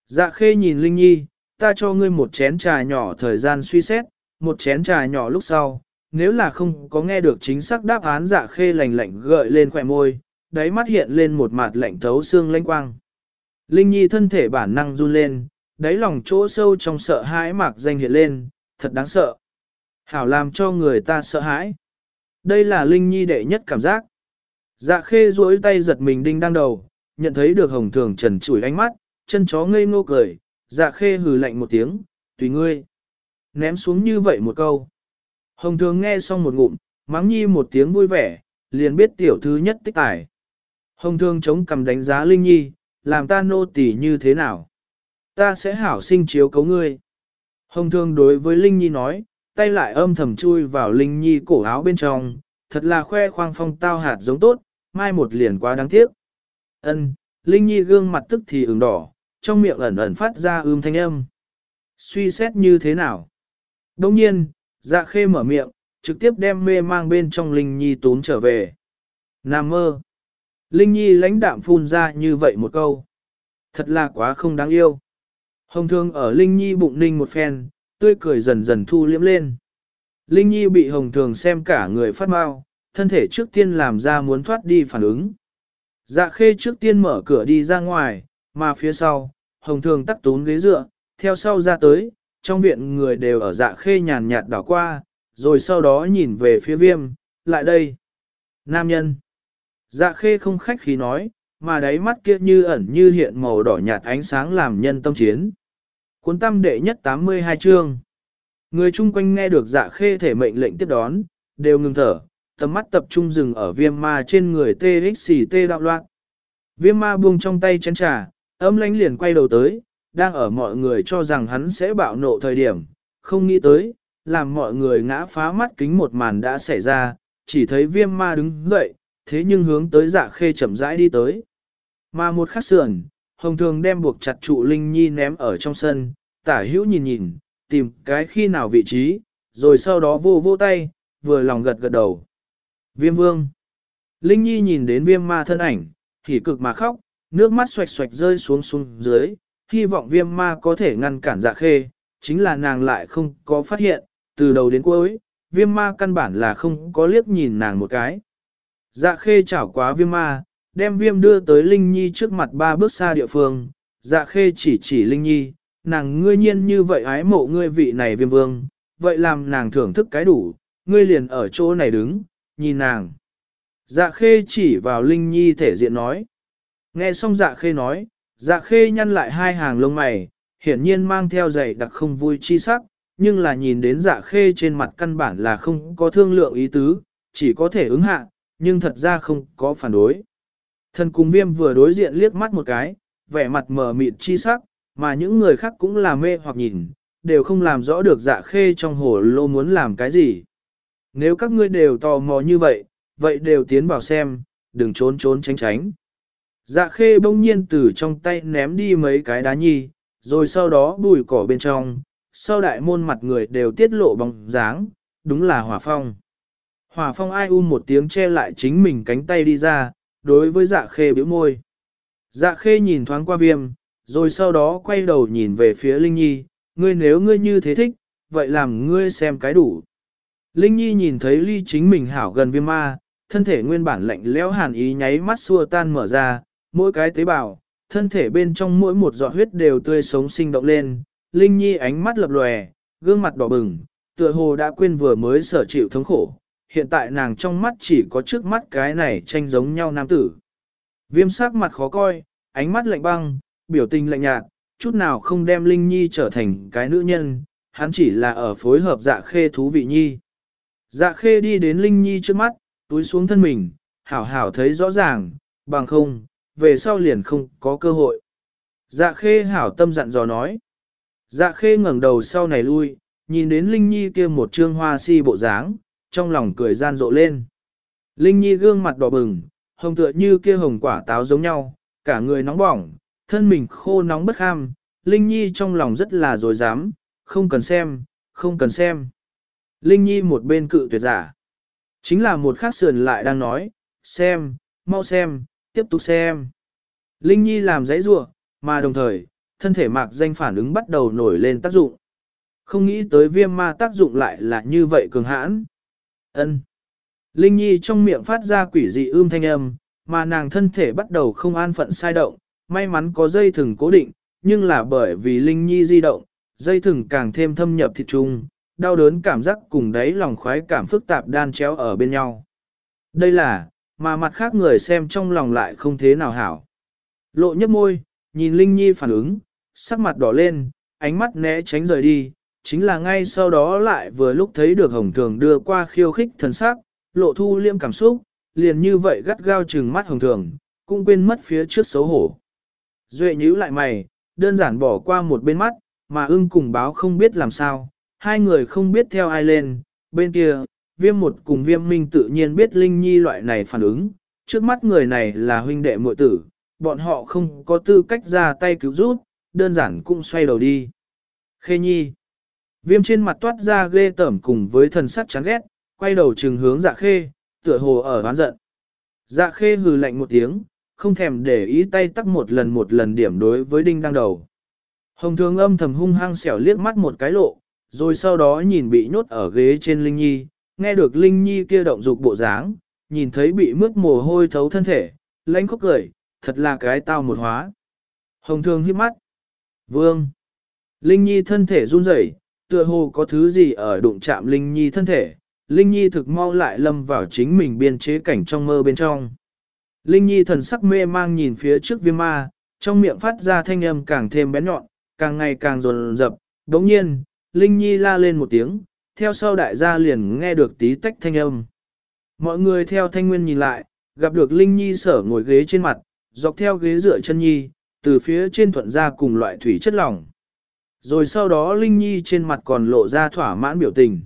Dạ khê nhìn Linh Nhi, ta cho ngươi một chén trà nhỏ thời gian suy xét, một chén trà nhỏ lúc sau, nếu là không có nghe được chính xác đáp án dạ khê lành lạnh gợi lên khỏe môi, đáy mắt hiện lên một mặt lạnh thấu xương lanh quang. Linh Nhi thân thể bản năng run lên, đáy lòng chỗ sâu trong sợ hãi mạc danh hiện lên, thật đáng sợ. Hảo làm cho người ta sợ hãi. Đây là Linh Nhi đệ nhất cảm giác. Dạ khê duỗi tay giật mình đinh đang đầu, nhận thấy được hồng thường trần chủi ánh mắt, chân chó ngây ngô cười, dạ khê hừ lạnh một tiếng, tùy ngươi. Ném xuống như vậy một câu. Hồng thường nghe xong một ngụm, mắng nhi một tiếng vui vẻ, liền biết tiểu thư nhất tích tải. Hồng thường chống cầm đánh giá Linh Nhi, làm ta nô tỳ như thế nào? Ta sẽ hảo sinh chiếu cấu ngươi. Hồng thường đối với Linh Nhi nói, tay lại âm thầm chui vào Linh Nhi cổ áo bên trong, thật là khoe khoang phong tao hạt giống tốt, mai một liền quá đáng tiếc. Ân, Linh Nhi gương mặt tức thì ửng đỏ, trong miệng ẩn ẩn phát ra ưm thanh âm. Suy xét như thế nào? Đông nhiên, dạ khê mở miệng, trực tiếp đem mê mang bên trong Linh Nhi tốn trở về. Nam mơ. Linh Nhi lãnh đạm phun ra như vậy một câu. Thật là quá không đáng yêu. Hồng thương ở Linh Nhi bụng ninh một phen, tươi cười dần dần thu liễm lên. Linh Nhi bị Hồng thường xem cả người phát mau, thân thể trước tiên làm ra muốn thoát đi phản ứng. Dạ khê trước tiên mở cửa đi ra ngoài, mà phía sau, Hồng thường tắc tún ghế dựa, theo sau ra tới, trong viện người đều ở dạ khê nhàn nhạt đảo qua, rồi sau đó nhìn về phía viêm, lại đây. Nam nhân. Dạ khê không khách khí nói, mà đáy mắt kia như ẩn như hiện màu đỏ nhạt ánh sáng làm nhân tâm chiến. Cuốn tâm đệ nhất 82 chương. Người chung quanh nghe được dạ khê thể mệnh lệnh tiếp đón, đều ngừng thở, tầm mắt tập trung dừng ở viêm ma trên người TXT đạo loạn. Viêm ma buông trong tay chén trà, âm lánh liền quay đầu tới, đang ở mọi người cho rằng hắn sẽ bạo nộ thời điểm, không nghĩ tới, làm mọi người ngã phá mắt kính một màn đã xảy ra, chỉ thấy viêm ma đứng dậy, thế nhưng hướng tới dạ khê chậm rãi đi tới. Mà một khắc sườn, hồng thường đem buộc chặt trụ Linh Nhi ném ở trong sân, tả hữu nhìn nhìn, tìm cái khi nào vị trí, rồi sau đó vô vô tay, vừa lòng gật gật đầu. Viêm vương. Linh Nhi nhìn đến viêm ma thân ảnh, thì cực mà khóc, nước mắt xoạch xoạch rơi xuống xuống dưới, hy vọng viêm ma có thể ngăn cản dạ khê, chính là nàng lại không có phát hiện, từ đầu đến cuối, viêm ma căn bản là không có liếc nhìn nàng một cái. Dạ khê chảo quá viêm ma, đem viêm đưa tới Linh Nhi trước mặt ba bước xa địa phương, dạ khê chỉ chỉ Linh Nhi, nàng ngươi nhiên như vậy ái mộ ngươi vị này viêm vương, vậy làm nàng thưởng thức cái đủ, ngươi liền ở chỗ này đứng, nhìn nàng. Dạ khê chỉ vào Linh Nhi thể diện nói. Nghe xong dạ khê nói, dạ khê nhăn lại hai hàng lông mày, hiển nhiên mang theo dày đặc không vui chi sắc, nhưng là nhìn đến dạ khê trên mặt căn bản là không có thương lượng ý tứ, chỉ có thể ứng hạ, nhưng thật ra không có phản đối. Thần cùng viêm vừa đối diện liếc mắt một cái, vẻ mặt mờ mịt chi sắc, mà những người khác cũng là mê hoặc nhìn, đều không làm rõ được dạ khê trong hồ lô muốn làm cái gì. Nếu các ngươi đều tò mò như vậy, vậy đều tiến vào xem, đừng trốn trốn tránh tránh. Dạ khê bỗng nhiên từ trong tay ném đi mấy cái đá nhi, rồi sau đó bùi cỏ bên trong, sau đại môn mặt người đều tiết lộ bóng dáng, đúng là hỏa phong. Hỏa phong ai u một tiếng che lại chính mình cánh tay đi ra, đối với dạ khê biểu môi. Dạ khê nhìn thoáng qua viêm, rồi sau đó quay đầu nhìn về phía Linh Nhi, ngươi nếu ngươi như thế thích, vậy làm ngươi xem cái đủ. Linh Nhi nhìn thấy ly chính mình hảo gần viêm ma, thân thể nguyên bản lạnh lẽo hàn ý nháy mắt xua tan mở ra, mỗi cái tế bào, thân thể bên trong mỗi một giọt huyết đều tươi sống sinh động lên, Linh Nhi ánh mắt lập lòe, gương mặt đỏ bừng, tựa hồ đã quên vừa mới sở chịu thống khổ, hiện tại nàng trong mắt chỉ có trước mắt cái này tranh giống nhau nam tử. Viêm sắc mặt khó coi, ánh mắt lạnh băng, biểu tình lạnh nhạt, chút nào không đem Linh Nhi trở thành cái nữ nhân, hắn chỉ là ở phối hợp dạ khê thú vị nhi. Dạ khê đi đến Linh Nhi trước mắt, túi xuống thân mình, hảo hảo thấy rõ ràng, bằng không, về sau liền không có cơ hội. Dạ khê hảo tâm dặn dò nói. Dạ khê ngẩng đầu sau này lui, nhìn đến Linh Nhi kia một trương hoa si bộ dáng, trong lòng cười gian rộ lên. Linh Nhi gương mặt đỏ bừng, hồng tựa như kia hồng quả táo giống nhau, cả người nóng bỏng, thân mình khô nóng bất ham, Linh Nhi trong lòng rất là dối dám, không cần xem, không cần xem. Linh Nhi một bên cự tuyệt giả. Chính là một khác sườn lại đang nói, xem, mau xem, tiếp tục xem. Linh Nhi làm giấy rua, mà đồng thời, thân thể mạc danh phản ứng bắt đầu nổi lên tác dụng. Không nghĩ tới viêm ma tác dụng lại là như vậy cường hãn. Ân. Linh Nhi trong miệng phát ra quỷ dị ưm thanh âm, mà nàng thân thể bắt đầu không an phận sai động, may mắn có dây thừng cố định, nhưng là bởi vì Linh Nhi di động, dây thừng càng thêm thâm nhập thịt trung, đau đớn cảm giác cùng đấy lòng khoái cảm phức tạp đan chéo ở bên nhau. Đây là, mà mặt khác người xem trong lòng lại không thế nào hảo. Lộ nhấp môi, nhìn Linh Nhi phản ứng, sắc mặt đỏ lên, ánh mắt né tránh rời đi, chính là ngay sau đó lại vừa lúc thấy được Hồng Thường đưa qua khiêu khích thần sắc, lộ thu liêm cảm xúc, liền như vậy gắt gao trừng mắt Hồng Thường, cũng quên mất phía trước xấu hổ. Duệ nhíu lại mày, đơn giản bỏ qua một bên mắt, mà ưng cùng báo không biết làm sao, hai người không biết theo ai lên, bên kia, viêm một cùng viêm minh tự nhiên biết Linh Nhi loại này phản ứng, trước mắt người này là huynh đệ muội tử, bọn họ không có tư cách ra tay cứu giúp, đơn giản cũng xoay đầu đi. Khê Nhi Viêm trên mặt toát ra ghê tởm cùng với thần sắc chán ghét, quay đầu trừng hướng dạ khê, tựa hồ ở oán giận. Dạ khê hừ lạnh một tiếng, không thèm để ý tay tắc một lần một lần điểm đối với đinh đang đầu. Hồng thường âm thầm hung hăng xẻo liếc mắt một cái lộ, rồi sau đó nhìn bị nhốt ở ghế trên Linh Nhi, nghe được Linh Nhi kia động dục bộ dáng, nhìn thấy bị mướt mồ hôi thấu thân thể, lãnh khóc cười, thật là cái tao một hóa. Hồng thường hiếp mắt. Vương. Linh Nhi thân thể run rẩy, tựa hồ có thứ gì ở đụng chạm Linh Nhi thân thể. Linh Nhi thực mau lại lâm vào chính mình biên chế cảnh trong mơ bên trong. Linh Nhi thần sắc mê mang nhìn phía trước viêm ma, trong miệng phát ra thanh âm càng thêm bén nhọn, càng ngày càng rồn rập. Đống nhiên, Linh Nhi la lên một tiếng, theo sau đại gia liền nghe được tí tách thanh âm. Mọi người theo thanh nguyên nhìn lại, gặp được Linh Nhi sở ngồi ghế trên mặt, dọc theo ghế dựa chân Nhi, từ phía trên thuận ra cùng loại thủy chất lỏng. Rồi sau đó Linh Nhi trên mặt còn lộ ra thỏa mãn biểu tình.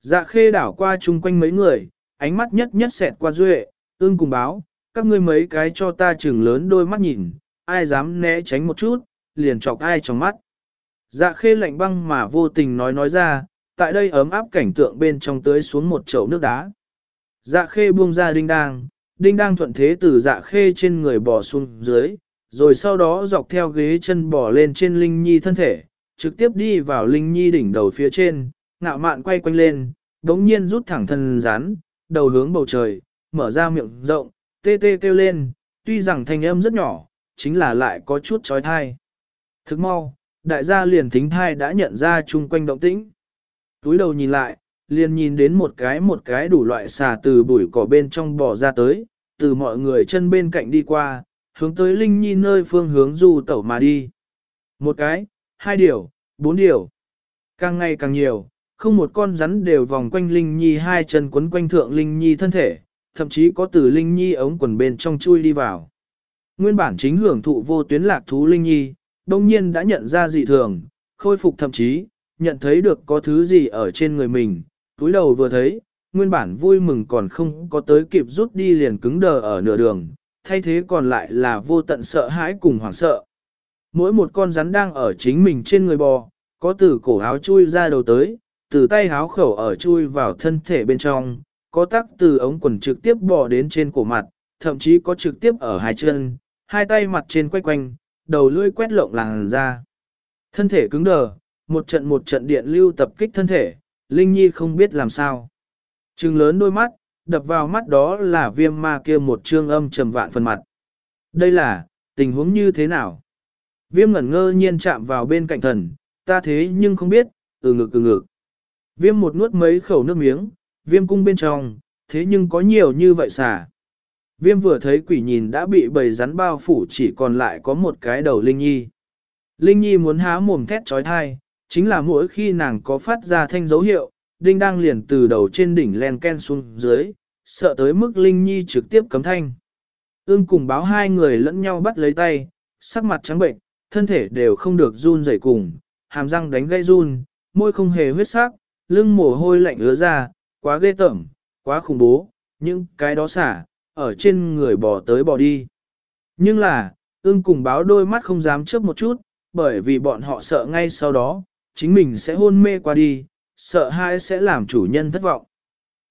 Dạ khê đảo qua chung quanh mấy người, ánh mắt nhất nhất xẹt qua duệ, ương cùng báo, các ngươi mấy cái cho ta chừng lớn đôi mắt nhìn, ai dám né tránh một chút, liền chọc ai trong mắt. Dạ khê lạnh băng mà vô tình nói nói ra, tại đây ấm áp cảnh tượng bên trong tưới xuống một chậu nước đá. Dạ khê buông ra đinh đang, đinh đang thuận thế từ dạ khê trên người bò xuống dưới, rồi sau đó dọc theo ghế chân bò lên trên Linh Nhi thân thể, trực tiếp đi vào Linh Nhi đỉnh đầu phía trên, ngạo mạn quay quanh lên, đống nhiên rút thẳng thân rán, đầu hướng bầu trời, mở ra miệng rộng, tê tê kêu lên, tuy rằng thanh âm rất nhỏ, chính là lại có chút trói thai. Thức mau, đại gia liền thính thai đã nhận ra chung quanh động tĩnh. Túi đầu nhìn lại, liền nhìn đến một cái một cái đủ loại xà từ bụi cỏ bên trong bò ra tới, từ mọi người chân bên cạnh đi qua, hướng tới Linh Nhi nơi phương hướng du tẩu mà đi. Một cái, hai điều, bốn điều. Càng ngày càng nhiều, không một con rắn đều vòng quanh Linh Nhi hai chân quấn quanh thượng Linh Nhi thân thể, thậm chí có từ Linh Nhi ống quần bên trong chui đi vào. Nguyên bản chính hưởng thụ vô tuyến lạc thú Linh Nhi, đông nhiên đã nhận ra dị thường, khôi phục thậm chí, nhận thấy được có thứ gì ở trên người mình, túi đầu vừa thấy, nguyên bản vui mừng còn không có tới kịp rút đi liền cứng đờ ở nửa đường, thay thế còn lại là vô tận sợ hãi cùng hoảng sợ. Mỗi một con rắn đang ở chính mình trên người bò, có từ cổ áo chui ra đầu tới, từ tay áo khẩu ở chui vào thân thể bên trong, có tắc từ ống quần trực tiếp bò đến trên cổ mặt, thậm chí có trực tiếp ở hai chân, hai tay mặt trên quay quanh, đầu lưỡi quét lộng làng ra. Thân thể cứng đờ, một trận một trận điện lưu tập kích thân thể, Linh Nhi không biết làm sao. Trừng lớn đôi mắt, đập vào mắt đó là viêm ma kia một trương âm trầm vạn phần mặt. Đây là, tình huống như thế nào? Viêm ngẩn ngơ nhiên chạm vào bên cạnh thần, ta thế nhưng không biết, ừ ngực ừ ngực. Viêm một nuốt mấy khẩu nước miếng, viêm cung bên trong, thế nhưng có nhiều như vậy xả. Viêm vừa thấy quỷ nhìn đã bị bầy rắn bao phủ chỉ còn lại có một cái đầu Linh Nhi. Linh Nhi muốn há mồm thét trói thai, chính là mỗi khi nàng có phát ra thanh dấu hiệu, đinh đang liền từ đầu trên đỉnh len ken xuống dưới, sợ tới mức Linh Nhi trực tiếp cấm thanh. Ưng cùng báo hai người lẫn nhau bắt lấy tay, sắc mặt trắng bệnh, thân thể đều không được run rẩy cùng, hàm răng đánh gây run, môi không hề huyết sắc, lưng mồ hôi lạnh ứa ra, quá ghê tởm, quá khủng bố, những cái đó xả, ở trên người bò tới bò đi. Nhưng là, ưng cùng báo đôi mắt không dám chớp một chút, bởi vì bọn họ sợ ngay sau đó, chính mình sẽ hôn mê qua đi, sợ hai sẽ làm chủ nhân thất vọng.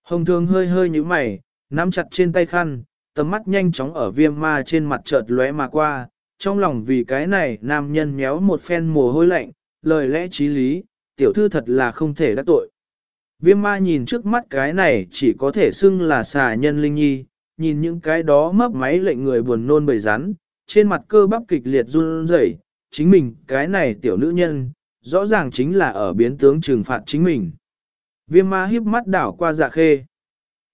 Hồng thường hơi hơi như mày, nắm chặt trên tay khăn, tầm mắt nhanh chóng ở viêm ma trên mặt chợt lóe mà qua, trong lòng vì cái này nam nhân méo một phen mồ hôi lạnh, lời lẽ trí lý, tiểu thư thật là không thể đắc tội. Viêm ma nhìn trước mắt cái này chỉ có thể xưng là xà nhân linh nhi, nhìn những cái đó mấp máy lệnh người buồn nôn bầy rắn, trên mặt cơ bắp kịch liệt run rẩy, chính mình cái này tiểu nữ nhân, rõ ràng chính là ở biến tướng trừng phạt chính mình. Viêm ma híp mắt đảo qua dạ khê.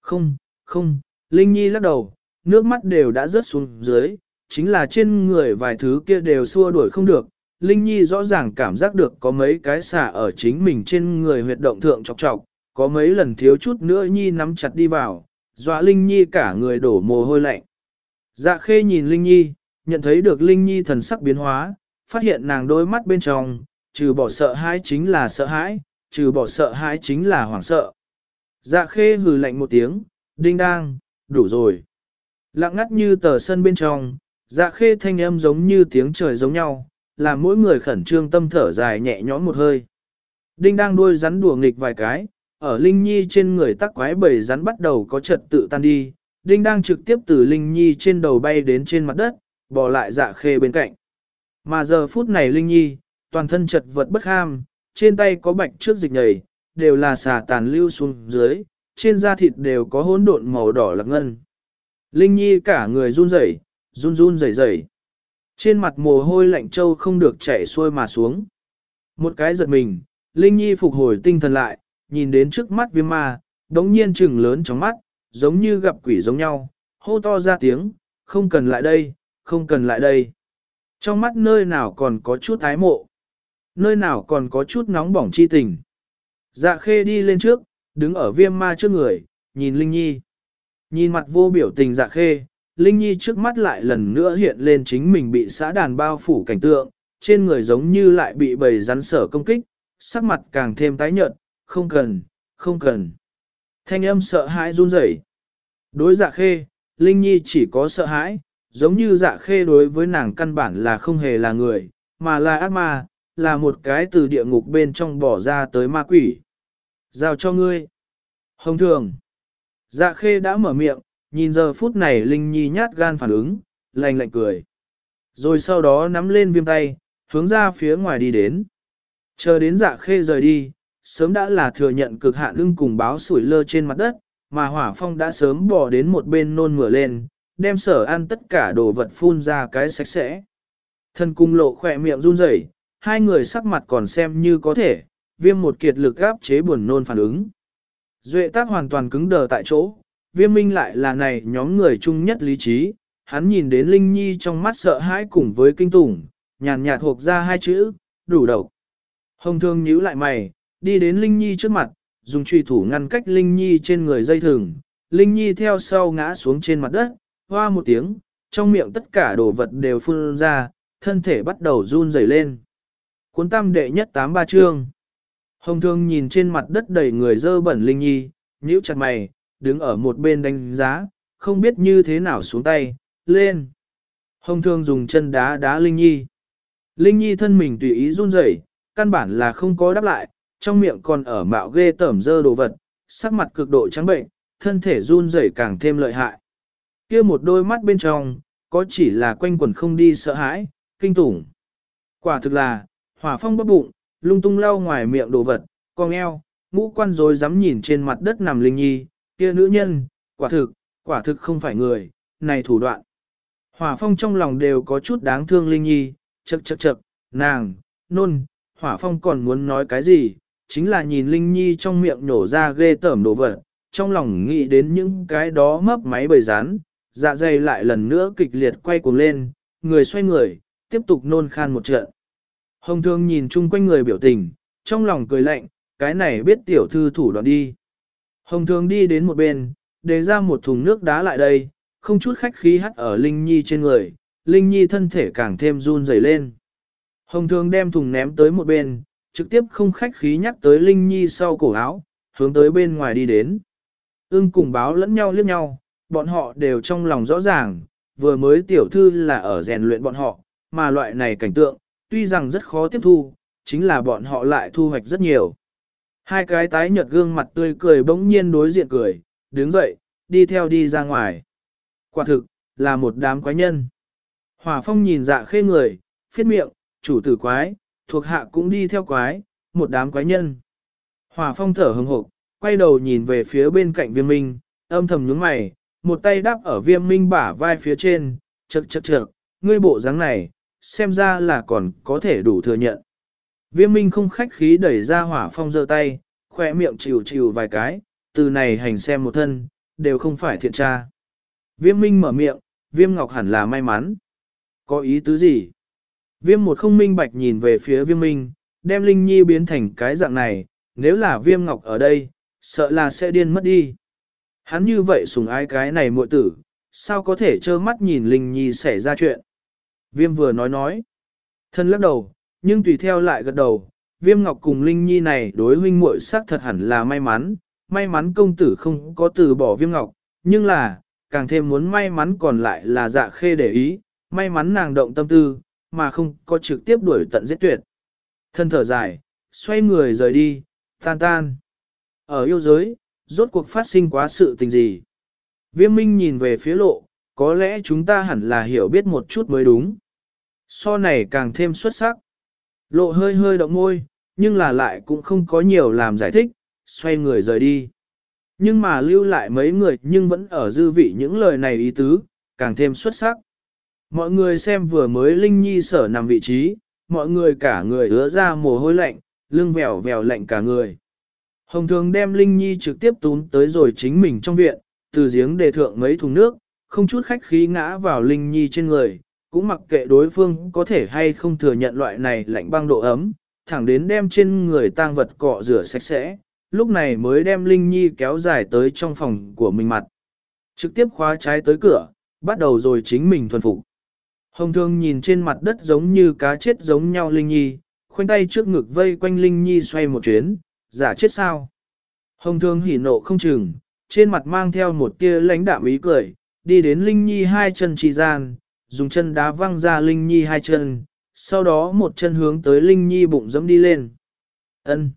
Không, không, Linh Nhi lắc đầu, nước mắt đều đã rớt xuống dưới, chính là trên người vài thứ kia đều xua đuổi không được. Linh Nhi rõ ràng cảm giác được có mấy cái xả ở chính mình trên người huyệt động thượng chọc chọc, có mấy lần thiếu chút nữa Nhi nắm chặt đi vào, dọa Linh Nhi cả người đổ mồ hôi lạnh. Dạ khê nhìn Linh Nhi, nhận thấy được Linh Nhi thần sắc biến hóa, phát hiện nàng đôi mắt bên trong, trừ bỏ sợ hãi chính là sợ hãi, trừ bỏ sợ hãi chính là hoảng sợ. Dạ khê hừ lạnh một tiếng, đinh đang, đủ rồi. Lặng ngắt như tờ sân bên trong, dạ khê thanh âm giống như tiếng trời giống nhau, làm mỗi người khẩn trương tâm thở dài nhẹ nhõm một hơi. Đinh đang đuôi rắn đùa nghịch vài cái, ở Linh Nhi trên người tắc quái bầy rắn bắt đầu có trật tự tan đi, Đinh đang trực tiếp từ Linh Nhi trên đầu bay đến trên mặt đất, bỏ lại dạ khê bên cạnh. Mà giờ phút này Linh Nhi, toàn thân chật vật bất ham, trên tay có bạch trước dịch nhầy, đều là xà tàn lưu xuống dưới, trên da thịt đều có hỗn độn màu đỏ lạc ngân. Linh Nhi cả người run rẩy, run run rẩy rẩy. Trên mặt mồ hôi lạnh trâu không được chảy xuôi mà xuống. Một cái giật mình, Linh Nhi phục hồi tinh thần lại, nhìn đến trước mắt viêm ma, đống nhiên trừng lớn trong mắt, giống như gặp quỷ giống nhau, hô to ra tiếng, không cần lại đây, không cần lại đây. Trong mắt nơi nào còn có chút ái mộ, nơi nào còn có chút nóng bỏng chi tình. Dạ khê đi lên trước, đứng ở viêm ma trước người, nhìn Linh Nhi. Nhìn mặt vô biểu tình dạ khê, Linh Nhi trước mắt lại lần nữa hiện lên chính mình bị xã đàn bao phủ cảnh tượng, trên người giống như lại bị bầy rắn sở công kích, sắc mặt càng thêm tái nhợt, không cần, không cần. Thanh âm sợ hãi run rẩy. Đối dạ khê, Linh Nhi chỉ có sợ hãi, giống như dạ khê đối với nàng căn bản là không hề là người, mà là ác ma, là một cái từ địa ngục bên trong bỏ ra tới ma quỷ. Giao cho ngươi. Hồng thường. Dạ khê đã mở miệng, nhìn giờ phút này Linh Nhi nhát gan phản ứng, lạnh lạnh cười. Rồi sau đó nắm lên viêm tay, hướng ra phía ngoài đi đến. Chờ đến dạ khê rời đi, sớm đã là thừa nhận cực hạn ưng cùng báo sủi lơ trên mặt đất, mà hỏa phong đã sớm bỏ đến một bên nôn mửa lên, đem sở ăn tất cả đồ vật phun ra cái sạch sẽ. Thân cung lộ khỏe miệng run rẩy, hai người sắc mặt còn xem như có thể, viêm một kiệt lực gáp chế buồn nôn phản ứng. Duệ tác hoàn toàn cứng đờ tại chỗ, viêm minh lại là này nhóm người chung nhất lý trí, hắn nhìn đến Linh Nhi trong mắt sợ hãi cùng với kinh tủng, nhàn nhạt thuộc ra hai chữ, đủ độc. Hồng thương nhíu lại mày, đi đến Linh Nhi trước mặt, dùng truy thủ ngăn cách Linh Nhi trên người dây thừng, Linh Nhi theo sau ngã xuống trên mặt đất, hoa một tiếng, trong miệng tất cả đồ vật đều phun ra, thân thể bắt đầu run rẩy lên. Cuốn tam đệ nhất tám ba chương. Hồng thương nhìn trên mặt đất đầy người dơ bẩn Linh Nhi, nhíu chặt mày, đứng ở một bên đánh giá, không biết như thế nào xuống tay, lên. Hồng thương dùng chân đá đá Linh Nhi. Linh Nhi thân mình tùy ý run rẩy, căn bản là không có đáp lại, trong miệng còn ở mạo ghê tẩm dơ đồ vật, sắc mặt cực độ trắng bệnh, thân thể run rẩy càng thêm lợi hại. kia một đôi mắt bên trong, có chỉ là quanh quần không đi sợ hãi, kinh tủng. Quả thực là, hỏa phong bắp bụng, lung tung lau ngoài miệng đồ vật, con eo, ngũ quan rồi dám nhìn trên mặt đất nằm linh nhi, kia nữ nhân, quả thực, quả thực không phải người, này thủ đoạn. Hỏa phong trong lòng đều có chút đáng thương linh nhi, chật chật chật, nàng, nôn, hỏa phong còn muốn nói cái gì, chính là nhìn linh nhi trong miệng nhổ ra ghê tởm đồ vật, trong lòng nghĩ đến những cái đó mấp máy bầy rán, dạ dày lại lần nữa kịch liệt quay cuồng lên, người xoay người, tiếp tục nôn khan một trận. Hồng thương nhìn chung quanh người biểu tình, trong lòng cười lạnh, cái này biết tiểu thư thủ đoạn đi. Hồng thương đi đến một bên, để ra một thùng nước đá lại đây, không chút khách khí hắt ở Linh Nhi trên người, Linh Nhi thân thể càng thêm run rẩy lên. Hồng thương đem thùng ném tới một bên, trực tiếp không khách khí nhắc tới Linh Nhi sau cổ áo, hướng tới bên ngoài đi đến. Ưng cùng báo lẫn nhau liếc nhau, bọn họ đều trong lòng rõ ràng, vừa mới tiểu thư là ở rèn luyện bọn họ, mà loại này cảnh tượng, tuy rằng rất khó tiếp thu, chính là bọn họ lại thu hoạch rất nhiều. Hai cái tái nhợt gương mặt tươi cười bỗng nhiên đối diện cười, đứng dậy, đi theo đi ra ngoài. Quả thực, là một đám quái nhân. Hỏa phong nhìn dạ khê người, phiết miệng, chủ tử quái, thuộc hạ cũng đi theo quái, một đám quái nhân. Hỏa phong thở hừng hộp, quay đầu nhìn về phía bên cạnh viêm minh, âm thầm nhướng mày, một tay đắp ở viêm minh bả vai phía trên, chật chật chật, ngươi bộ dáng này, xem ra là còn có thể đủ thừa nhận. Viêm minh không khách khí đẩy ra hỏa phong giơ tay, khỏe miệng chịu chịu vài cái, từ này hành xem một thân, đều không phải thiện tra. Viêm minh mở miệng, viêm ngọc hẳn là may mắn. Có ý tứ gì? Viêm một không minh bạch nhìn về phía viêm minh, đem Linh Nhi biến thành cái dạng này, nếu là viêm ngọc ở đây, sợ là sẽ điên mất đi. Hắn như vậy sùng ái cái này muội tử, sao có thể trơ mắt nhìn Linh Nhi xảy ra chuyện. Viêm vừa nói nói. Thân lắc đầu, nhưng tùy theo lại gật đầu, viêm ngọc cùng Linh Nhi này đối huynh muội xác thật hẳn là may mắn, may mắn công tử không có từ bỏ viêm ngọc, nhưng là, càng thêm muốn may mắn còn lại là dạ khê để ý, may mắn nàng động tâm tư, mà không có trực tiếp đuổi tận giết tuyệt. Thân thở dài, xoay người rời đi, tan tan. Ở yêu giới, rốt cuộc phát sinh quá sự tình gì? Viêm minh nhìn về phía lộ, có lẽ chúng ta hẳn là hiểu biết một chút mới đúng. So này càng thêm xuất sắc. Lộ hơi hơi động môi, nhưng là lại cũng không có nhiều làm giải thích, xoay người rời đi. Nhưng mà lưu lại mấy người nhưng vẫn ở dư vị những lời này ý tứ, càng thêm xuất sắc. Mọi người xem vừa mới Linh Nhi sở nằm vị trí, mọi người cả người ứa ra mồ hôi lạnh, lưng vèo vèo lạnh cả người. Hồng thường đem Linh Nhi trực tiếp tún tới rồi chính mình trong viện, từ giếng đề thượng mấy thùng nước, không chút khách khí ngã vào Linh Nhi trên người, cũng mặc kệ đối phương có thể hay không thừa nhận loại này lạnh băng độ ấm, thẳng đến đem trên người tang vật cọ rửa sạch sẽ, lúc này mới đem Linh Nhi kéo dài tới trong phòng của mình mặt. Trực tiếp khóa trái tới cửa, bắt đầu rồi chính mình thuần phục. Hồng thương nhìn trên mặt đất giống như cá chết giống nhau Linh Nhi, khoanh tay trước ngực vây quanh Linh Nhi xoay một chuyến, giả chết sao. Hồng thương hỉ nộ không chừng, trên mặt mang theo một tia lãnh đạm ý cười, đi đến Linh Nhi hai chân trì gian, dùng chân đá văng ra Linh Nhi hai chân, sau đó một chân hướng tới Linh Nhi bụng dẫm đi lên. Ân.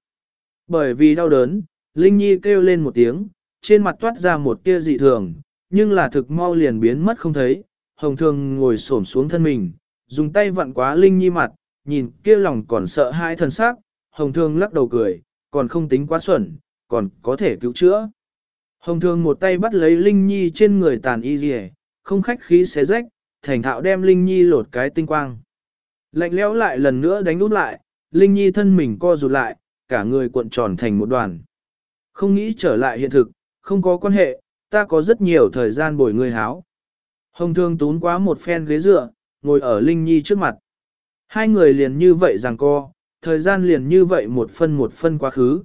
Bởi vì đau đớn, Linh Nhi kêu lên một tiếng, trên mặt toát ra một tia dị thường, nhưng là thực mau liền biến mất không thấy. Hồng Thường ngồi xổm xuống thân mình, dùng tay vặn quá Linh Nhi mặt, nhìn kia lòng còn sợ hãi thần sắc, Hồng Thường lắc đầu cười, còn không tính quá xuẩn, còn có thể cứu chữa. Hồng Thường một tay bắt lấy Linh Nhi trên người tàn y dì không khách khí xé rách, thành thạo đem Linh Nhi lột cái tinh quang. Lạnh lẽo lại lần nữa đánh út lại, Linh Nhi thân mình co rụt lại, cả người cuộn tròn thành một đoàn. Không nghĩ trở lại hiện thực, không có quan hệ, ta có rất nhiều thời gian bồi người háo. Hồng thương tún quá một phen ghế dựa, ngồi ở Linh Nhi trước mặt. Hai người liền như vậy rằng co, thời gian liền như vậy một phân một phân quá khứ.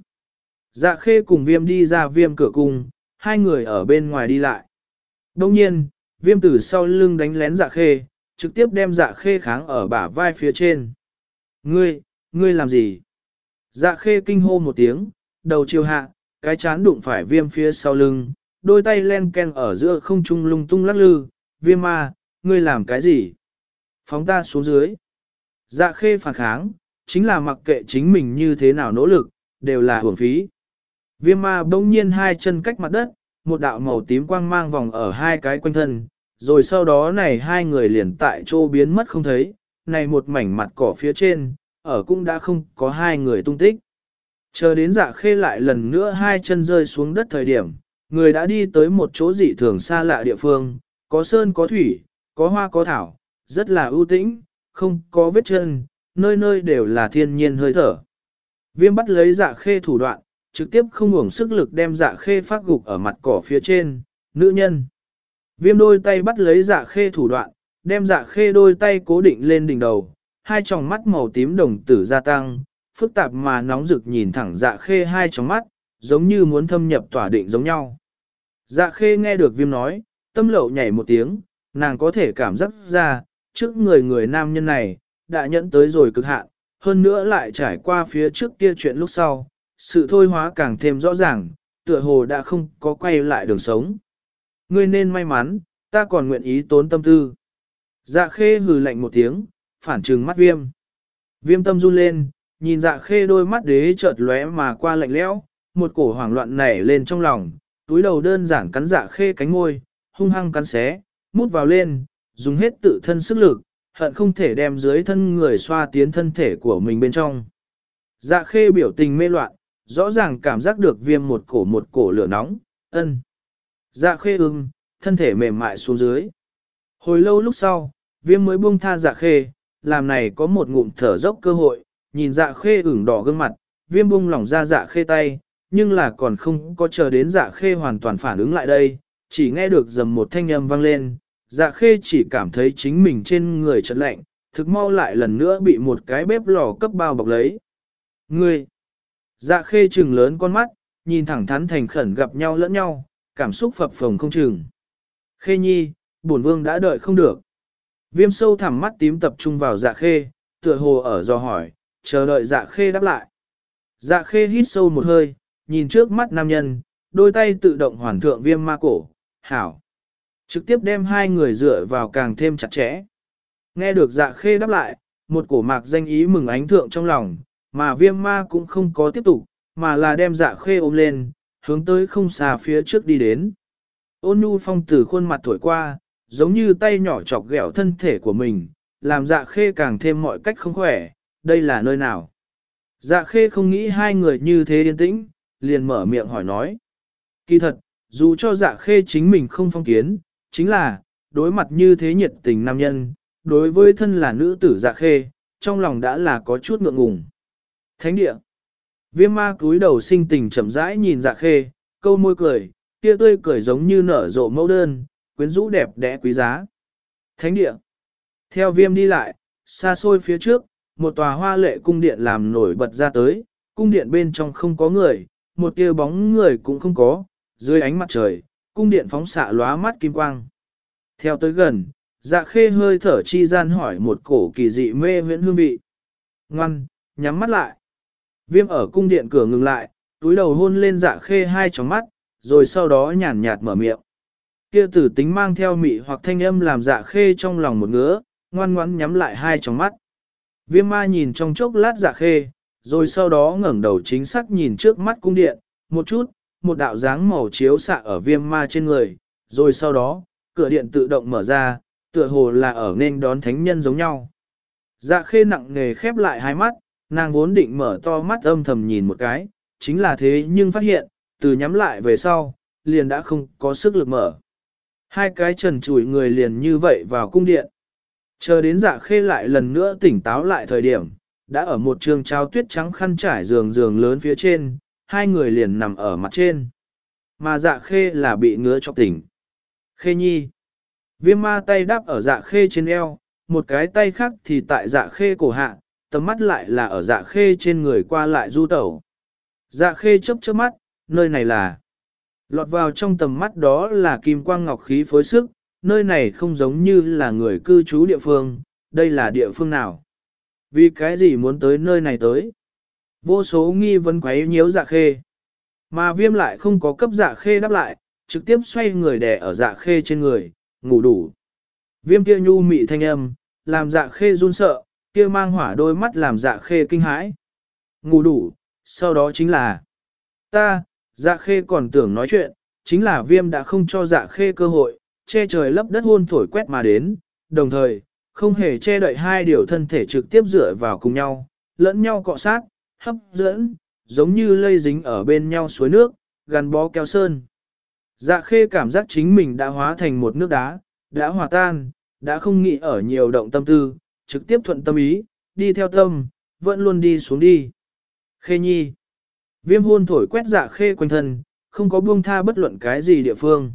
Dạ khê cùng viêm đi ra viêm cửa cung, hai người ở bên ngoài đi lại. Đông nhiên, viêm tử sau lưng đánh lén dạ khê, trực tiếp đem dạ khê kháng ở bả vai phía trên. Ngươi, ngươi làm gì? Dạ khê kinh hô một tiếng, đầu chiều hạ, cái chán đụng phải viêm phía sau lưng, đôi tay len ken ở giữa không trung lung tung lắc lư, viêm ma, ngươi làm cái gì? Phóng ta xuống dưới. Dạ khê phản kháng, chính là mặc kệ chính mình như thế nào nỗ lực, đều là hưởng phí. Viêm ma bỗng nhiên hai chân cách mặt đất, một đạo màu tím quang mang vòng ở hai cái quanh thân, rồi sau đó này hai người liền tại chỗ biến mất không thấy, này một mảnh mặt cỏ phía trên, ở cũng đã không có hai người tung tích. Chờ đến dạ khê lại lần nữa hai chân rơi xuống đất thời điểm, người đã đi tới một chỗ dị thường xa lạ địa phương, có sơn có thủy, có hoa có thảo, rất là ưu tĩnh, không có vết chân, nơi nơi đều là thiên nhiên hơi thở. Viêm bắt lấy dạ khê thủ đoạn, trực tiếp không ngủng sức lực đem dạ khê phát gục ở mặt cỏ phía trên, nữ nhân. Viêm đôi tay bắt lấy dạ khê thủ đoạn, đem dạ khê đôi tay cố định lên đỉnh đầu, hai tròng mắt màu tím đồng tử gia tăng, phức tạp mà nóng rực nhìn thẳng dạ khê hai tròng mắt, giống như muốn thâm nhập tỏa định giống nhau. Dạ khê nghe được viêm nói, tâm lậu nhảy một tiếng, nàng có thể cảm giác ra, trước người người nam nhân này, đã nhẫn tới rồi cực hạn, hơn nữa lại trải qua phía trước kia chuyện lúc sau, sự thôi hóa càng thêm rõ ràng, tựa hồ đã không có quay lại đường sống. Ngươi nên may mắn, ta còn nguyện ý tốn tâm tư. Dạ khê hừ lạnh một tiếng, phản trừng mắt viêm. Viêm tâm run lên, nhìn dạ khê đôi mắt đế chợt lóe mà qua lạnh lẽo, một cổ hoảng loạn nảy lên trong lòng, túi đầu đơn giản cắn dạ khê cánh môi, hung hăng cắn xé, mút vào lên, dùng hết tự thân sức lực, hận không thể đem dưới thân người xoa tiến thân thể của mình bên trong. Dạ khê biểu tình mê loạn, rõ ràng cảm giác được viêm một cổ một cổ lửa nóng, ân. Dạ khê ưng, thân thể mềm mại xuống dưới. Hồi lâu lúc sau, viêm mới buông tha dạ khê, làm này có một ngụm thở dốc cơ hội, nhìn dạ khê ửng đỏ gương mặt, viêm buông lỏng ra dạ khê tay, nhưng là còn không có chờ đến dạ khê hoàn toàn phản ứng lại đây, chỉ nghe được dầm một thanh âm vang lên, dạ khê chỉ cảm thấy chính mình trên người chật lạnh, thực mau lại lần nữa bị một cái bếp lò cấp bao bọc lấy. Ngươi! Dạ khê trừng lớn con mắt, nhìn thẳng thắn thành khẩn gặp nhau lẫn nhau, cảm xúc phập phồng không chừng. Khê nhi, bổn vương đã đợi không được. Viêm sâu thẳm mắt tím tập trung vào dạ khê, tựa hồ ở do hỏi, chờ đợi dạ khê đáp lại. Dạ khê hít sâu một hơi, nhìn trước mắt nam nhân, đôi tay tự động hoàn thượng viêm ma cổ, hảo. Trực tiếp đem hai người dựa vào càng thêm chặt chẽ. Nghe được dạ khê đáp lại, một cổ mạc danh ý mừng ánh thượng trong lòng, mà viêm ma cũng không có tiếp tục, mà là đem dạ khê ôm lên, hướng tới không xa phía trước đi đến. Ôn nhu phong từ khuôn mặt thổi qua, giống như tay nhỏ chọc ghẹo thân thể của mình, làm dạ khê càng thêm mọi cách không khỏe, đây là nơi nào. Dạ khê không nghĩ hai người như thế yên tĩnh, liền mở miệng hỏi nói. Kỳ thật, dù cho dạ khê chính mình không phong kiến, chính là, đối mặt như thế nhiệt tình nam nhân, đối với thân là nữ tử dạ khê, trong lòng đã là có chút ngượng ngùng. Thánh địa. Viêm ma cúi đầu sinh tình chậm rãi nhìn dạ khê, câu môi cười, kia tươi cười giống như nở rộ mẫu đơn, quyến rũ đẹp đẽ quý giá. Thánh địa. Theo viêm đi lại, xa xôi phía trước, một tòa hoa lệ cung điện làm nổi bật ra tới, cung điện bên trong không có người, một tia bóng người cũng không có, dưới ánh mặt trời, cung điện phóng xạ lóa mắt kim quang. Theo tới gần, dạ khê hơi thở chi gian hỏi một cổ kỳ dị mê huyễn hương vị. Ngoan, nhắm mắt lại. Viêm ở cung điện cửa ngừng lại, túi đầu hôn lên dạ khê hai tròng mắt, rồi sau đó nhàn nhạt mở miệng. Kia tử tính mang theo mị hoặc thanh âm làm dạ khê trong lòng một ngứa, ngoan ngoãn nhắm lại hai tròng mắt. Viêm ma nhìn trong chốc lát dạ khê, rồi sau đó ngẩng đầu chính xác nhìn trước mắt cung điện, một chút, một đạo dáng màu chiếu xạ ở viêm ma trên người, rồi sau đó, cửa điện tự động mở ra, tựa hồ là ở nên đón thánh nhân giống nhau. Dạ khê nặng nề khép lại hai mắt, nàng vốn định mở to mắt âm thầm nhìn một cái, chính là thế nhưng phát hiện, từ nhắm lại về sau, liền đã không có sức lực mở. Hai cái trần chủi người liền như vậy vào cung điện. Chờ đến dạ khê lại lần nữa tỉnh táo lại thời điểm, đã ở một trường trao tuyết trắng khăn trải giường giường lớn phía trên, hai người liền nằm ở mặt trên. Mà dạ khê là bị ngứa chọc tỉnh. Khê nhi. Viêm ma tay đáp ở dạ khê trên eo, một cái tay khác thì tại dạ khê cổ hạ, tầm mắt lại là ở dạ khê trên người qua lại du tẩu. Dạ khê chớp chớp mắt, nơi này là... Lọt vào trong tầm mắt đó là kim quang ngọc khí phối sức, nơi này không giống như là người cư trú địa phương, đây là địa phương nào? Vì cái gì muốn tới nơi này tới? Vô số nghi vấn quấy nhiễu dạ khê. Mà viêm lại không có cấp dạ khê đáp lại, trực tiếp xoay người đè ở dạ khê trên người, ngủ đủ. Viêm kia nhu mị thanh âm, làm dạ khê run sợ, kia mang hỏa đôi mắt làm dạ khê kinh hãi. Ngủ đủ, sau đó chính là ta, dạ khê còn tưởng nói chuyện, chính là viêm đã không cho dạ khê cơ hội, che trời lấp đất hôn thổi quét mà đến, đồng thời, không hề che đậy hai điều thân thể trực tiếp dựa vào cùng nhau, lẫn nhau cọ sát, hấp dẫn, giống như lây dính ở bên nhau suối nước, gắn bó keo sơn. Dạ khê cảm giác chính mình đã hóa thành một nước đá, đã hòa tan, đã không nghĩ ở nhiều động tâm tư, trực tiếp thuận tâm ý, đi theo tâm, vẫn luôn đi xuống đi. Khê nhi. Viêm hôn thổi quét dạ khê quanh thân, không có buông tha bất luận cái gì địa phương.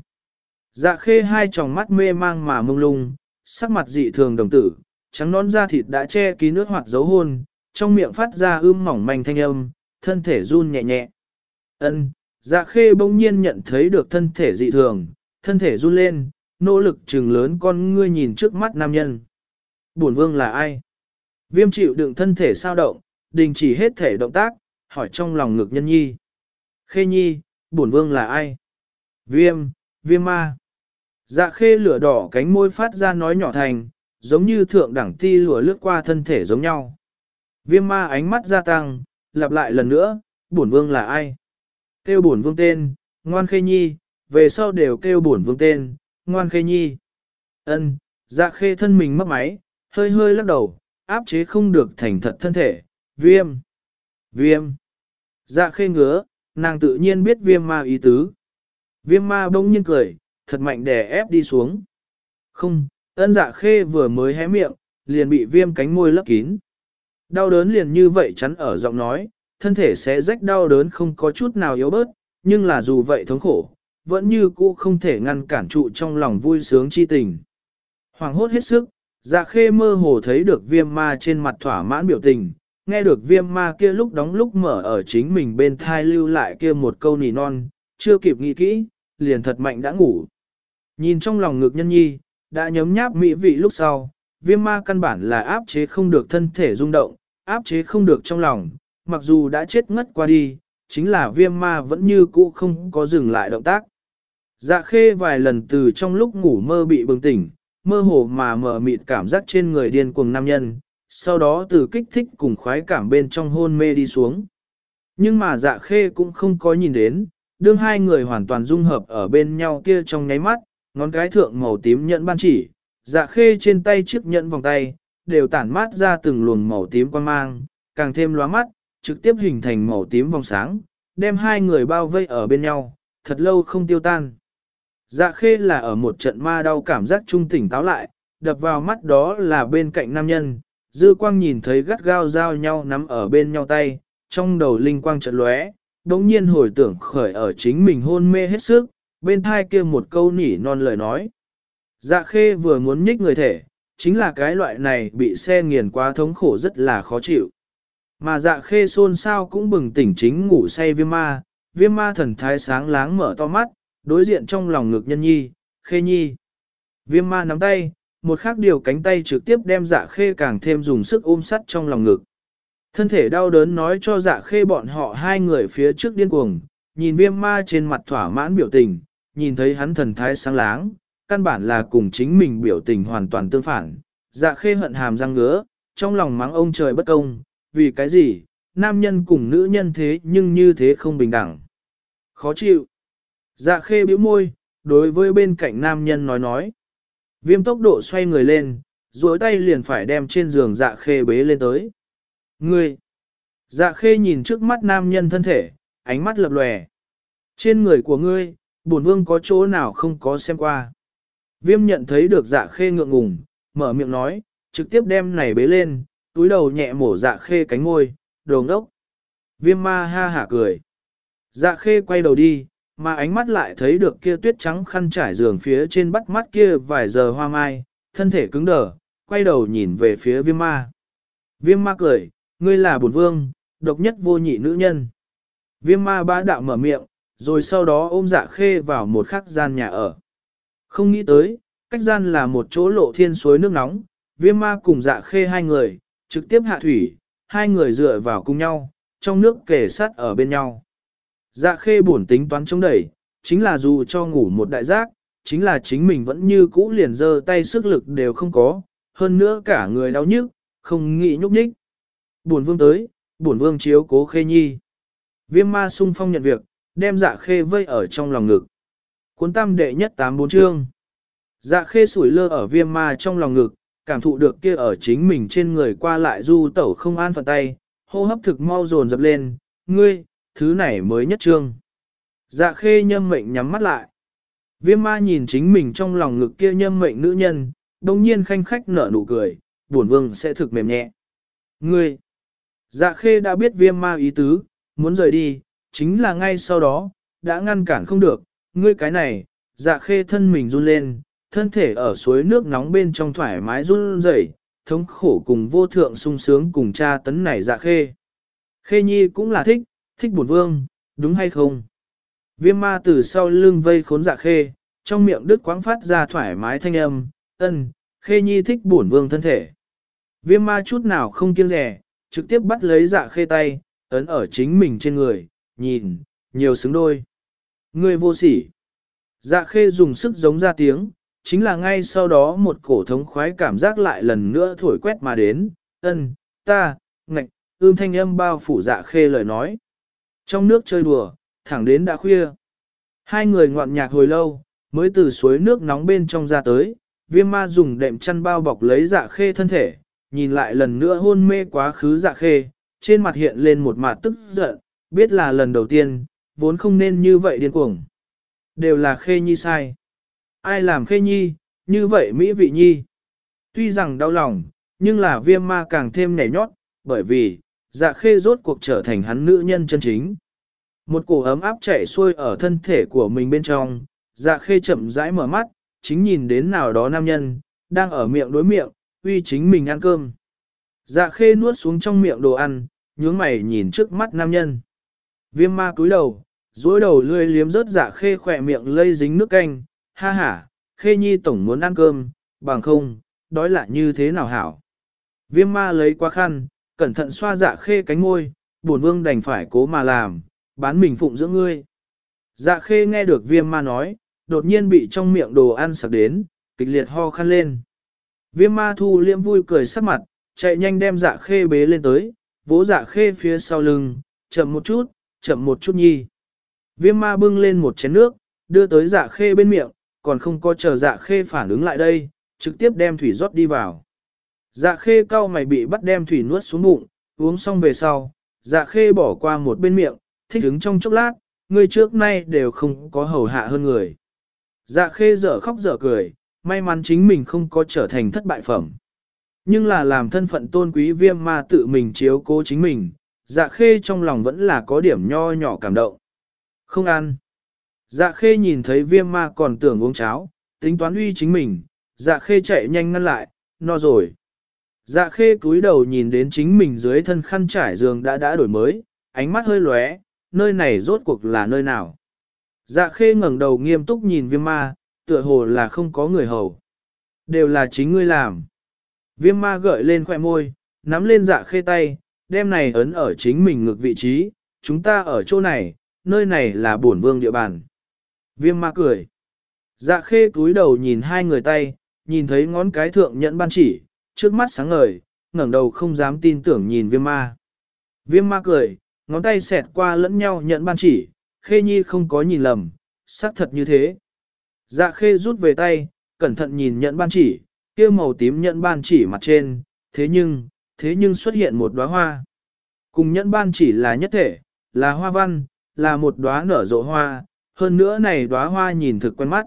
Dạ khê hai tròng mắt mê mang mà mông lung, sắc mặt dị thường đồng tử, trắng nón da thịt đã che kín nước hoạt dấu hôn, trong miệng phát ra ưm mỏng manh thanh âm, thân thể run nhẹ nhẹ. Ân, dạ khê bỗng nhiên nhận thấy được thân thể dị thường, thân thể run lên, nỗ lực trừng lớn con ngươi nhìn trước mắt nam nhân. Bổn vương là ai? Viêm chịu đựng thân thể sao động, đình chỉ hết thể động tác, hỏi trong lòng ngực nhân nhi. Khê nhi, bổn vương là ai? Viêm, viêm ma. Dạ khê lửa đỏ cánh môi phát ra nói nhỏ thành, giống như thượng đẳng ti lùa lướt qua thân thể giống nhau. Viêm ma ánh mắt gia tăng, lặp lại lần nữa, bổn vương là ai? Kêu bổn vương tên, ngoan khê nhi, về sau đều kêu bổn vương tên, ngoan khê nhi. Ân, dạ khê thân mình mất máy, hơi hơi lắc đầu, áp chế không được thành thật thân thể, viêm, viêm. Dạ khê ngứa, nàng tự nhiên biết viêm ma ý tứ. Viêm ma bỗng nhiên cười, thật mạnh đè ép đi xuống. Không, ân dạ khê vừa mới hé miệng, liền bị viêm cánh môi lấp kín. Đau đớn liền như vậy chắn ở giọng nói, thân thể sẽ rách đau đớn không có chút nào yếu bớt, nhưng là dù vậy thống khổ, vẫn như cũ không thể ngăn cản trụ trong lòng vui sướng chi tình. Hoàng hốt hết sức, dạ khê mơ hồ thấy được viêm ma trên mặt thỏa mãn biểu tình, nghe được viêm ma kia lúc đóng lúc mở ở chính mình bên thai lưu lại kia một câu nỉ non, chưa kịp nghĩ kỹ, liền thật mạnh đã ngủ. Nhìn trong lòng ngực nhân nhi, đã nhấm nháp mỹ vị lúc sau, viêm ma căn bản là áp chế không được thân thể rung động, áp chế không được trong lòng, mặc dù đã chết ngất qua đi, chính là viêm ma vẫn như cũ không có dừng lại động tác. Dạ khê vài lần từ trong lúc ngủ mơ bị bừng tỉnh, mơ hồ mà mở mịt cảm giác trên người điên cuồng nam nhân, sau đó từ kích thích cùng khoái cảm bên trong hôn mê đi xuống. Nhưng mà dạ khê cũng không có nhìn đến, đương hai người hoàn toàn dung hợp ở bên nhau kia trong nháy mắt, ngón cái thượng màu tím nhẫn ban chỉ, dạ khê trên tay chiếc nhẫn vòng tay, đều tản mát ra từng luồng màu tím quan mang, càng thêm lóa mắt, trực tiếp hình thành màu tím vòng sáng, đem hai người bao vây ở bên nhau, thật lâu không tiêu tan. Dạ khê là ở một trận ma đau cảm giác trung tỉnh táo lại, đập vào mắt đó là bên cạnh nam nhân, dư quang nhìn thấy gắt gao giao nhau nắm ở bên nhau tay, trong đầu linh quang chợt lóe, đống nhiên hồi tưởng khởi ở chính mình hôn mê hết sức, bên thai kia một câu nỉ non lời nói. Dạ khê vừa muốn nhích người thể, chính là cái loại này bị xe nghiền quá thống khổ rất là khó chịu. Mà dạ khê xôn sao cũng bừng tỉnh chính ngủ say viêm ma, viêm ma thần thái sáng láng mở to mắt, đối diện trong lòng ngực nhân nhi, khê nhi. Viêm ma nắm tay, một khác điều cánh tay trực tiếp đem dạ khê càng thêm dùng sức ôm sắt trong lòng ngực. Thân thể đau đớn nói cho dạ khê bọn họ hai người phía trước điên cuồng, nhìn viêm ma trên mặt thỏa mãn biểu tình, nhìn thấy hắn thần thái sáng láng, căn bản là cùng chính mình biểu tình hoàn toàn tương phản. Dạ khê hận hàm răng ngứa, trong lòng mắng ông trời bất công, vì cái gì, nam nhân cùng nữ nhân thế nhưng như thế không bình đẳng. Khó chịu. Dạ khê bĩu môi, đối với bên cạnh nam nhân nói nói. Viêm tốc độ xoay người lên, duỗi tay liền phải đem trên giường dạ khê bế lên tới. Ngươi! Dạ khê nhìn trước mắt nam nhân thân thể, ánh mắt lập lòe. Trên người của ngươi, bổn vương có chỗ nào không có xem qua. Viêm nhận thấy được dạ khê ngượng ngùng, mở miệng nói, trực tiếp đem này bế lên, túi đầu nhẹ mổ dạ khê cánh ngôi, đồ ngốc. Viêm ma ha hả cười. Dạ khê quay đầu đi, mà ánh mắt lại thấy được kia tuyết trắng khăn trải giường phía trên bắt mắt kia vài giờ hoa mai, thân thể cứng đờ, quay đầu nhìn về phía viêm ma. Viêm ma cười, ngươi là bổn vương, độc nhất vô nhị nữ nhân. Viêm ma bá đạo mở miệng, rồi sau đó ôm dạ khê vào một khắc gian nhà ở. Không nghĩ tới, cách gian là một chỗ lộ thiên suối nước nóng, viêm ma cùng dạ khê hai người, trực tiếp hạ thủy, hai người dựa vào cùng nhau, trong nước kề sát ở bên nhau. Dạ khê buồn tính toán chống đẩy, chính là dù cho ngủ một đại giác, chính là chính mình vẫn như cũ liền dơ tay sức lực đều không có, hơn nữa cả người đau nhức, không nghĩ nhúc nhích. Buồn vương tới, buồn vương chiếu cố khê nhi. Viêm ma sung phong nhận việc, đem dạ khê vây ở trong lòng ngực. Cuốn tam đệ nhất tám bốn chương. Dạ khê sủi lơ ở viêm ma trong lòng ngực, cảm thụ được kia ở chính mình trên người qua lại du tẩu không an phận tay, hô hấp thực mau dồn dập lên, ngươi, thứ này mới nhất trương. Dạ khê nhâm mệnh nhắm mắt lại. Viêm ma nhìn chính mình trong lòng ngực kia nhâm mệnh nữ nhân, đồng nhiên khanh khách nở nụ cười, buồn vương sẽ thực mềm nhẹ. Ngươi, dạ khê đã biết viêm ma ý tứ, muốn rời đi, chính là ngay sau đó, đã ngăn cản không được, ngươi cái này, dạ khê thân mình run lên, thân thể ở suối nước nóng bên trong thoải mái run rẩy, thống khổ cùng vô thượng sung sướng cùng cha tấn này dạ khê. Khê nhi cũng là thích, thích bổn vương, đúng hay không? Viêm ma từ sau lưng vây khốn dạ khê, trong miệng đứt quáng phát ra thoải mái thanh âm, ân, khê nhi thích bổn vương thân thể. Viêm ma chút nào không kiêng rẻ, trực tiếp bắt lấy dạ khê tay, ấn ở chính mình trên người, nhìn, nhiều xứng đôi ngươi vô sỉ. Dạ khê dùng sức giống ra tiếng, chính là ngay sau đó một cổ thống khoái cảm giác lại lần nữa thổi quét mà đến, ân, ta, ngạch, ưm thanh âm bao phủ dạ khê lời nói. Trong nước chơi đùa, thẳng đến đã khuya. Hai người ngoạn nhạc hồi lâu, mới từ suối nước nóng bên trong ra tới, viêm ma dùng đệm chăn bao bọc lấy dạ khê thân thể, nhìn lại lần nữa hôn mê quá khứ dạ khê, trên mặt hiện lên một mặt tức giận, biết là lần đầu tiên, vốn không nên như vậy điên cuồng. Đều là khê nhi sai. ai làm khê nhi, như vậy mỹ vị nhi. Tuy rằng đau lòng, nhưng là viêm ma càng thêm nhảy nhót, bởi vì, dạ khê rốt cuộc trở thành hắn nữ nhân chân chính. Một cổ ấm áp chảy xuôi ở thân thể của mình bên trong, dạ khê chậm rãi mở mắt, chính nhìn đến nào đó nam nhân, đang ở miệng đối miệng, uy chính mình ăn cơm. Dạ khê nuốt xuống trong miệng đồ ăn, nhướng mày nhìn trước mắt nam nhân. Viêm ma cúi đầu, dối đầu lươi liếm rớt dạ khê khỏe miệng lây dính nước canh, ha ha, khê nhi tổng muốn ăn cơm, bằng không, đói lại như thế nào hảo. Viêm ma lấy qua khăn, cẩn thận xoa dạ khê cánh môi, buồn vương đành phải cố mà làm, bán mình phụng dưỡng ngươi. Dạ khê nghe được viêm ma nói, đột nhiên bị trong miệng đồ ăn sặc đến, kịch liệt ho khăn lên. Viêm ma thu liễm vui cười sắc mặt, chạy nhanh đem dạ khê bế lên tới, vỗ dạ khê phía sau lưng, chậm một chút, chậm một chút nhi. Viêm ma bưng lên một chén nước, đưa tới dạ khê bên miệng, còn không có chờ dạ khê phản ứng lại đây, trực tiếp đem thủy rót đi vào. Dạ khê cau mày bị bắt đem thủy nuốt xuống bụng, uống xong về sau, dạ khê bỏ qua một bên miệng, thích ứng trong chốc lát, người trước nay đều không có hầu hạ hơn người. Dạ khê dở khóc dở cười, may mắn chính mình không có trở thành thất bại phẩm. Nhưng là làm thân phận tôn quý viêm ma tự mình chiếu cố chính mình, dạ khê trong lòng vẫn là có điểm nho nhỏ cảm động. Không ăn. Dạ khê nhìn thấy viêm ma còn tưởng uống cháo, tính toán uy chính mình, dạ khê chạy nhanh ngăn lại, no rồi. Dạ khê cúi đầu nhìn đến chính mình dưới thân khăn trải giường đã đã đổi mới, ánh mắt hơi lóe, nơi này rốt cuộc là nơi nào. Dạ khê ngẩng đầu nghiêm túc nhìn viêm ma, tựa hồ là không có người hầu. Đều là chính ngươi làm. Viêm ma gợi lên khoẻ môi, nắm lên dạ khê tay, đem này ấn ở chính mình ngược vị trí, chúng ta ở chỗ này, nơi này là bổn vương địa bàn. Viêm ma cười. Dạ khê cúi đầu nhìn hai người tay, nhìn thấy ngón cái thượng nhẫn ban chỉ, trước mắt sáng ngời, ngẩng đầu không dám tin tưởng nhìn viêm ma. Viêm ma cười, ngón tay xẹt qua lẫn nhau nhẫn ban chỉ, khê nhi không có nhìn lầm, xác thật như thế. Dạ khê rút về tay, cẩn thận nhìn nhẫn ban chỉ, kia màu tím nhẫn ban chỉ mặt trên, thế nhưng, thế nhưng xuất hiện một đóa hoa. Cùng nhẫn ban chỉ là nhất thể, là hoa văn, là một đóa nở rộ hoa, hơn nữa này đóa hoa nhìn thực quen mắt.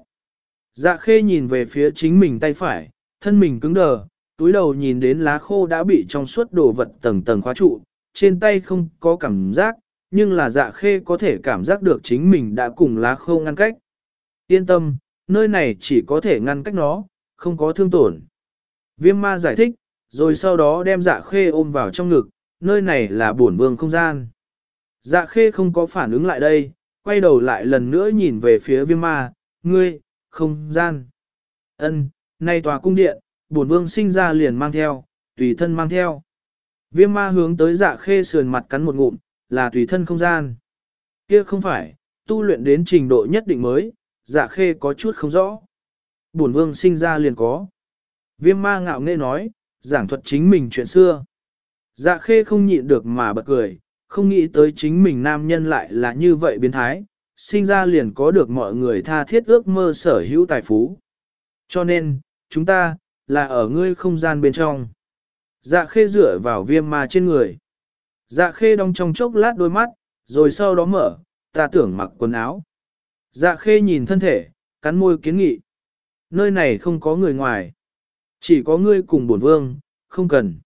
Dạ khê nhìn về phía chính mình tay phải, thân mình cứng đờ, túi đầu nhìn đến lá khô đã bị trong suốt đồ vật tầng tầng khóa trụ, trên tay không có cảm giác, nhưng là dạ khê có thể cảm giác được chính mình đã cùng lá khô ngăn cách. Yên tâm, nơi này chỉ có thể ngăn cách nó, không có thương tổn. Viêm ma giải thích, rồi sau đó đem dạ khê ôm vào trong ngực, nơi này là bổn vương không gian. Dạ khê không có phản ứng lại đây, quay đầu lại lần nữa nhìn về phía viêm ma, ngươi, không gian. ân nay tòa cung điện, bổn vương sinh ra liền mang theo, tùy thân mang theo. Viêm ma hướng tới dạ khê sườn mặt cắn một ngụm, là tùy thân không gian. Kia không phải, tu luyện đến trình độ nhất định mới, dạ khê có chút không rõ. Bổn vương sinh ra liền có. Viêm ma ngạo nghễ nói, giảng thuật chính mình chuyện xưa. Dạ khê không nhịn được mà bật cười, không nghĩ tới chính mình nam nhân lại là như vậy biến thái, sinh ra liền có được mọi người tha thiết ước mơ sở hữu tài phú. Cho nên, chúng ta, là ở ngươi không gian bên trong. Dạ khê dựa vào viêm ma trên người. Dạ khê đong trong chốc lát đôi mắt, rồi sau đó mở, ta tưởng mặc quần áo. Dạ khê nhìn thân thể, cắn môi kiến nghị. Nơi này không có người ngoài. Chỉ có ngươi cùng bổn vương, không cần.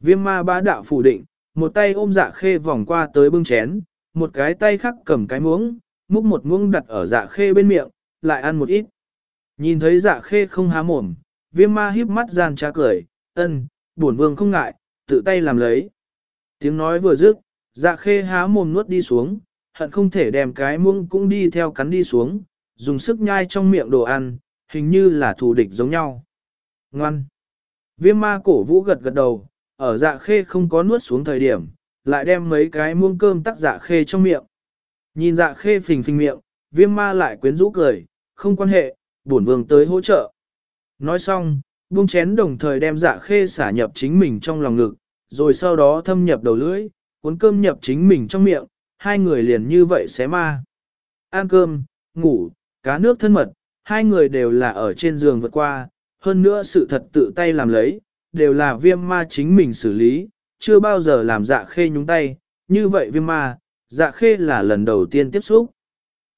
Viêm ma bá đạo phủ định, một tay ôm dạ khê vòng qua tới bưng chén, một cái tay khác cầm cái muỗng, múc một muỗng đặt ở dạ khê bên miệng, lại ăn một ít. Nhìn thấy dạ khê không há mồm, viêm ma híp mắt gian trá cười, ân, bổn vương không ngại, tự tay làm lấy. Tiếng nói vừa dứt, dạ khê há mồm nuốt đi xuống, hận không thể đem cái muỗng cũng đi theo cắn đi xuống, dùng sức nhai trong miệng đồ ăn, hình như là thù địch giống nhau. Ngoan! Viêm ma cổ vũ gật gật đầu, ở dạ khê không có nuốt xuống thời điểm, lại đem mấy cái muông cơm tắc dạ khê trong miệng. Nhìn dạ khê phình phình miệng, viêm ma lại quyến rũ cười, không quan hệ, bổn vương tới hỗ trợ. Nói xong, buông chén đồng thời đem dạ khê xả nhập chính mình trong lòng ngực, rồi sau đó thâm nhập đầu lưỡi, cuốn cơm nhập chính mình trong miệng, hai người liền như vậy xé ma. Ăn cơm, ngủ, cá nước thân mật, hai người đều là ở trên giường vượt qua, hơn nữa sự thật tự tay làm lấy, đều là viêm ma chính mình xử lý, chưa bao giờ làm dạ khê nhúng tay, như vậy viêm ma, dạ khê là lần đầu tiên tiếp xúc.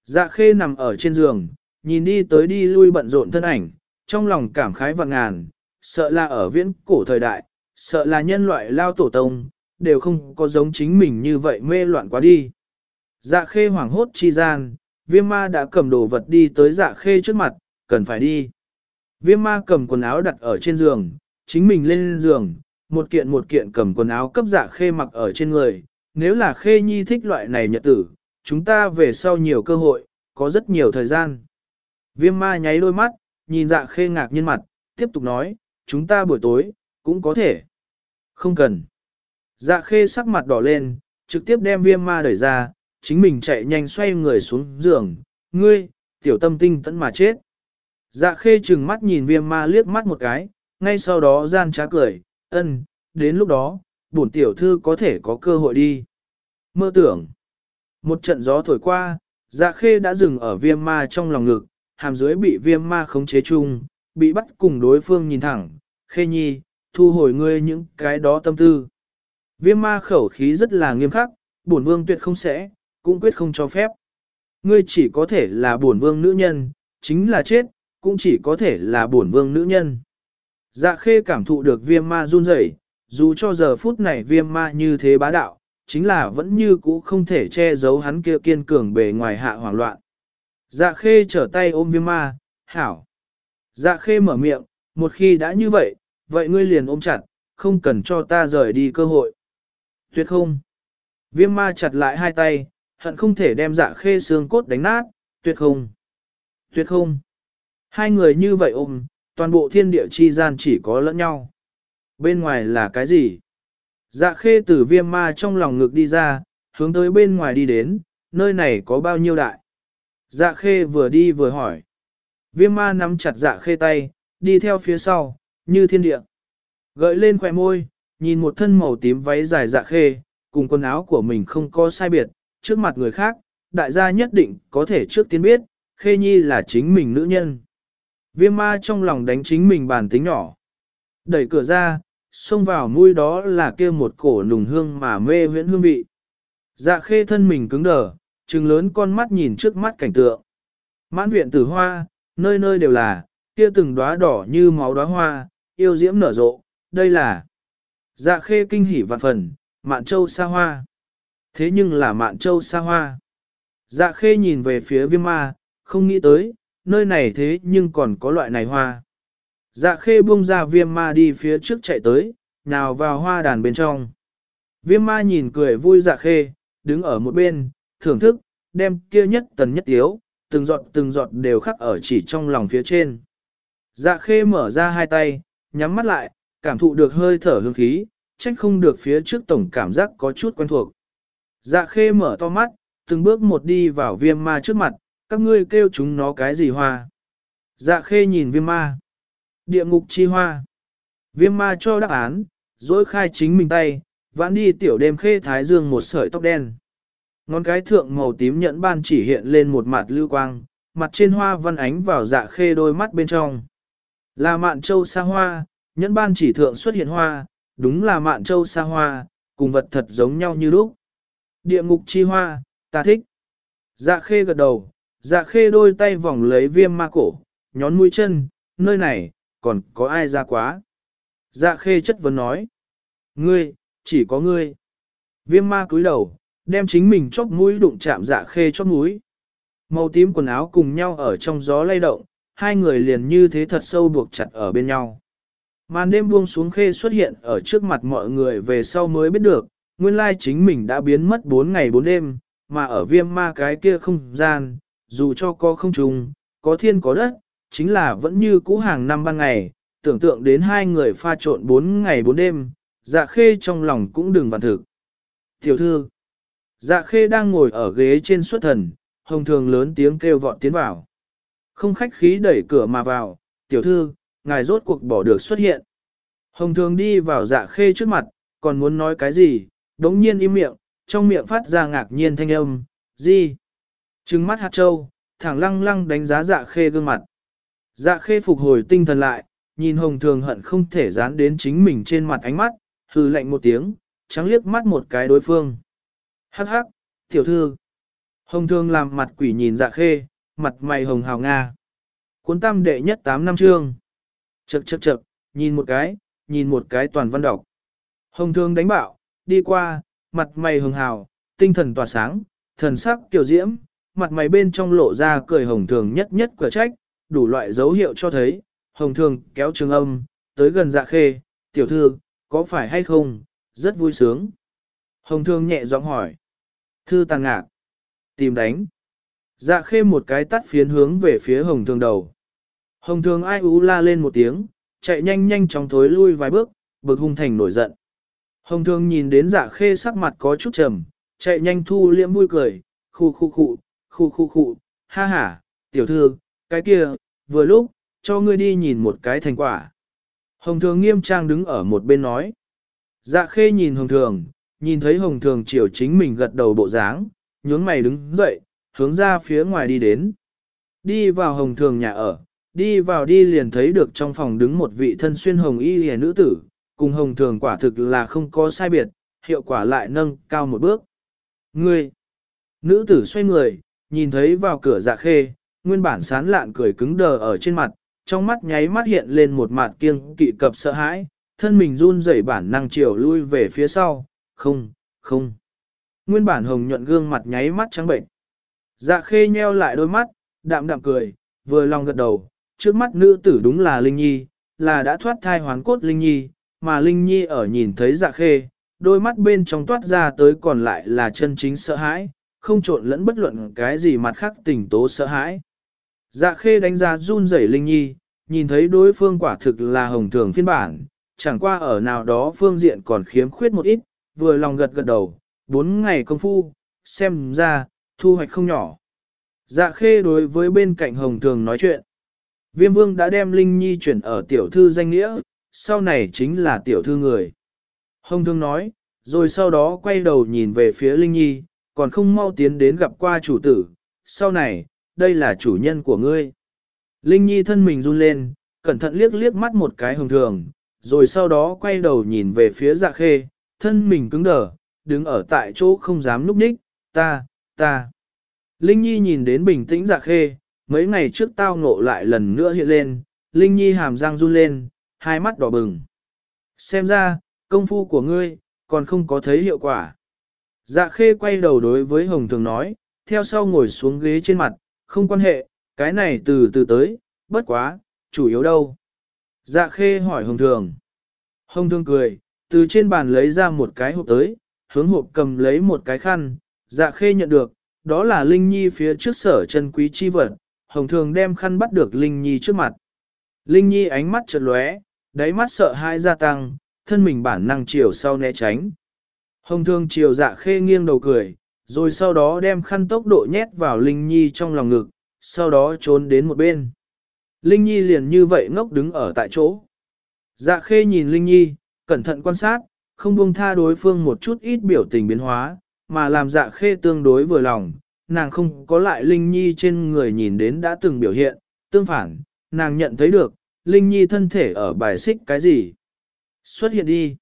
Dạ khê nằm ở trên giường, nhìn đi tới đi lui bận rộn thân ảnh, trong lòng cảm khái vạn ngàn, sợ là ở viễn cổ thời đại, sợ là nhân loại lao tổ tông, đều không có giống chính mình như vậy mê loạn quá đi. Dạ khê hoảng hốt chi gian, viêm ma đã cầm đồ vật đi tới dạ khê trước mặt, cần phải đi. Viêm ma cầm quần áo đặt ở trên giường, chính mình lên giường, một kiện một kiện cầm quần áo cấp dạ khê mặc ở trên người. Nếu là khê nhi thích loại này nhật tử, chúng ta về sau nhiều cơ hội, có rất nhiều thời gian. Viêm ma nháy đôi mắt, nhìn dạ khê ngạc nhiên mặt, tiếp tục nói, chúng ta buổi tối, cũng có thể. Không cần. Dạ khê sắc mặt đỏ lên, trực tiếp đem viêm ma đẩy ra, chính mình chạy nhanh xoay người xuống giường, ngươi, tiểu tâm tinh tẫn mà chết. Dạ khê chừng mắt nhìn viêm ma liếc mắt một cái, ngay sau đó gian trá cười, ân, đến lúc đó, bổn tiểu thư có thể có cơ hội đi. Mơ tưởng. Một trận gió thổi qua, dạ khê đã dừng ở viêm ma trong lòng ngực, hàm dưới bị viêm ma khống chế chung, bị bắt cùng đối phương nhìn thẳng, khê nhi, thu hồi ngươi những cái đó tâm tư. Viêm ma khẩu khí rất là nghiêm khắc, bổn vương tuyệt không sẽ, cũng quyết không cho phép. Ngươi chỉ có thể là bổn vương nữ nhân, chính là chết, cũng chỉ có thể là bổn vương nữ nhân. Dạ khê cảm thụ được viêm ma run rẩy, dù cho giờ phút này viêm ma như thế bá đạo, chính là vẫn như cũ không thể che giấu hắn kia kiên cường bề ngoài hạ hoảng loạn. Dạ khê trở tay ôm viêm ma, hảo. Dạ khê mở miệng, một khi đã như vậy, vậy ngươi liền ôm chặt, không cần cho ta rời đi cơ hội. Tuyệt không. Viêm ma chặt lại hai tay, hận không thể đem dạ khê xương cốt đánh nát, tuyệt không. Tuyệt không. Hai người như vậy ôm, toàn bộ thiên địa chi gian chỉ có lẫn nhau. Bên ngoài là cái gì? Dạ khê tử viêm ma trong lòng ngực đi ra, hướng tới bên ngoài đi đến, nơi này có bao nhiêu đại? Dạ khê vừa đi vừa hỏi. Viêm ma nắm chặt dạ khê tay, đi theo phía sau, như thiên địa. Gợi lên khỏe môi, nhìn một thân màu tím váy dài dạ khê, cùng quần áo của mình không có sai biệt, trước mặt người khác, đại gia nhất định có thể trước tiên biết, khê nhi là chính mình nữ nhân. Viêm ma trong lòng đánh chính mình bản tính nhỏ. Đẩy cửa ra, xông vào mũi đó là kia một cổ nùng hương mà mê huyễn hương vị. Dạ khê thân mình cứng đờ, trừng lớn con mắt nhìn trước mắt cảnh tượng. Mãn viện tử hoa, nơi nơi đều là, kia từng đóa đỏ như máu đóa hoa, yêu diễm nở rộ, đây là dạ khê kinh hỉ vạn phần, mạn châu xa hoa. Thế nhưng là mạn châu xa hoa. Dạ khê nhìn về phía viêm ma, không nghĩ tới, nơi này thế nhưng còn có loại này hoa. Dạ khê buông ra viêm ma đi phía trước chạy tới, nào vào hoa đàn bên trong. Viêm ma nhìn cười vui dạ khê, đứng ở một bên, thưởng thức, đem kia nhất tần nhất tiếu, từng giọt từng giọt đều khắc ở chỉ trong lòng phía trên. Dạ khê mở ra hai tay, nhắm mắt lại, cảm thụ được hơi thở hương khí, trách không được phía trước tổng cảm giác có chút quen thuộc. Dạ khê mở to mắt, từng bước một đi vào viêm ma trước mặt, các ngươi kêu chúng nó cái gì hoa. Dạ khê nhìn viêm ma. Địa ngục chi hoa. Viêm ma cho đáp án, dối khai chính mình tay, vãn đi tiểu đêm khê thái dương một sợi tóc đen. Ngón cái thượng màu tím nhẫn ban chỉ hiện lên một mặt lưu quang, mặt trên hoa văn ánh vào dạ khê đôi mắt bên trong. Là mạn châu sa hoa, nhẫn ban chỉ thượng xuất hiện hoa, đúng là mạn châu sa hoa, cùng vật thật giống nhau như lúc. Địa ngục chi hoa, ta thích. Dạ khê gật đầu, dạ khê đôi tay vòng lấy viêm ma cổ, nhón mũi chân, nơi này, còn có ai ra quá. Dạ khê chất vấn nói. Ngươi, chỉ có ngươi. Viêm ma cúi đầu, đem chính mình chóp mũi đụng chạm dạ khê chóp mũi. Màu tím quần áo cùng nhau ở trong gió lay động, hai người liền như thế thật sâu buộc chặt ở bên nhau. Màn đêm buông xuống khê xuất hiện ở trước mặt mọi người về sau mới biết được, nguyên lai chính mình đã biến mất 4 ngày 4 đêm, mà ở viêm ma cái kia không gian, dù cho có không trùng, có thiên có đất, chính là vẫn như cũ hàng năm ban ngày, tưởng tượng đến hai người pha trộn bốn ngày bốn đêm, dạ khê trong lòng cũng đừng vạn thực. Tiểu thư, dạ khê đang ngồi ở ghế trên xuất thần, hồng thường lớn tiếng kêu vọt tiến vào. Không khách khí đẩy cửa mà vào, tiểu thư, ngài rốt cuộc bỏ được xuất hiện. Hồng thường đi vào dạ khê trước mặt, còn muốn nói cái gì, đống nhiên im miệng, trong miệng phát ra ngạc nhiên thanh âm, gì? Trừng mắt hạt châu, thẳng lăng lăng đánh giá dạ khê gương mặt. Dạ khê phục hồi tinh thần lại, nhìn hồng thường hận không thể dán đến chính mình trên mặt ánh mắt, hừ lạnh một tiếng, trắng liếc mắt một cái đối phương. Hắc hắc, tiểu thư. Hồng thường làm mặt quỷ nhìn dạ khê, mặt mày hồng hào Nga. Cuốn tam đệ nhất 8 năm chương. Chậc chậc chậc, nhìn một cái, nhìn một cái toàn văn đọc. Hồng thường đánh bạo, đi qua, mặt mày hồng hào, tinh thần tỏa sáng, thần sắc kiều diễm, mặt mày bên trong lộ ra cười hồng thường nhất nhất quả trách, đủ loại dấu hiệu cho thấy, hồng thường kéo trường âm, tới gần dạ khê, tiểu thư, có phải hay không, rất vui sướng. Hồng thường nhẹ giọng hỏi. Thư tàn ngạc. Tìm đánh. Dạ khê một cái tắt phiến hướng về phía hồng thường đầu. Hồng thường ai ú la lên một tiếng, chạy nhanh nhanh chóng thối lui vài bước, bực hung thành nổi giận. Hồng thường nhìn đến dạ khê sắc mặt có chút trầm, chạy nhanh thu liễm vui cười, khu khu khu, khu khu khu, ha ha, tiểu thư, cái kia, vừa lúc, cho ngươi đi nhìn một cái thành quả. Hồng thường nghiêm trang đứng ở một bên nói. Dạ khê nhìn hồng thường, nhìn thấy hồng thường chiều chính mình gật đầu bộ dáng, nhướng mày đứng dậy, hướng ra phía ngoài đi đến. Đi vào hồng thường nhà ở, đi vào đi liền thấy được trong phòng đứng một vị thân xuyên hồng y hề nữ tử, cùng hồng thường quả thực là không có sai biệt, hiệu quả lại nâng cao một bước. Ngươi! Nữ tử xoay người, nhìn thấy vào cửa dạ khê, nguyên bản sán lạn cười cứng đờ ở trên mặt, trong mắt nháy mắt hiện lên một mặt kiêng kỵ cập sợ hãi, thân mình run rẩy bản năng chiều lui về phía sau, không, không. Nguyên bản hồng nhuận gương mặt nháy mắt trắng bệnh. Dạ khê nheo lại đôi mắt, đạm đạm cười, vừa lòng gật đầu, trước mắt nữ tử đúng là Linh Nhi, là đã thoát thai hoán cốt Linh Nhi, mà Linh Nhi ở nhìn thấy dạ khê, đôi mắt bên trong toát ra tới còn lại là chân chính sợ hãi, không trộn lẫn bất luận cái gì mặt khác tình tố sợ hãi. Dạ khê đánh giá run rẩy Linh Nhi, nhìn thấy đối phương quả thực là hồng thường phiên bản, chẳng qua ở nào đó phương diện còn khiếm khuyết một ít, vừa lòng gật gật đầu, bốn ngày công phu, xem ra, thu hoạch không nhỏ. Dạ khê đối với bên cạnh hồng thường nói chuyện. Viêm vương đã đem Linh Nhi chuyển ở tiểu thư danh nghĩa, sau này chính là tiểu thư người. Hồng thường nói, rồi sau đó quay đầu nhìn về phía Linh Nhi, còn không mau tiến đến gặp qua chủ tử, sau này, đây là chủ nhân của ngươi. Linh Nhi thân mình run lên, cẩn thận liếc liếc mắt một cái hồng thường, rồi sau đó quay đầu nhìn về phía dạ khê, thân mình cứng đờ, đứng ở tại chỗ không dám núp ních, ta, ta. Linh Nhi nhìn đến bình tĩnh dạ khê, mấy ngày trước tao ngộ lại lần nữa hiện lên, Linh Nhi hàm răng run lên, hai mắt đỏ bừng. Xem ra, công phu của ngươi, còn không có thấy hiệu quả. Dạ khê quay đầu đối với Hồng Thường nói, theo sau ngồi xuống ghế trên mặt, không quan hệ, cái này từ từ tới, bất quá, chủ yếu đâu. Dạ khê hỏi Hồng Thường. Hồng Thường cười, từ trên bàn lấy ra một cái hộp tới, hướng hộp cầm lấy một cái khăn, dạ khê nhận được, đó là Linh Nhi phía trước sở chân quý chi vật, Hồng Thường đem khăn bắt được Linh Nhi trước mặt. Linh Nhi ánh mắt chợt lóe, đáy mắt sợ hãi gia tăng, thân mình bản năng chiều sau né tránh. Hồng Thường chiều dạ khê nghiêng đầu cười, rồi sau đó đem khăn tốc độ nhét vào Linh Nhi trong lòng ngực, sau đó trốn đến một bên. Linh Nhi liền như vậy ngốc đứng ở tại chỗ. Dạ khê nhìn Linh Nhi, cẩn thận quan sát, không buông tha đối phương một chút ít biểu tình biến hóa, mà làm dạ khê tương đối vừa lòng, nàng không có lại Linh Nhi trên người nhìn đến đã từng biểu hiện, tương phản, nàng nhận thấy được, Linh Nhi thân thể ở bài xích cái gì. Xuất hiện đi.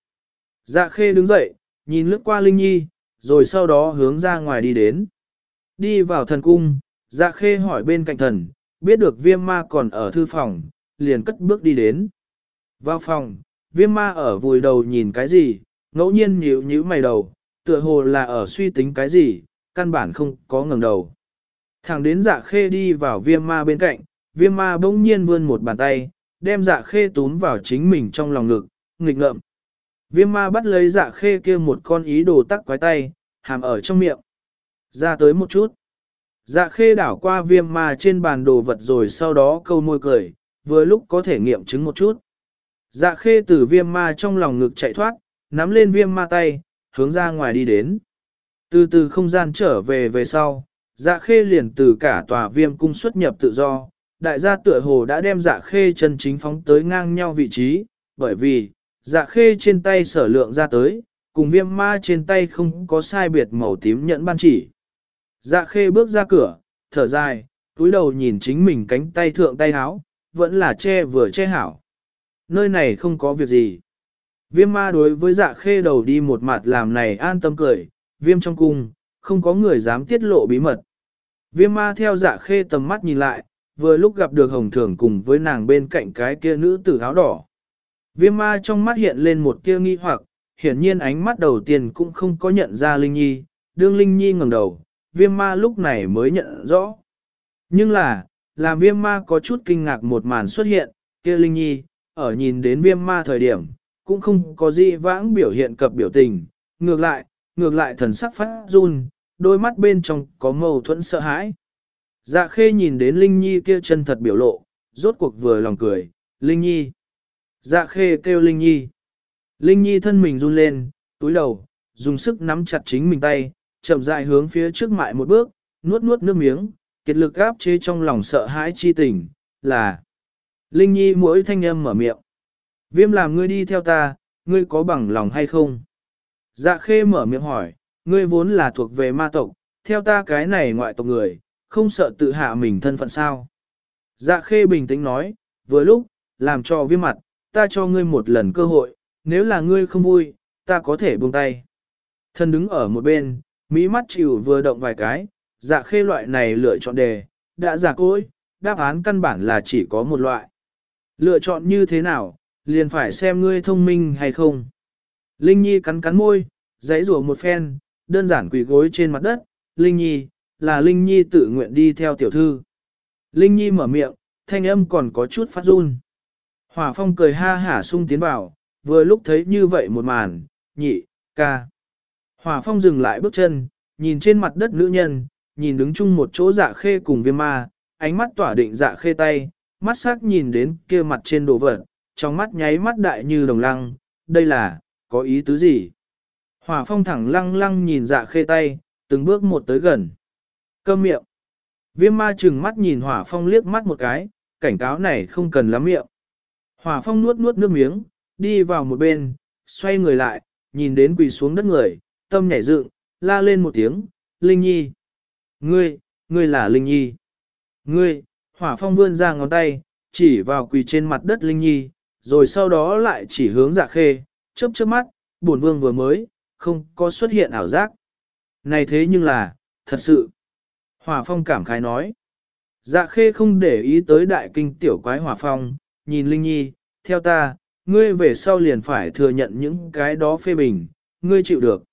Dạ khê đứng dậy, nhìn lướt qua Linh Nhi, rồi sau đó hướng ra ngoài đi đến. Đi vào thần cung, dạ khê hỏi bên cạnh thần, biết được viêm ma còn ở thư phòng, liền cất bước đi đến. Vào phòng, viêm ma ở vùi đầu nhìn cái gì, ngẫu nhiên nhíu nhíu mày đầu, tựa hồ là ở suy tính cái gì, căn bản không có ngẩng đầu. Thẳng đến dạ khê đi vào viêm ma bên cạnh, viêm ma bỗng nhiên vươn một bàn tay, đem dạ khê túm vào chính mình trong lòng ngực, nghịch ngợm. Viêm ma bắt lấy dạ khê kia một con ý đồ tắc quái tay, hàm ở trong miệng. Ra tới một chút. Dạ khê đảo qua viêm ma trên bàn đồ vật rồi sau đó câu môi cười, vừa lúc có thể nghiệm chứng một chút. Dạ khê từ viêm ma trong lòng ngực chạy thoát, nắm lên viêm ma tay, hướng ra ngoài đi đến. Từ từ không gian trở về về sau, dạ khê liền từ cả tòa viêm cung xuất nhập tự do, đại gia tựa hồ đã đem dạ khê chân chính phóng tới ngang nhau vị trí, bởi vì, dạ khê trên tay sở lượng ra tới, cùng viêm ma trên tay không có sai biệt màu tím nhẫn ban chỉ. Dạ khê bước ra cửa, thở dài, túi đầu nhìn chính mình cánh tay thượng tay háo, vẫn là che vừa che hảo. Nơi này không có việc gì. Viêm ma đối với dạ khê đầu đi một mặt làm này an tâm cười, viêm trong cung, không có người dám tiết lộ bí mật. Viêm ma theo dạ khê tầm mắt nhìn lại, vừa lúc gặp được hồng thường cùng với nàng bên cạnh cái kia nữ tử áo đỏ. Viêm ma trong mắt hiện lên một tia nghi hoặc, hiển nhiên ánh mắt đầu tiên cũng không có nhận ra Linh Nhi, đương Linh Nhi ngẩng đầu, viêm ma lúc này mới nhận rõ. Nhưng là, làm viêm ma có chút kinh ngạc một màn xuất hiện, kia Linh Nhi, ở nhìn đến viêm ma thời điểm, cũng không có gì vãng biểu hiện cập biểu tình, ngược lại, ngược lại thần sắc phát run, đôi mắt bên trong có mâu thuẫn sợ hãi. Dạ khê nhìn đến Linh Nhi kia chân thật biểu lộ, rốt cuộc vừa lòng cười, Linh Nhi. Dạ khê kêu Linh Nhi. Linh Nhi thân mình run lên, túi đầu, dùng sức nắm chặt chính mình tay, chậm rãi hướng phía trước mại một bước, nuốt nuốt nước miếng, kiệt lực áp chế trong lòng sợ hãi chi tình, là Linh Nhi mỗi thanh âm mở miệng. Viêm làm ngươi đi theo ta, ngươi có bằng lòng hay không? Dạ khê mở miệng hỏi, ngươi vốn là thuộc về ma tộc, theo ta cái này ngoại tộc người, không sợ tự hạ mình thân phận sao? Dạ khê bình tĩnh nói, vừa lúc, làm cho viêm mặt, ta cho ngươi một lần cơ hội, nếu là ngươi không vui, ta có thể buông tay. Thân đứng ở một bên, mỹ mắt chịu vừa động vài cái, dạ khê loại này lựa chọn đề, đã giả cối, đáp án căn bản là chỉ có một loại. Lựa chọn như thế nào, liền phải xem ngươi thông minh hay không. Linh Nhi cắn cắn môi, dãy rủa một phen, đơn giản quỳ gối trên mặt đất, Linh Nhi, là Linh Nhi tự nguyện đi theo tiểu thư. Linh Nhi mở miệng, thanh âm còn có chút phát run. Hỏa phong cười ha hả sung tiến vào, vừa lúc thấy như vậy một màn, nhị, ca. Hỏa phong dừng lại bước chân, nhìn trên mặt đất nữ nhân, nhìn đứng chung một chỗ dạ khê cùng viêm ma, ánh mắt tỏa định dạ khê tay, mắt sắc nhìn đến kia mặt trên đồ vật, trong mắt nháy mắt đại như đồng lăng, đây là, có ý tứ gì? Hỏa phong thẳng lăng lăng nhìn dạ khê tay, từng bước một tới gần. Cơm miệng. Viêm ma chừng mắt nhìn hỏa phong liếc mắt một cái, cảnh cáo này không cần lắm miệng. Hỏa phong nuốt nuốt nước miếng, đi vào một bên, xoay người lại, nhìn đến quỳ xuống đất người, tâm nhảy dựng, la lên một tiếng, Linh Nhi. Ngươi, ngươi là Linh Nhi. Ngươi, hỏa phong vươn ra ngón tay, chỉ vào quỳ trên mặt đất Linh Nhi, rồi sau đó lại chỉ hướng dạ khê, chớp chớp mắt, bổn vương vừa mới, không có xuất hiện ảo giác. Này thế nhưng là, thật sự. Hỏa phong cảm khái nói. Dạ khê không để ý tới đại kinh tiểu quái hỏa phong, nhìn Linh Nhi, theo ta, ngươi về sau liền phải thừa nhận những cái đó phê bình, ngươi chịu được.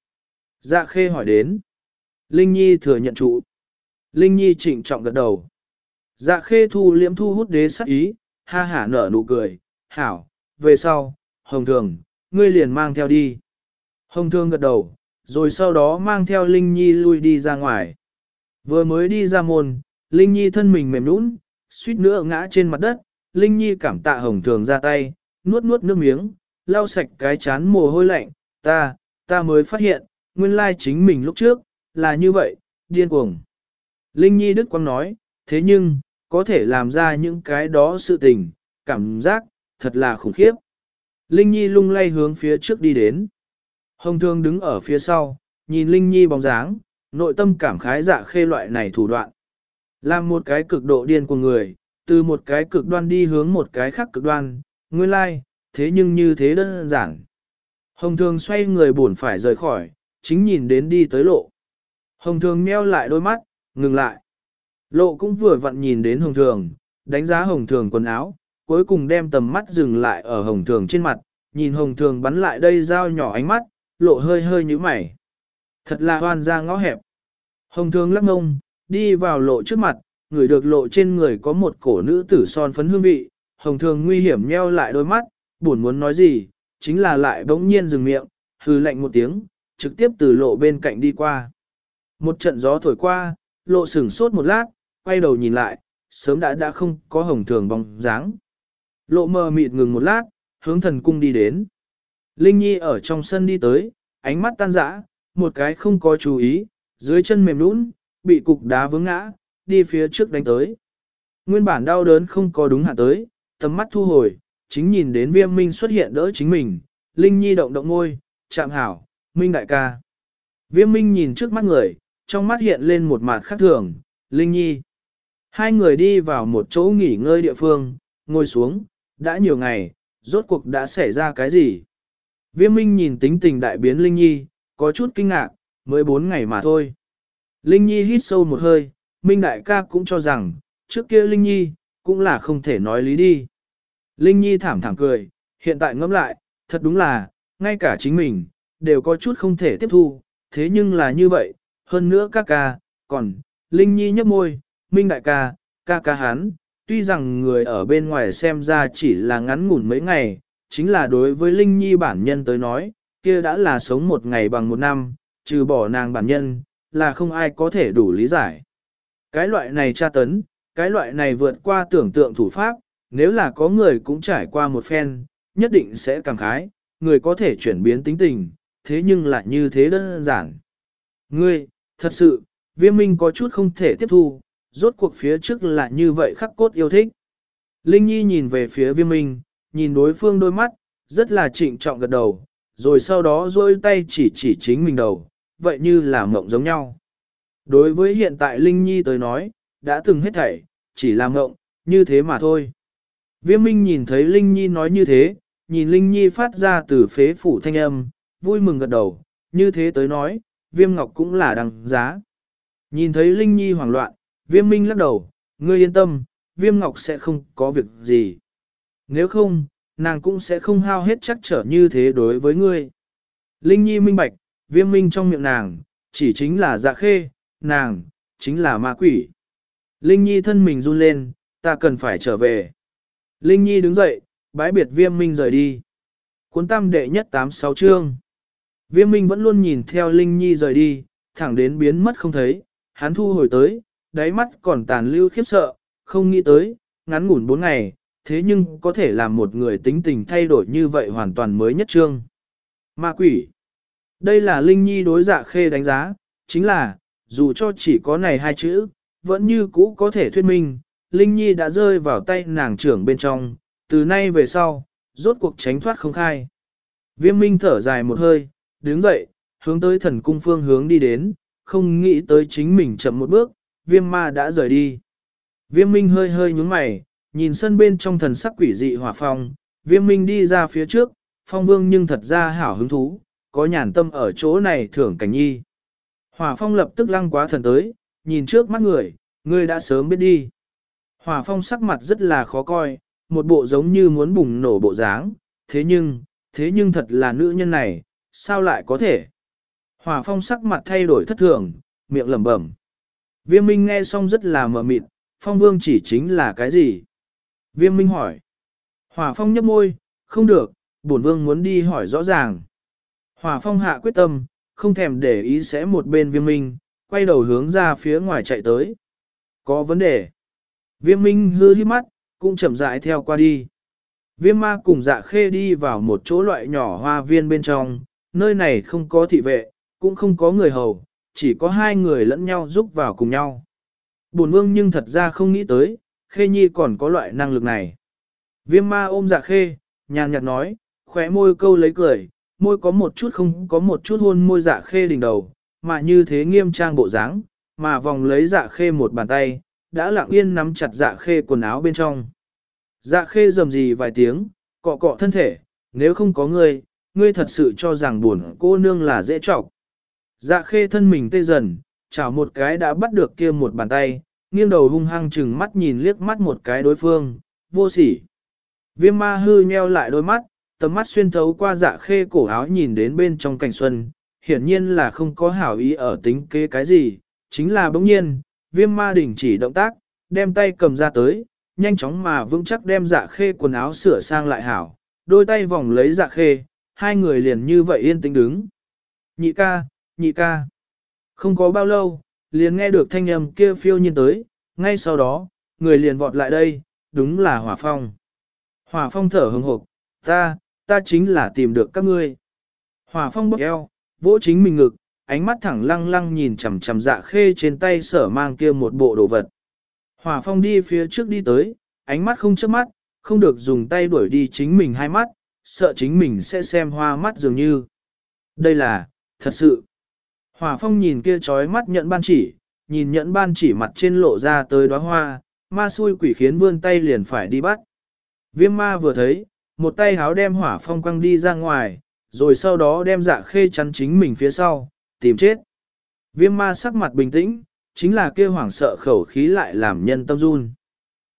Dạ khê hỏi đến. Linh Nhi thừa nhận trụ. Linh Nhi trịnh trọng gật đầu. Dạ khê thu liễm thu hút đế sắc ý, ha hả nở nụ cười, hảo, về sau, hồng thường, ngươi liền mang theo đi. Hồng thường gật đầu, rồi sau đó mang theo Linh Nhi lui đi ra ngoài. Vừa mới đi ra môn, Linh Nhi thân mình mềm nũng, suýt nữa ngã trên mặt đất, Linh Nhi cảm tạ hồng thường ra tay, nuốt nuốt nước miếng, lau sạch cái chán mồ hôi lạnh, ta, ta mới phát hiện, nguyên lai chính mình lúc trước, là như vậy, điên cuồng. Linh Nhi Đức Quang nói, thế nhưng, có thể làm ra những cái đó sự tình, cảm giác, thật là khủng khiếp. Linh Nhi lung lay hướng phía trước đi đến. Hồng Thương đứng ở phía sau, nhìn Linh Nhi bóng dáng, nội tâm cảm khái dạ khê loại này thủ đoạn. Làm một cái cực độ điên của người, từ một cái cực đoan đi hướng một cái khác cực đoan, nguyên lai, thế nhưng như thế đơn giản. Hồng thường xoay người buồn phải rời khỏi, chính nhìn đến đi tới lộ. Hồng Thường meo lại đôi mắt, ngừng lại. Lộ cũng vừa vặn nhìn đến Hồng Thường, đánh giá Hồng Thường quần áo, cuối cùng đem tầm mắt dừng lại ở Hồng Thường trên mặt, nhìn Hồng Thường bắn lại đây dao nhỏ ánh mắt, lộ hơi hơi như mày. Thật là hoan ra ngõ hẹp. Hồng Thường lắc ngông, đi vào lộ trước mặt, người được lộ trên người có một cổ nữ tử son phấn hương vị, Hồng Thường nguy hiểm nheo lại đôi mắt, buồn muốn nói gì, chính là lại bỗng nhiên dừng miệng, hư lạnh một tiếng, trực tiếp từ lộ bên cạnh đi qua. Một trận gió thổi qua, lộ sửng sốt một lát, quay đầu nhìn lại, sớm đã đã không có hồng thường bóng dáng. Lộ mờ mịt ngừng một lát, hướng thần cung đi đến. Linh Nhi ở trong sân đi tới, ánh mắt tan rã, một cái không có chú ý, dưới chân mềm nũng, bị cục đá vướng ngã, đi phía trước đánh tới. Nguyên bản đau đớn không có đúng hạ tới, tầm mắt thu hồi, chính nhìn đến viêm minh xuất hiện đỡ chính mình, Linh Nhi động động ngôi, chạm hảo, Minh đại ca. Viêm Minh nhìn trước mắt người, trong mắt hiện lên một mặt khác thường, Linh Nhi. Hai người đi vào một chỗ nghỉ ngơi địa phương, ngồi xuống, đã nhiều ngày, rốt cuộc đã xảy ra cái gì? Viêm Minh nhìn tính tình đại biến Linh Nhi, có chút kinh ngạc, mới bốn ngày mà thôi. Linh Nhi hít sâu một hơi, Minh Đại ca cũng cho rằng, trước kia Linh Nhi, cũng là không thể nói lý đi. Linh Nhi thảm thảm cười, hiện tại ngẫm lại, thật đúng là, ngay cả chính mình, đều có chút không thể tiếp thu, thế nhưng là như vậy, hơn nữa ca ca, còn, Linh Nhi nhấp môi, Minh Đại ca, ca ca hắn, tuy rằng người ở bên ngoài xem ra chỉ là ngắn ngủn mấy ngày, chính là đối với Linh Nhi bản nhân tới nói, kia đã là sống một ngày bằng một năm, trừ bỏ nàng bản nhân, là không ai có thể đủ lý giải. Cái loại này tra tấn, cái loại này vượt qua tưởng tượng thủ pháp, nếu là có người cũng trải qua một phen, nhất định sẽ cảm khái, người có thể chuyển biến tính tình, thế nhưng lại như thế đơn giản. Ngươi, thật sự, viêm minh có chút không thể tiếp thu, rốt cuộc phía trước là như vậy khắc cốt yêu thích. Linh Nhi nhìn về phía viêm minh, nhìn đối phương đôi mắt, rất là trịnh trọng gật đầu, rồi sau đó duỗi tay chỉ chỉ chính mình đầu, vậy như là mộng giống nhau. Đối với hiện tại Linh Nhi tới nói, đã từng hết thảy, chỉ là mộng, như thế mà thôi. Viêm Minh nhìn thấy Linh Nhi nói như thế, nhìn Linh Nhi phát ra từ phế phủ thanh âm, vui mừng gật đầu, như thế tới nói, Viêm Ngọc cũng là đằng giá. Nhìn thấy Linh Nhi hoảng loạn, Viêm Minh lắc đầu, ngươi yên tâm, Viêm Ngọc sẽ không có việc gì. Nếu không, nàng cũng sẽ không hao hết chắc trở như thế đối với ngươi. Linh Nhi minh bạch, Viêm Minh trong miệng nàng, chỉ chính là dạ khê, nàng, chính là ma quỷ. Linh Nhi thân mình run lên, ta cần phải trở về. Linh Nhi đứng dậy, bái biệt viêm minh rời đi. Cuốn tam đệ nhất tám sáu chương. Viêm minh vẫn luôn nhìn theo Linh Nhi rời đi, thẳng đến biến mất không thấy, hắn thu hồi tới, đáy mắt còn tàn lưu khiếp sợ, không nghĩ tới, ngắn ngủn bốn ngày, thế nhưng có thể làm một người tính tình thay đổi như vậy hoàn toàn mới nhất chương. Ma quỷ. Đây là Linh Nhi đối dạ khê đánh giá, chính là, dù cho chỉ có này hai chữ, vẫn như cũ có thể thuyết minh, Linh Nhi đã rơi vào tay nàng trưởng bên trong, từ nay về sau, rốt cuộc tránh thoát không khai. Viêm minh thở dài một hơi, đứng dậy, hướng tới thần cung phương hướng đi đến, không nghĩ tới chính mình chậm một bước, viêm ma đã rời đi. Viêm minh hơi hơi nhúng mày, nhìn sân bên trong thần sắc quỷ dị hỏa phong, viêm minh đi ra phía trước, phong vương nhưng thật ra hảo hứng thú, có nhàn tâm ở chỗ này thưởng cảnh nhi. Hỏa phong lập tức lăng quá thần tới, nhìn trước mắt người, người đã sớm biết đi. Hỏa phong sắc mặt rất là khó coi, một bộ giống như muốn bùng nổ bộ dáng, thế nhưng, thế nhưng thật là nữ nhân này, sao lại có thể? Hỏa phong sắc mặt thay đổi thất thường, miệng lẩm bẩm. Viêm minh nghe xong rất là mờ mịt, phong vương chỉ chính là cái gì? Viêm minh hỏi. Hỏa phong nhấp môi, không được, bổn vương muốn đi hỏi rõ ràng. Hỏa phong hạ quyết tâm, không thèm để ý sẽ một bên viêm minh, quay đầu hướng ra phía ngoài chạy tới. Có vấn đề. Viêm minh hư hít mắt, cũng chậm rãi theo qua đi. Viêm ma cùng dạ khê đi vào một chỗ loại nhỏ hoa viên bên trong, nơi này không có thị vệ, cũng không có người hầu, chỉ có hai người lẫn nhau giúp vào cùng nhau. Bồn vương nhưng thật ra không nghĩ tới, khê nhi còn có loại năng lực này. Viêm ma ôm dạ khê, nhàn nhạt nói, khóe môi câu lấy cười, môi có một chút không có một chút hôn môi dạ khê đỉnh đầu, mà như thế nghiêm trang bộ dáng, mà vòng lấy dạ khê một bàn tay, đã lặng yên nắm chặt dạ khê quần áo bên trong. Dạ khê rầm gì vài tiếng, cọ cọ thân thể, nếu không có ngươi, ngươi thật sự cho rằng buồn cô nương là dễ trọc. Dạ khê thân mình tê dần, chảo một cái đã bắt được kia một bàn tay, nghiêng đầu hung hăng chừng mắt nhìn liếc mắt một cái đối phương, vô sỉ. Viêm ma hư nheo lại đôi mắt, tầm mắt xuyên thấu qua dạ khê cổ áo nhìn đến bên trong cảnh xuân, hiển nhiên là không có hảo ý ở tính kế cái gì, chính là bỗng nhiên, viêm ma đình chỉ động tác, đem tay cầm ra tới, nhanh chóng mà vững chắc đem dạ khê quần áo sửa sang lại hảo, đôi tay vòng lấy dạ khê, hai người liền như vậy yên tĩnh đứng. Nhị ca, nhị ca. Không có bao lâu, liền nghe được thanh âm kia phiêu nhiên tới, ngay sau đó, người liền vọt lại đây, đúng là hỏa phong. Hỏa phong thở hừng hộp, ta, ta chính là tìm được các ngươi. Hỏa phong bốc eo, vỗ chính mình ngực, ánh mắt thẳng lăng lăng nhìn chằm chằm dạ khê trên tay sở mang kia một bộ đồ vật. Hỏa phong đi phía trước đi tới, ánh mắt không chớp mắt, không được dùng tay đuổi đi chính mình hai mắt, sợ chính mình sẽ xem hoa mắt dường như. Đây là, thật sự. Hỏa phong nhìn kia trói mắt nhận ban chỉ, nhìn nhận ban chỉ mặt trên lộ ra tới đóa hoa, ma xui quỷ khiến vươn tay liền phải đi bắt. Viêm ma vừa thấy, một tay háo đem hỏa phong quăng đi ra ngoài, rồi sau đó đem dạ khê chắn chính mình phía sau, tìm chết. Viêm ma sắc mặt bình tĩnh, chính là kia hoảng sợ khẩu khí lại làm nhân tâm run.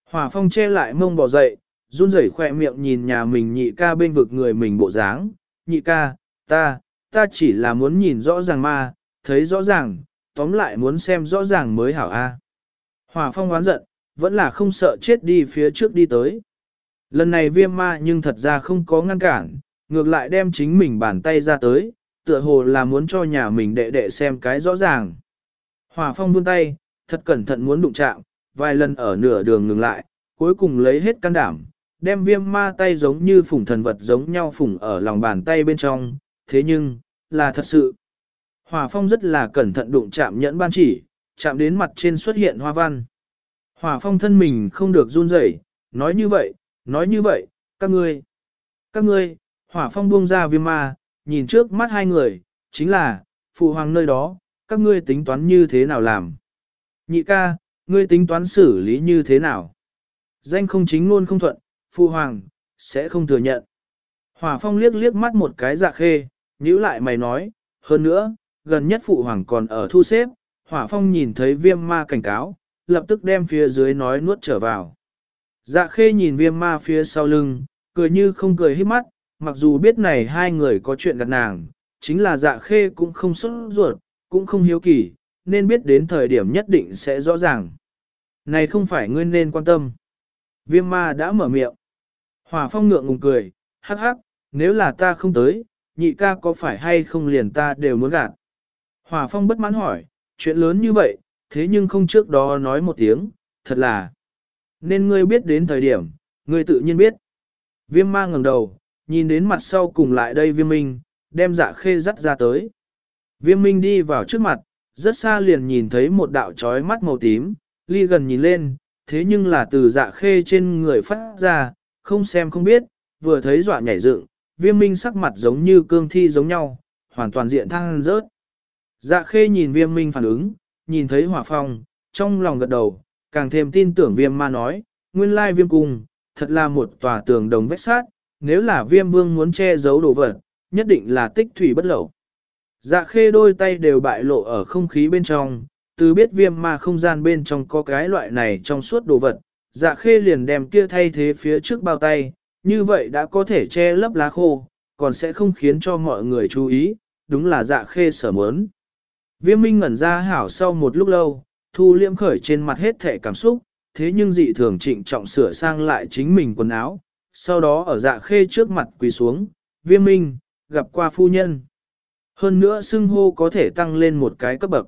Hỏa phong che lại mông bỏ dậy, run rẩy khỏe miệng nhìn nhà mình nhị ca bên vực người mình bộ dáng, nhị ca, ta, ta chỉ là muốn nhìn rõ ràng ma, thấy rõ ràng, tóm lại muốn xem rõ ràng mới hảo a. Hỏa phong oán giận, vẫn là không sợ chết đi phía trước đi tới. Lần này viêm ma nhưng thật ra không có ngăn cản, ngược lại đem chính mình bàn tay ra tới, tựa hồ là muốn cho nhà mình đệ đệ xem cái rõ ràng. Hỏa phong vươn tay, thật cẩn thận muốn đụng chạm, vài lần ở nửa đường ngừng lại, cuối cùng lấy hết can đảm, đem viêm ma tay giống như phủng thần vật giống nhau phủng ở lòng bàn tay bên trong, thế nhưng, là thật sự. Hỏa phong rất là cẩn thận đụng chạm nhẫn ban chỉ, chạm đến mặt trên xuất hiện hoa văn. Hỏa phong thân mình không được run rẩy, nói như vậy, nói như vậy, các ngươi, các ngươi, hỏa phong buông ra viêm ma, nhìn trước mắt hai người, chính là, phụ hoàng nơi đó, các ngươi tính toán như thế nào làm. Nhị ca, ngươi tính toán xử lý như thế nào. Danh không chính luôn không thuận, phụ hoàng, sẽ không thừa nhận. Hỏa phong liếc liếc mắt một cái dạ khê, nhíu lại mày nói, hơn nữa, gần nhất phụ hoàng còn ở thu xếp, hỏa phong nhìn thấy viêm ma cảnh cáo, lập tức đem phía dưới nói nuốt trở vào. Dạ khê nhìn viêm ma phía sau lưng, cười như không cười hết mắt, mặc dù biết này hai người có chuyện gặp nàng, chính là dạ khê cũng không xuất ruột, cũng không hiếu kỳ, nên biết đến thời điểm nhất định sẽ rõ ràng. Này không phải ngươi nên quan tâm. Viêm ma đã mở miệng. Hỏa phong ngượng ngùng cười, hắc hắc, nếu là ta không tới, nhị ca có phải hay không liền ta đều muốn gạt. Hỏa phong bất mãn hỏi, chuyện lớn như vậy, thế nhưng không trước đó nói một tiếng, thật là. Nên ngươi biết đến thời điểm, ngươi tự nhiên biết. Viêm ma ngẩng đầu, nhìn đến mặt sau cùng lại đây viêm minh, đem dạ khê dắt ra tới. Viêm minh đi vào trước mặt, rất xa liền nhìn thấy một đạo trói mắt màu tím, ly gần nhìn lên, thế nhưng là từ dạ khê trên người phát ra, không xem không biết, vừa thấy dọa nhảy dựng, viêm minh sắc mặt giống như cương thi giống nhau, hoàn toàn diện thăng rớt. Dạ khê nhìn viêm minh phản ứng, nhìn thấy hỏa phong, trong lòng gật đầu, càng thêm tin tưởng viêm ma nói, nguyên lai viêm cung, thật là một tòa tường đồng vách sát, nếu là viêm vương muốn che giấu đồ vật, nhất định là tích thủy bất lậu. Dạ khê đôi tay đều bại lộ ở không khí bên trong, từ biết viêm ma không gian bên trong có cái loại này trong suốt đồ vật, dạ khê liền đem kia thay thế phía trước bao tay, như vậy đã có thể che lấp lá khô, còn sẽ không khiến cho mọi người chú ý, đúng là dạ khê sở mớn. Viêm minh ngẩn ra hảo sau một lúc lâu, thu liêm khởi trên mặt hết thể cảm xúc, thế nhưng dị thường trịnh trọng sửa sang lại chính mình quần áo, sau đó ở dạ khê trước mặt quỳ xuống, viêm minh, gặp qua phu nhân. Hơn nữa xưng hô có thể tăng lên một cái cấp bậc.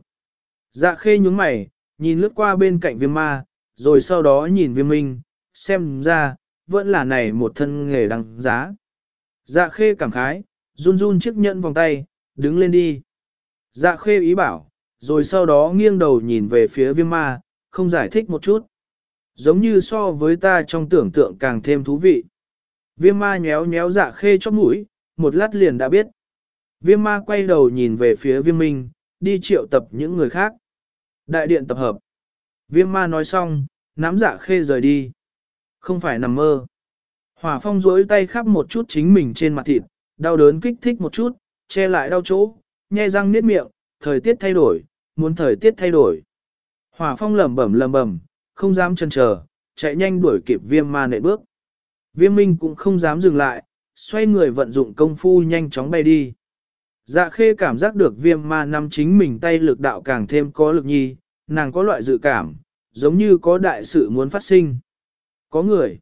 Dạ khê nhúng mày, nhìn lướt qua bên cạnh viêm ma, rồi sau đó nhìn viêm minh, xem ra, vẫn là này một thân nghề đăng giá. Dạ khê cảm khái, run run chiếc nhẫn vòng tay, đứng lên đi. Dạ khê ý bảo, rồi sau đó nghiêng đầu nhìn về phía viêm ma, không giải thích một chút. Giống như so với ta trong tưởng tượng càng thêm thú vị. Viêm ma nhéo nhéo dạ khê chóp mũi, một lát liền đã biết. Viêm ma quay đầu nhìn về phía viêm minh, đi triệu tập những người khác. Đại điện tập hợp. Viêm ma nói xong, nắm dạ khê rời đi. Không phải nằm mơ. Hỏa phong duỗi tay khắp một chút chính mình trên mặt thịt, đau đớn kích thích một chút, che lại đau chỗ, nhe răng niết miệng, thời tiết thay đổi, muốn thời tiết thay đổi. Hỏa phong lầm bẩm lầm bẩm, không dám chần chờ, chạy nhanh đuổi kịp viêm ma nệ bước. Viêm minh cũng không dám dừng lại, xoay người vận dụng công phu nhanh chóng bay đi. Dạ khê cảm giác được viêm ma năm chính mình tay lực đạo càng thêm có lực nhi, nàng có loại dự cảm, giống như có đại sự muốn phát sinh. Có người.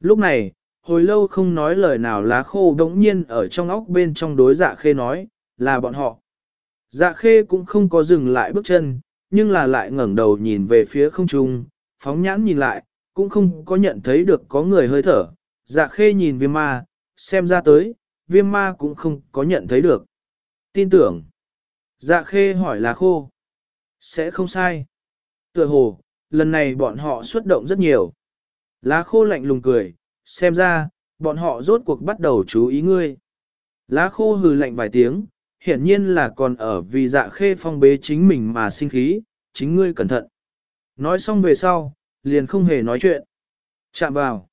Lúc này, hồi lâu không nói lời nào lá khô đống nhiên ở trong óc bên trong đối dạ khê nói, là bọn họ. Dạ khê cũng không có dừng lại bước chân, nhưng là lại ngẩng đầu nhìn về phía không trung, phóng nhãn nhìn lại, cũng không có nhận thấy được có người hơi thở. Dạ khê nhìn viêm ma, xem ra tới, viêm ma cũng không có nhận thấy được. Tin tưởng. Dạ khê hỏi là khô. Sẽ không sai. Tựa hồ, lần này bọn họ xuất động rất nhiều. Lá khô lạnh lùng cười, xem ra, bọn họ rốt cuộc bắt đầu chú ý ngươi. Lá khô hừ lạnh vài tiếng, hiển nhiên là còn ở vì dạ khê phong bế chính mình mà sinh khí, chính ngươi cẩn thận. Nói xong về sau, liền không hề nói chuyện. Chạm vào.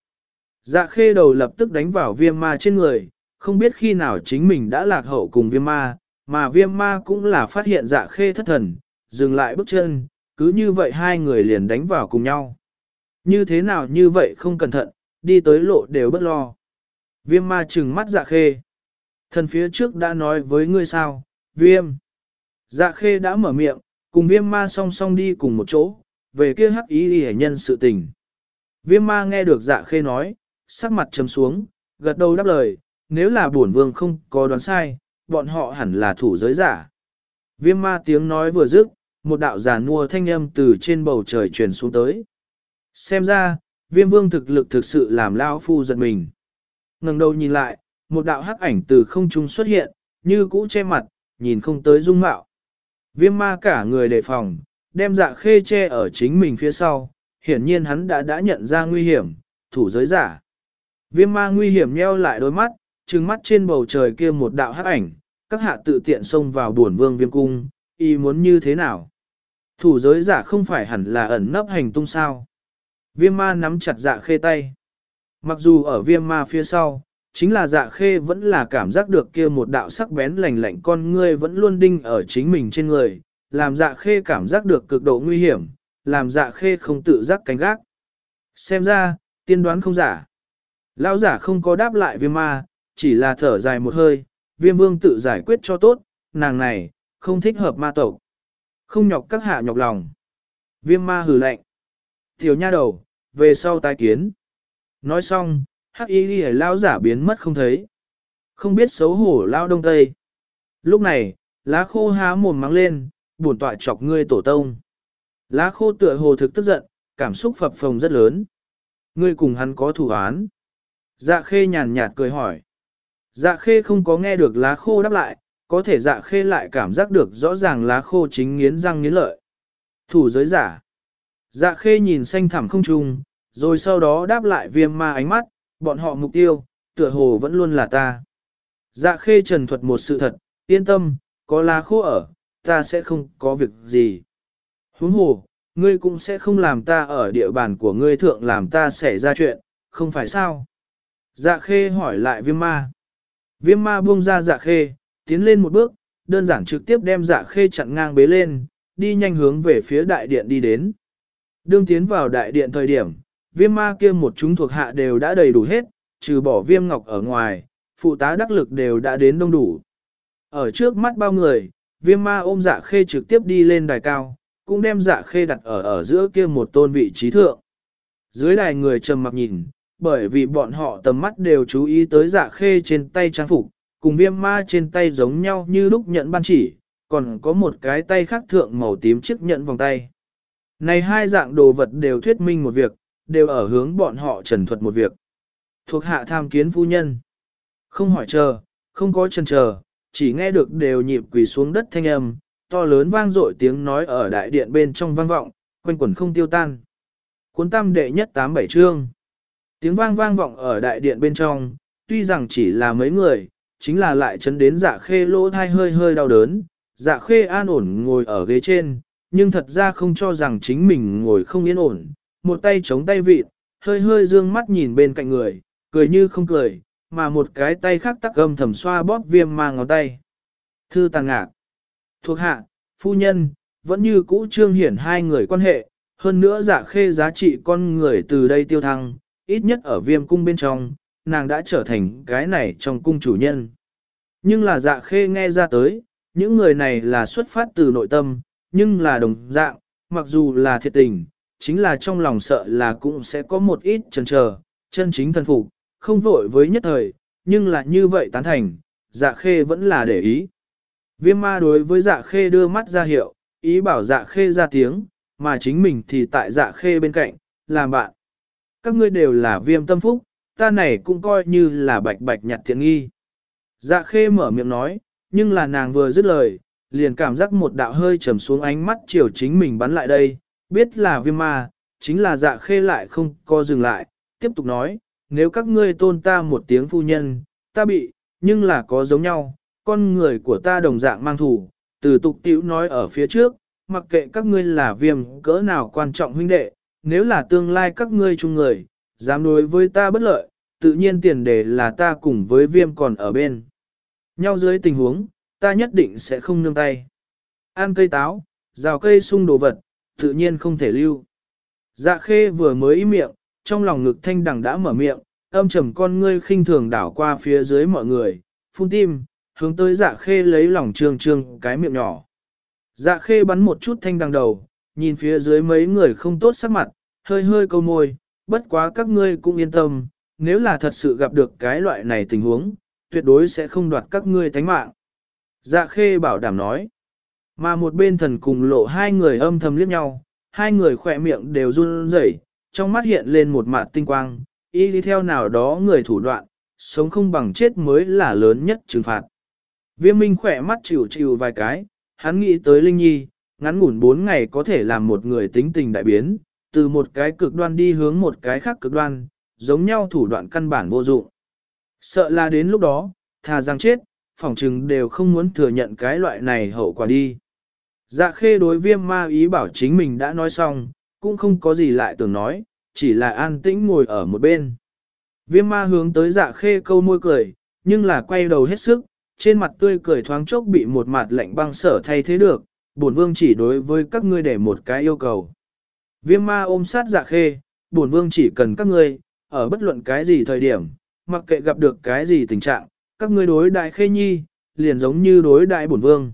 Dạ khê đầu lập tức đánh vào viêm ma trên người, không biết khi nào chính mình đã lạc hậu cùng viêm ma, mà viêm ma cũng là phát hiện dạ khê thất thần, dừng lại bước chân, cứ như vậy hai người liền đánh vào cùng nhau. Như thế nào như vậy không cẩn thận, đi tới lộ đều bất lo. Viêm ma trừng mắt dạ khê. Thần phía trước đã nói với ngươi sao, viêm. Dạ khê đã mở miệng, cùng viêm ma song song đi cùng một chỗ, về kia hắc ý hề nhân sự tình. Viêm ma nghe được dạ khê nói, sắc mặt trầm xuống, gật đầu đáp lời, nếu là bổn vương không có đoán sai, bọn họ hẳn là thủ giới giả. Viêm ma tiếng nói vừa dứt, một đạo giả nua thanh âm từ trên bầu trời truyền xuống tới. Xem ra, viêm vương thực lực thực sự làm lao phu giật mình. ngẩng đầu nhìn lại, một đạo hắc ảnh từ không trung xuất hiện, như cũ che mặt, nhìn không tới dung mạo. Viêm ma cả người đề phòng, đem dạ khê che ở chính mình phía sau, hiển nhiên hắn đã đã nhận ra nguy hiểm, thủ giới giả. Viêm ma nguy hiểm nheo lại đôi mắt, trừng mắt trên bầu trời kia một đạo hắc ảnh, các hạ tự tiện xông vào buồn vương viêm cung, y muốn như thế nào? Thủ giới giả không phải hẳn là ẩn nấp hành tung sao? Viêm ma nắm chặt dạ khê tay. Mặc dù ở viêm ma phía sau, chính là dạ khê vẫn là cảm giác được kia một đạo sắc bén lạnh lạnh con ngươi vẫn luôn đinh ở chính mình trên người, làm dạ khê cảm giác được cực độ nguy hiểm, làm dạ khê không tự giác cánh gác. Xem ra, tiên đoán không giả. Lão giả không có đáp lại viêm ma, chỉ là thở dài một hơi, viêm vương tự giải quyết cho tốt, nàng này, không thích hợp ma tộc. Không nhọc các hạ nhọc lòng. Viêm ma hừ lạnh. Tiểu nha đầu, về sau tái kiến. Nói xong, hắc y ghi lao giả biến mất không thấy. Không biết xấu hổ lao đông tây. Lúc này, lá khô há mồm mắng lên, buồn tọa chọc ngươi tổ tông. Lá khô tựa hồ thực tức giận, cảm xúc phập phồng rất lớn. Ngươi cùng hắn có thủ án. Dạ khê nhàn nhạt cười hỏi. Dạ khê không có nghe được lá khô đáp lại, có thể dạ khê lại cảm giác được rõ ràng lá khô chính nghiến răng nghiến lợi. Thủ giới giả. Dạ khê nhìn xanh thẳm không trung, rồi sau đó đáp lại viêm ma ánh mắt, bọn họ mục tiêu, tựa hồ vẫn luôn là ta. Dạ khê trần thuật một sự thật, yên tâm, có lá khô ở, ta sẽ không có việc gì. Huống hồ, ngươi cũng sẽ không làm ta ở địa bàn của ngươi thượng làm ta xảy ra chuyện, không phải sao? Dạ khê hỏi lại viêm ma. Viêm ma buông ra dạ khê, tiến lên một bước, đơn giản trực tiếp đem dạ khê chặn ngang bế lên, đi nhanh hướng về phía đại điện đi đến. Đương tiến vào đại điện thời điểm, viêm ma kia một chúng thuộc hạ đều đã đầy đủ hết, trừ bỏ viêm ngọc ở ngoài, phụ tá đắc lực đều đã đến đông đủ. Ở trước mắt bao người, viêm ma ôm dạ khê trực tiếp đi lên đài cao, cũng đem dạ khê đặt ở ở giữa kia một tôn vị trí thượng. Dưới đài người trầm mặc nhìn, bởi vì bọn họ tầm mắt đều chú ý tới dạ khê trên tay trang phục, cùng viêm ma trên tay giống nhau như lúc nhận ban chỉ, còn có một cái tay khác thượng màu tím chiếc nhận vòng tay. Này hai dạng đồ vật đều thuyết minh một việc, đều ở hướng bọn họ trần thuật một việc. Thuộc hạ tham kiến phu nhân. Không hỏi chờ, không có chân chờ, chỉ nghe được đều nhịp quỳ xuống đất thanh âm, to lớn vang dội tiếng nói ở đại điện bên trong vang vọng, quanh quẩn không tiêu tan. Cuốn tam đệ nhất tám bảy chương. Tiếng vang vang vọng ở đại điện bên trong, tuy rằng chỉ là mấy người, chính là lại chấn đến dạ khê lỗ thai hơi hơi đau đớn. Dạ khê an ổn ngồi ở ghế trên, nhưng thật ra không cho rằng chính mình ngồi không yên ổn. Một tay chống tay vịt, hơi hơi dương mắt nhìn bên cạnh người, cười như không cười, mà một cái tay khác tắc gầm thầm xoa bóp viêm mang ngón tay. Thư tàng ngạc. Thuộc hạ, phu nhân, vẫn như cũ trương hiển hai người quan hệ, hơn nữa dạ khê giá trị con người từ đây tiêu thăng, ít nhất ở viêm cung bên trong, nàng đã trở thành cái này trong cung chủ nhân. Nhưng là dạ khê nghe ra tới, những người này là xuất phát từ nội tâm, nhưng là đồng dạng, mặc dù là thiệt tình, chính là trong lòng sợ là cũng sẽ có một ít chần chờ, chân chính thân phục, không vội với nhất thời, nhưng là như vậy tán thành, dạ khê vẫn là để ý. Viêm ma đối với dạ khê đưa mắt ra hiệu, ý bảo dạ khê ra tiếng, mà chính mình thì tại dạ khê bên cạnh, làm bạn. Các ngươi đều là viêm tâm phúc, ta này cũng coi như là bạch bạch nhặt thiện nghi. Dạ khê mở miệng nói, nhưng là nàng vừa dứt lời, liền cảm giác một đạo hơi trầm xuống ánh mắt chiều chính mình bắn lại đây, biết là viêm ma, chính là dạ khê lại không co dừng lại, tiếp tục nói, nếu các ngươi tôn ta một tiếng phu nhân, ta bị, nhưng là có giống nhau, con người của ta đồng dạng mang thủ, từ tục tiểu nói ở phía trước, mặc kệ các ngươi là viêm cỡ nào quan trọng huynh đệ, nếu là tương lai các ngươi chung người, dám đối với ta bất lợi, tự nhiên tiền đề là ta cùng với viêm còn ở bên. Nhau dưới tình huống, ta nhất định sẽ không nương tay. Ăn cây táo, rào cây sung đồ vật, tự nhiên không thể lưu. Dạ khê vừa mới ý miệng, trong lòng ngực thanh đằng đã mở miệng, âm trầm con ngươi khinh thường đảo qua phía dưới mọi người, phun tim, hướng tới dạ khê lấy lòng trương trương cái miệng nhỏ. Dạ khê bắn một chút thanh đằng đầu, nhìn phía dưới mấy người không tốt sắc mặt, hơi hơi câu môi, bất quá các ngươi cũng yên tâm, nếu là thật sự gặp được cái loại này tình huống, tuyệt đối sẽ không đoạt các ngươi thánh mạng. Dạ khê bảo đảm nói, mà một bên thần cùng lộ hai người âm thầm liếc nhau, hai người khỏe miệng đều run rẩy, trong mắt hiện lên một mạt tinh quang, y đi theo nào đó người thủ đoạn, sống không bằng chết mới là lớn nhất trừng phạt. Viêm minh khỏe mắt chịu chịu vài cái, hắn nghĩ tới Linh Nhi, ngắn ngủn bốn ngày có thể làm một người tính tình đại biến, từ một cái cực đoan đi hướng một cái khác cực đoan, giống nhau thủ đoạn căn bản vô dụng. Sợ là đến lúc đó, thà rằng chết, phỏng chừng đều không muốn thừa nhận cái loại này hậu quả đi. Dạ khê đối viêm ma ý bảo chính mình đã nói xong, cũng không có gì lại tưởng nói, chỉ là an tĩnh ngồi ở một bên. Viêm ma hướng tới dạ khê câu môi cười, nhưng là quay đầu hết sức, trên mặt tươi cười thoáng chốc bị một mặt lạnh băng sở thay thế được, bổn vương chỉ đối với các ngươi để một cái yêu cầu. Viêm ma ôm sát dạ khê, bổn vương chỉ cần các ngươi, ở bất luận cái gì thời điểm, mặc kệ gặp được cái gì tình trạng, các ngươi đối đại khê nhi, liền giống như đối đại bổn vương.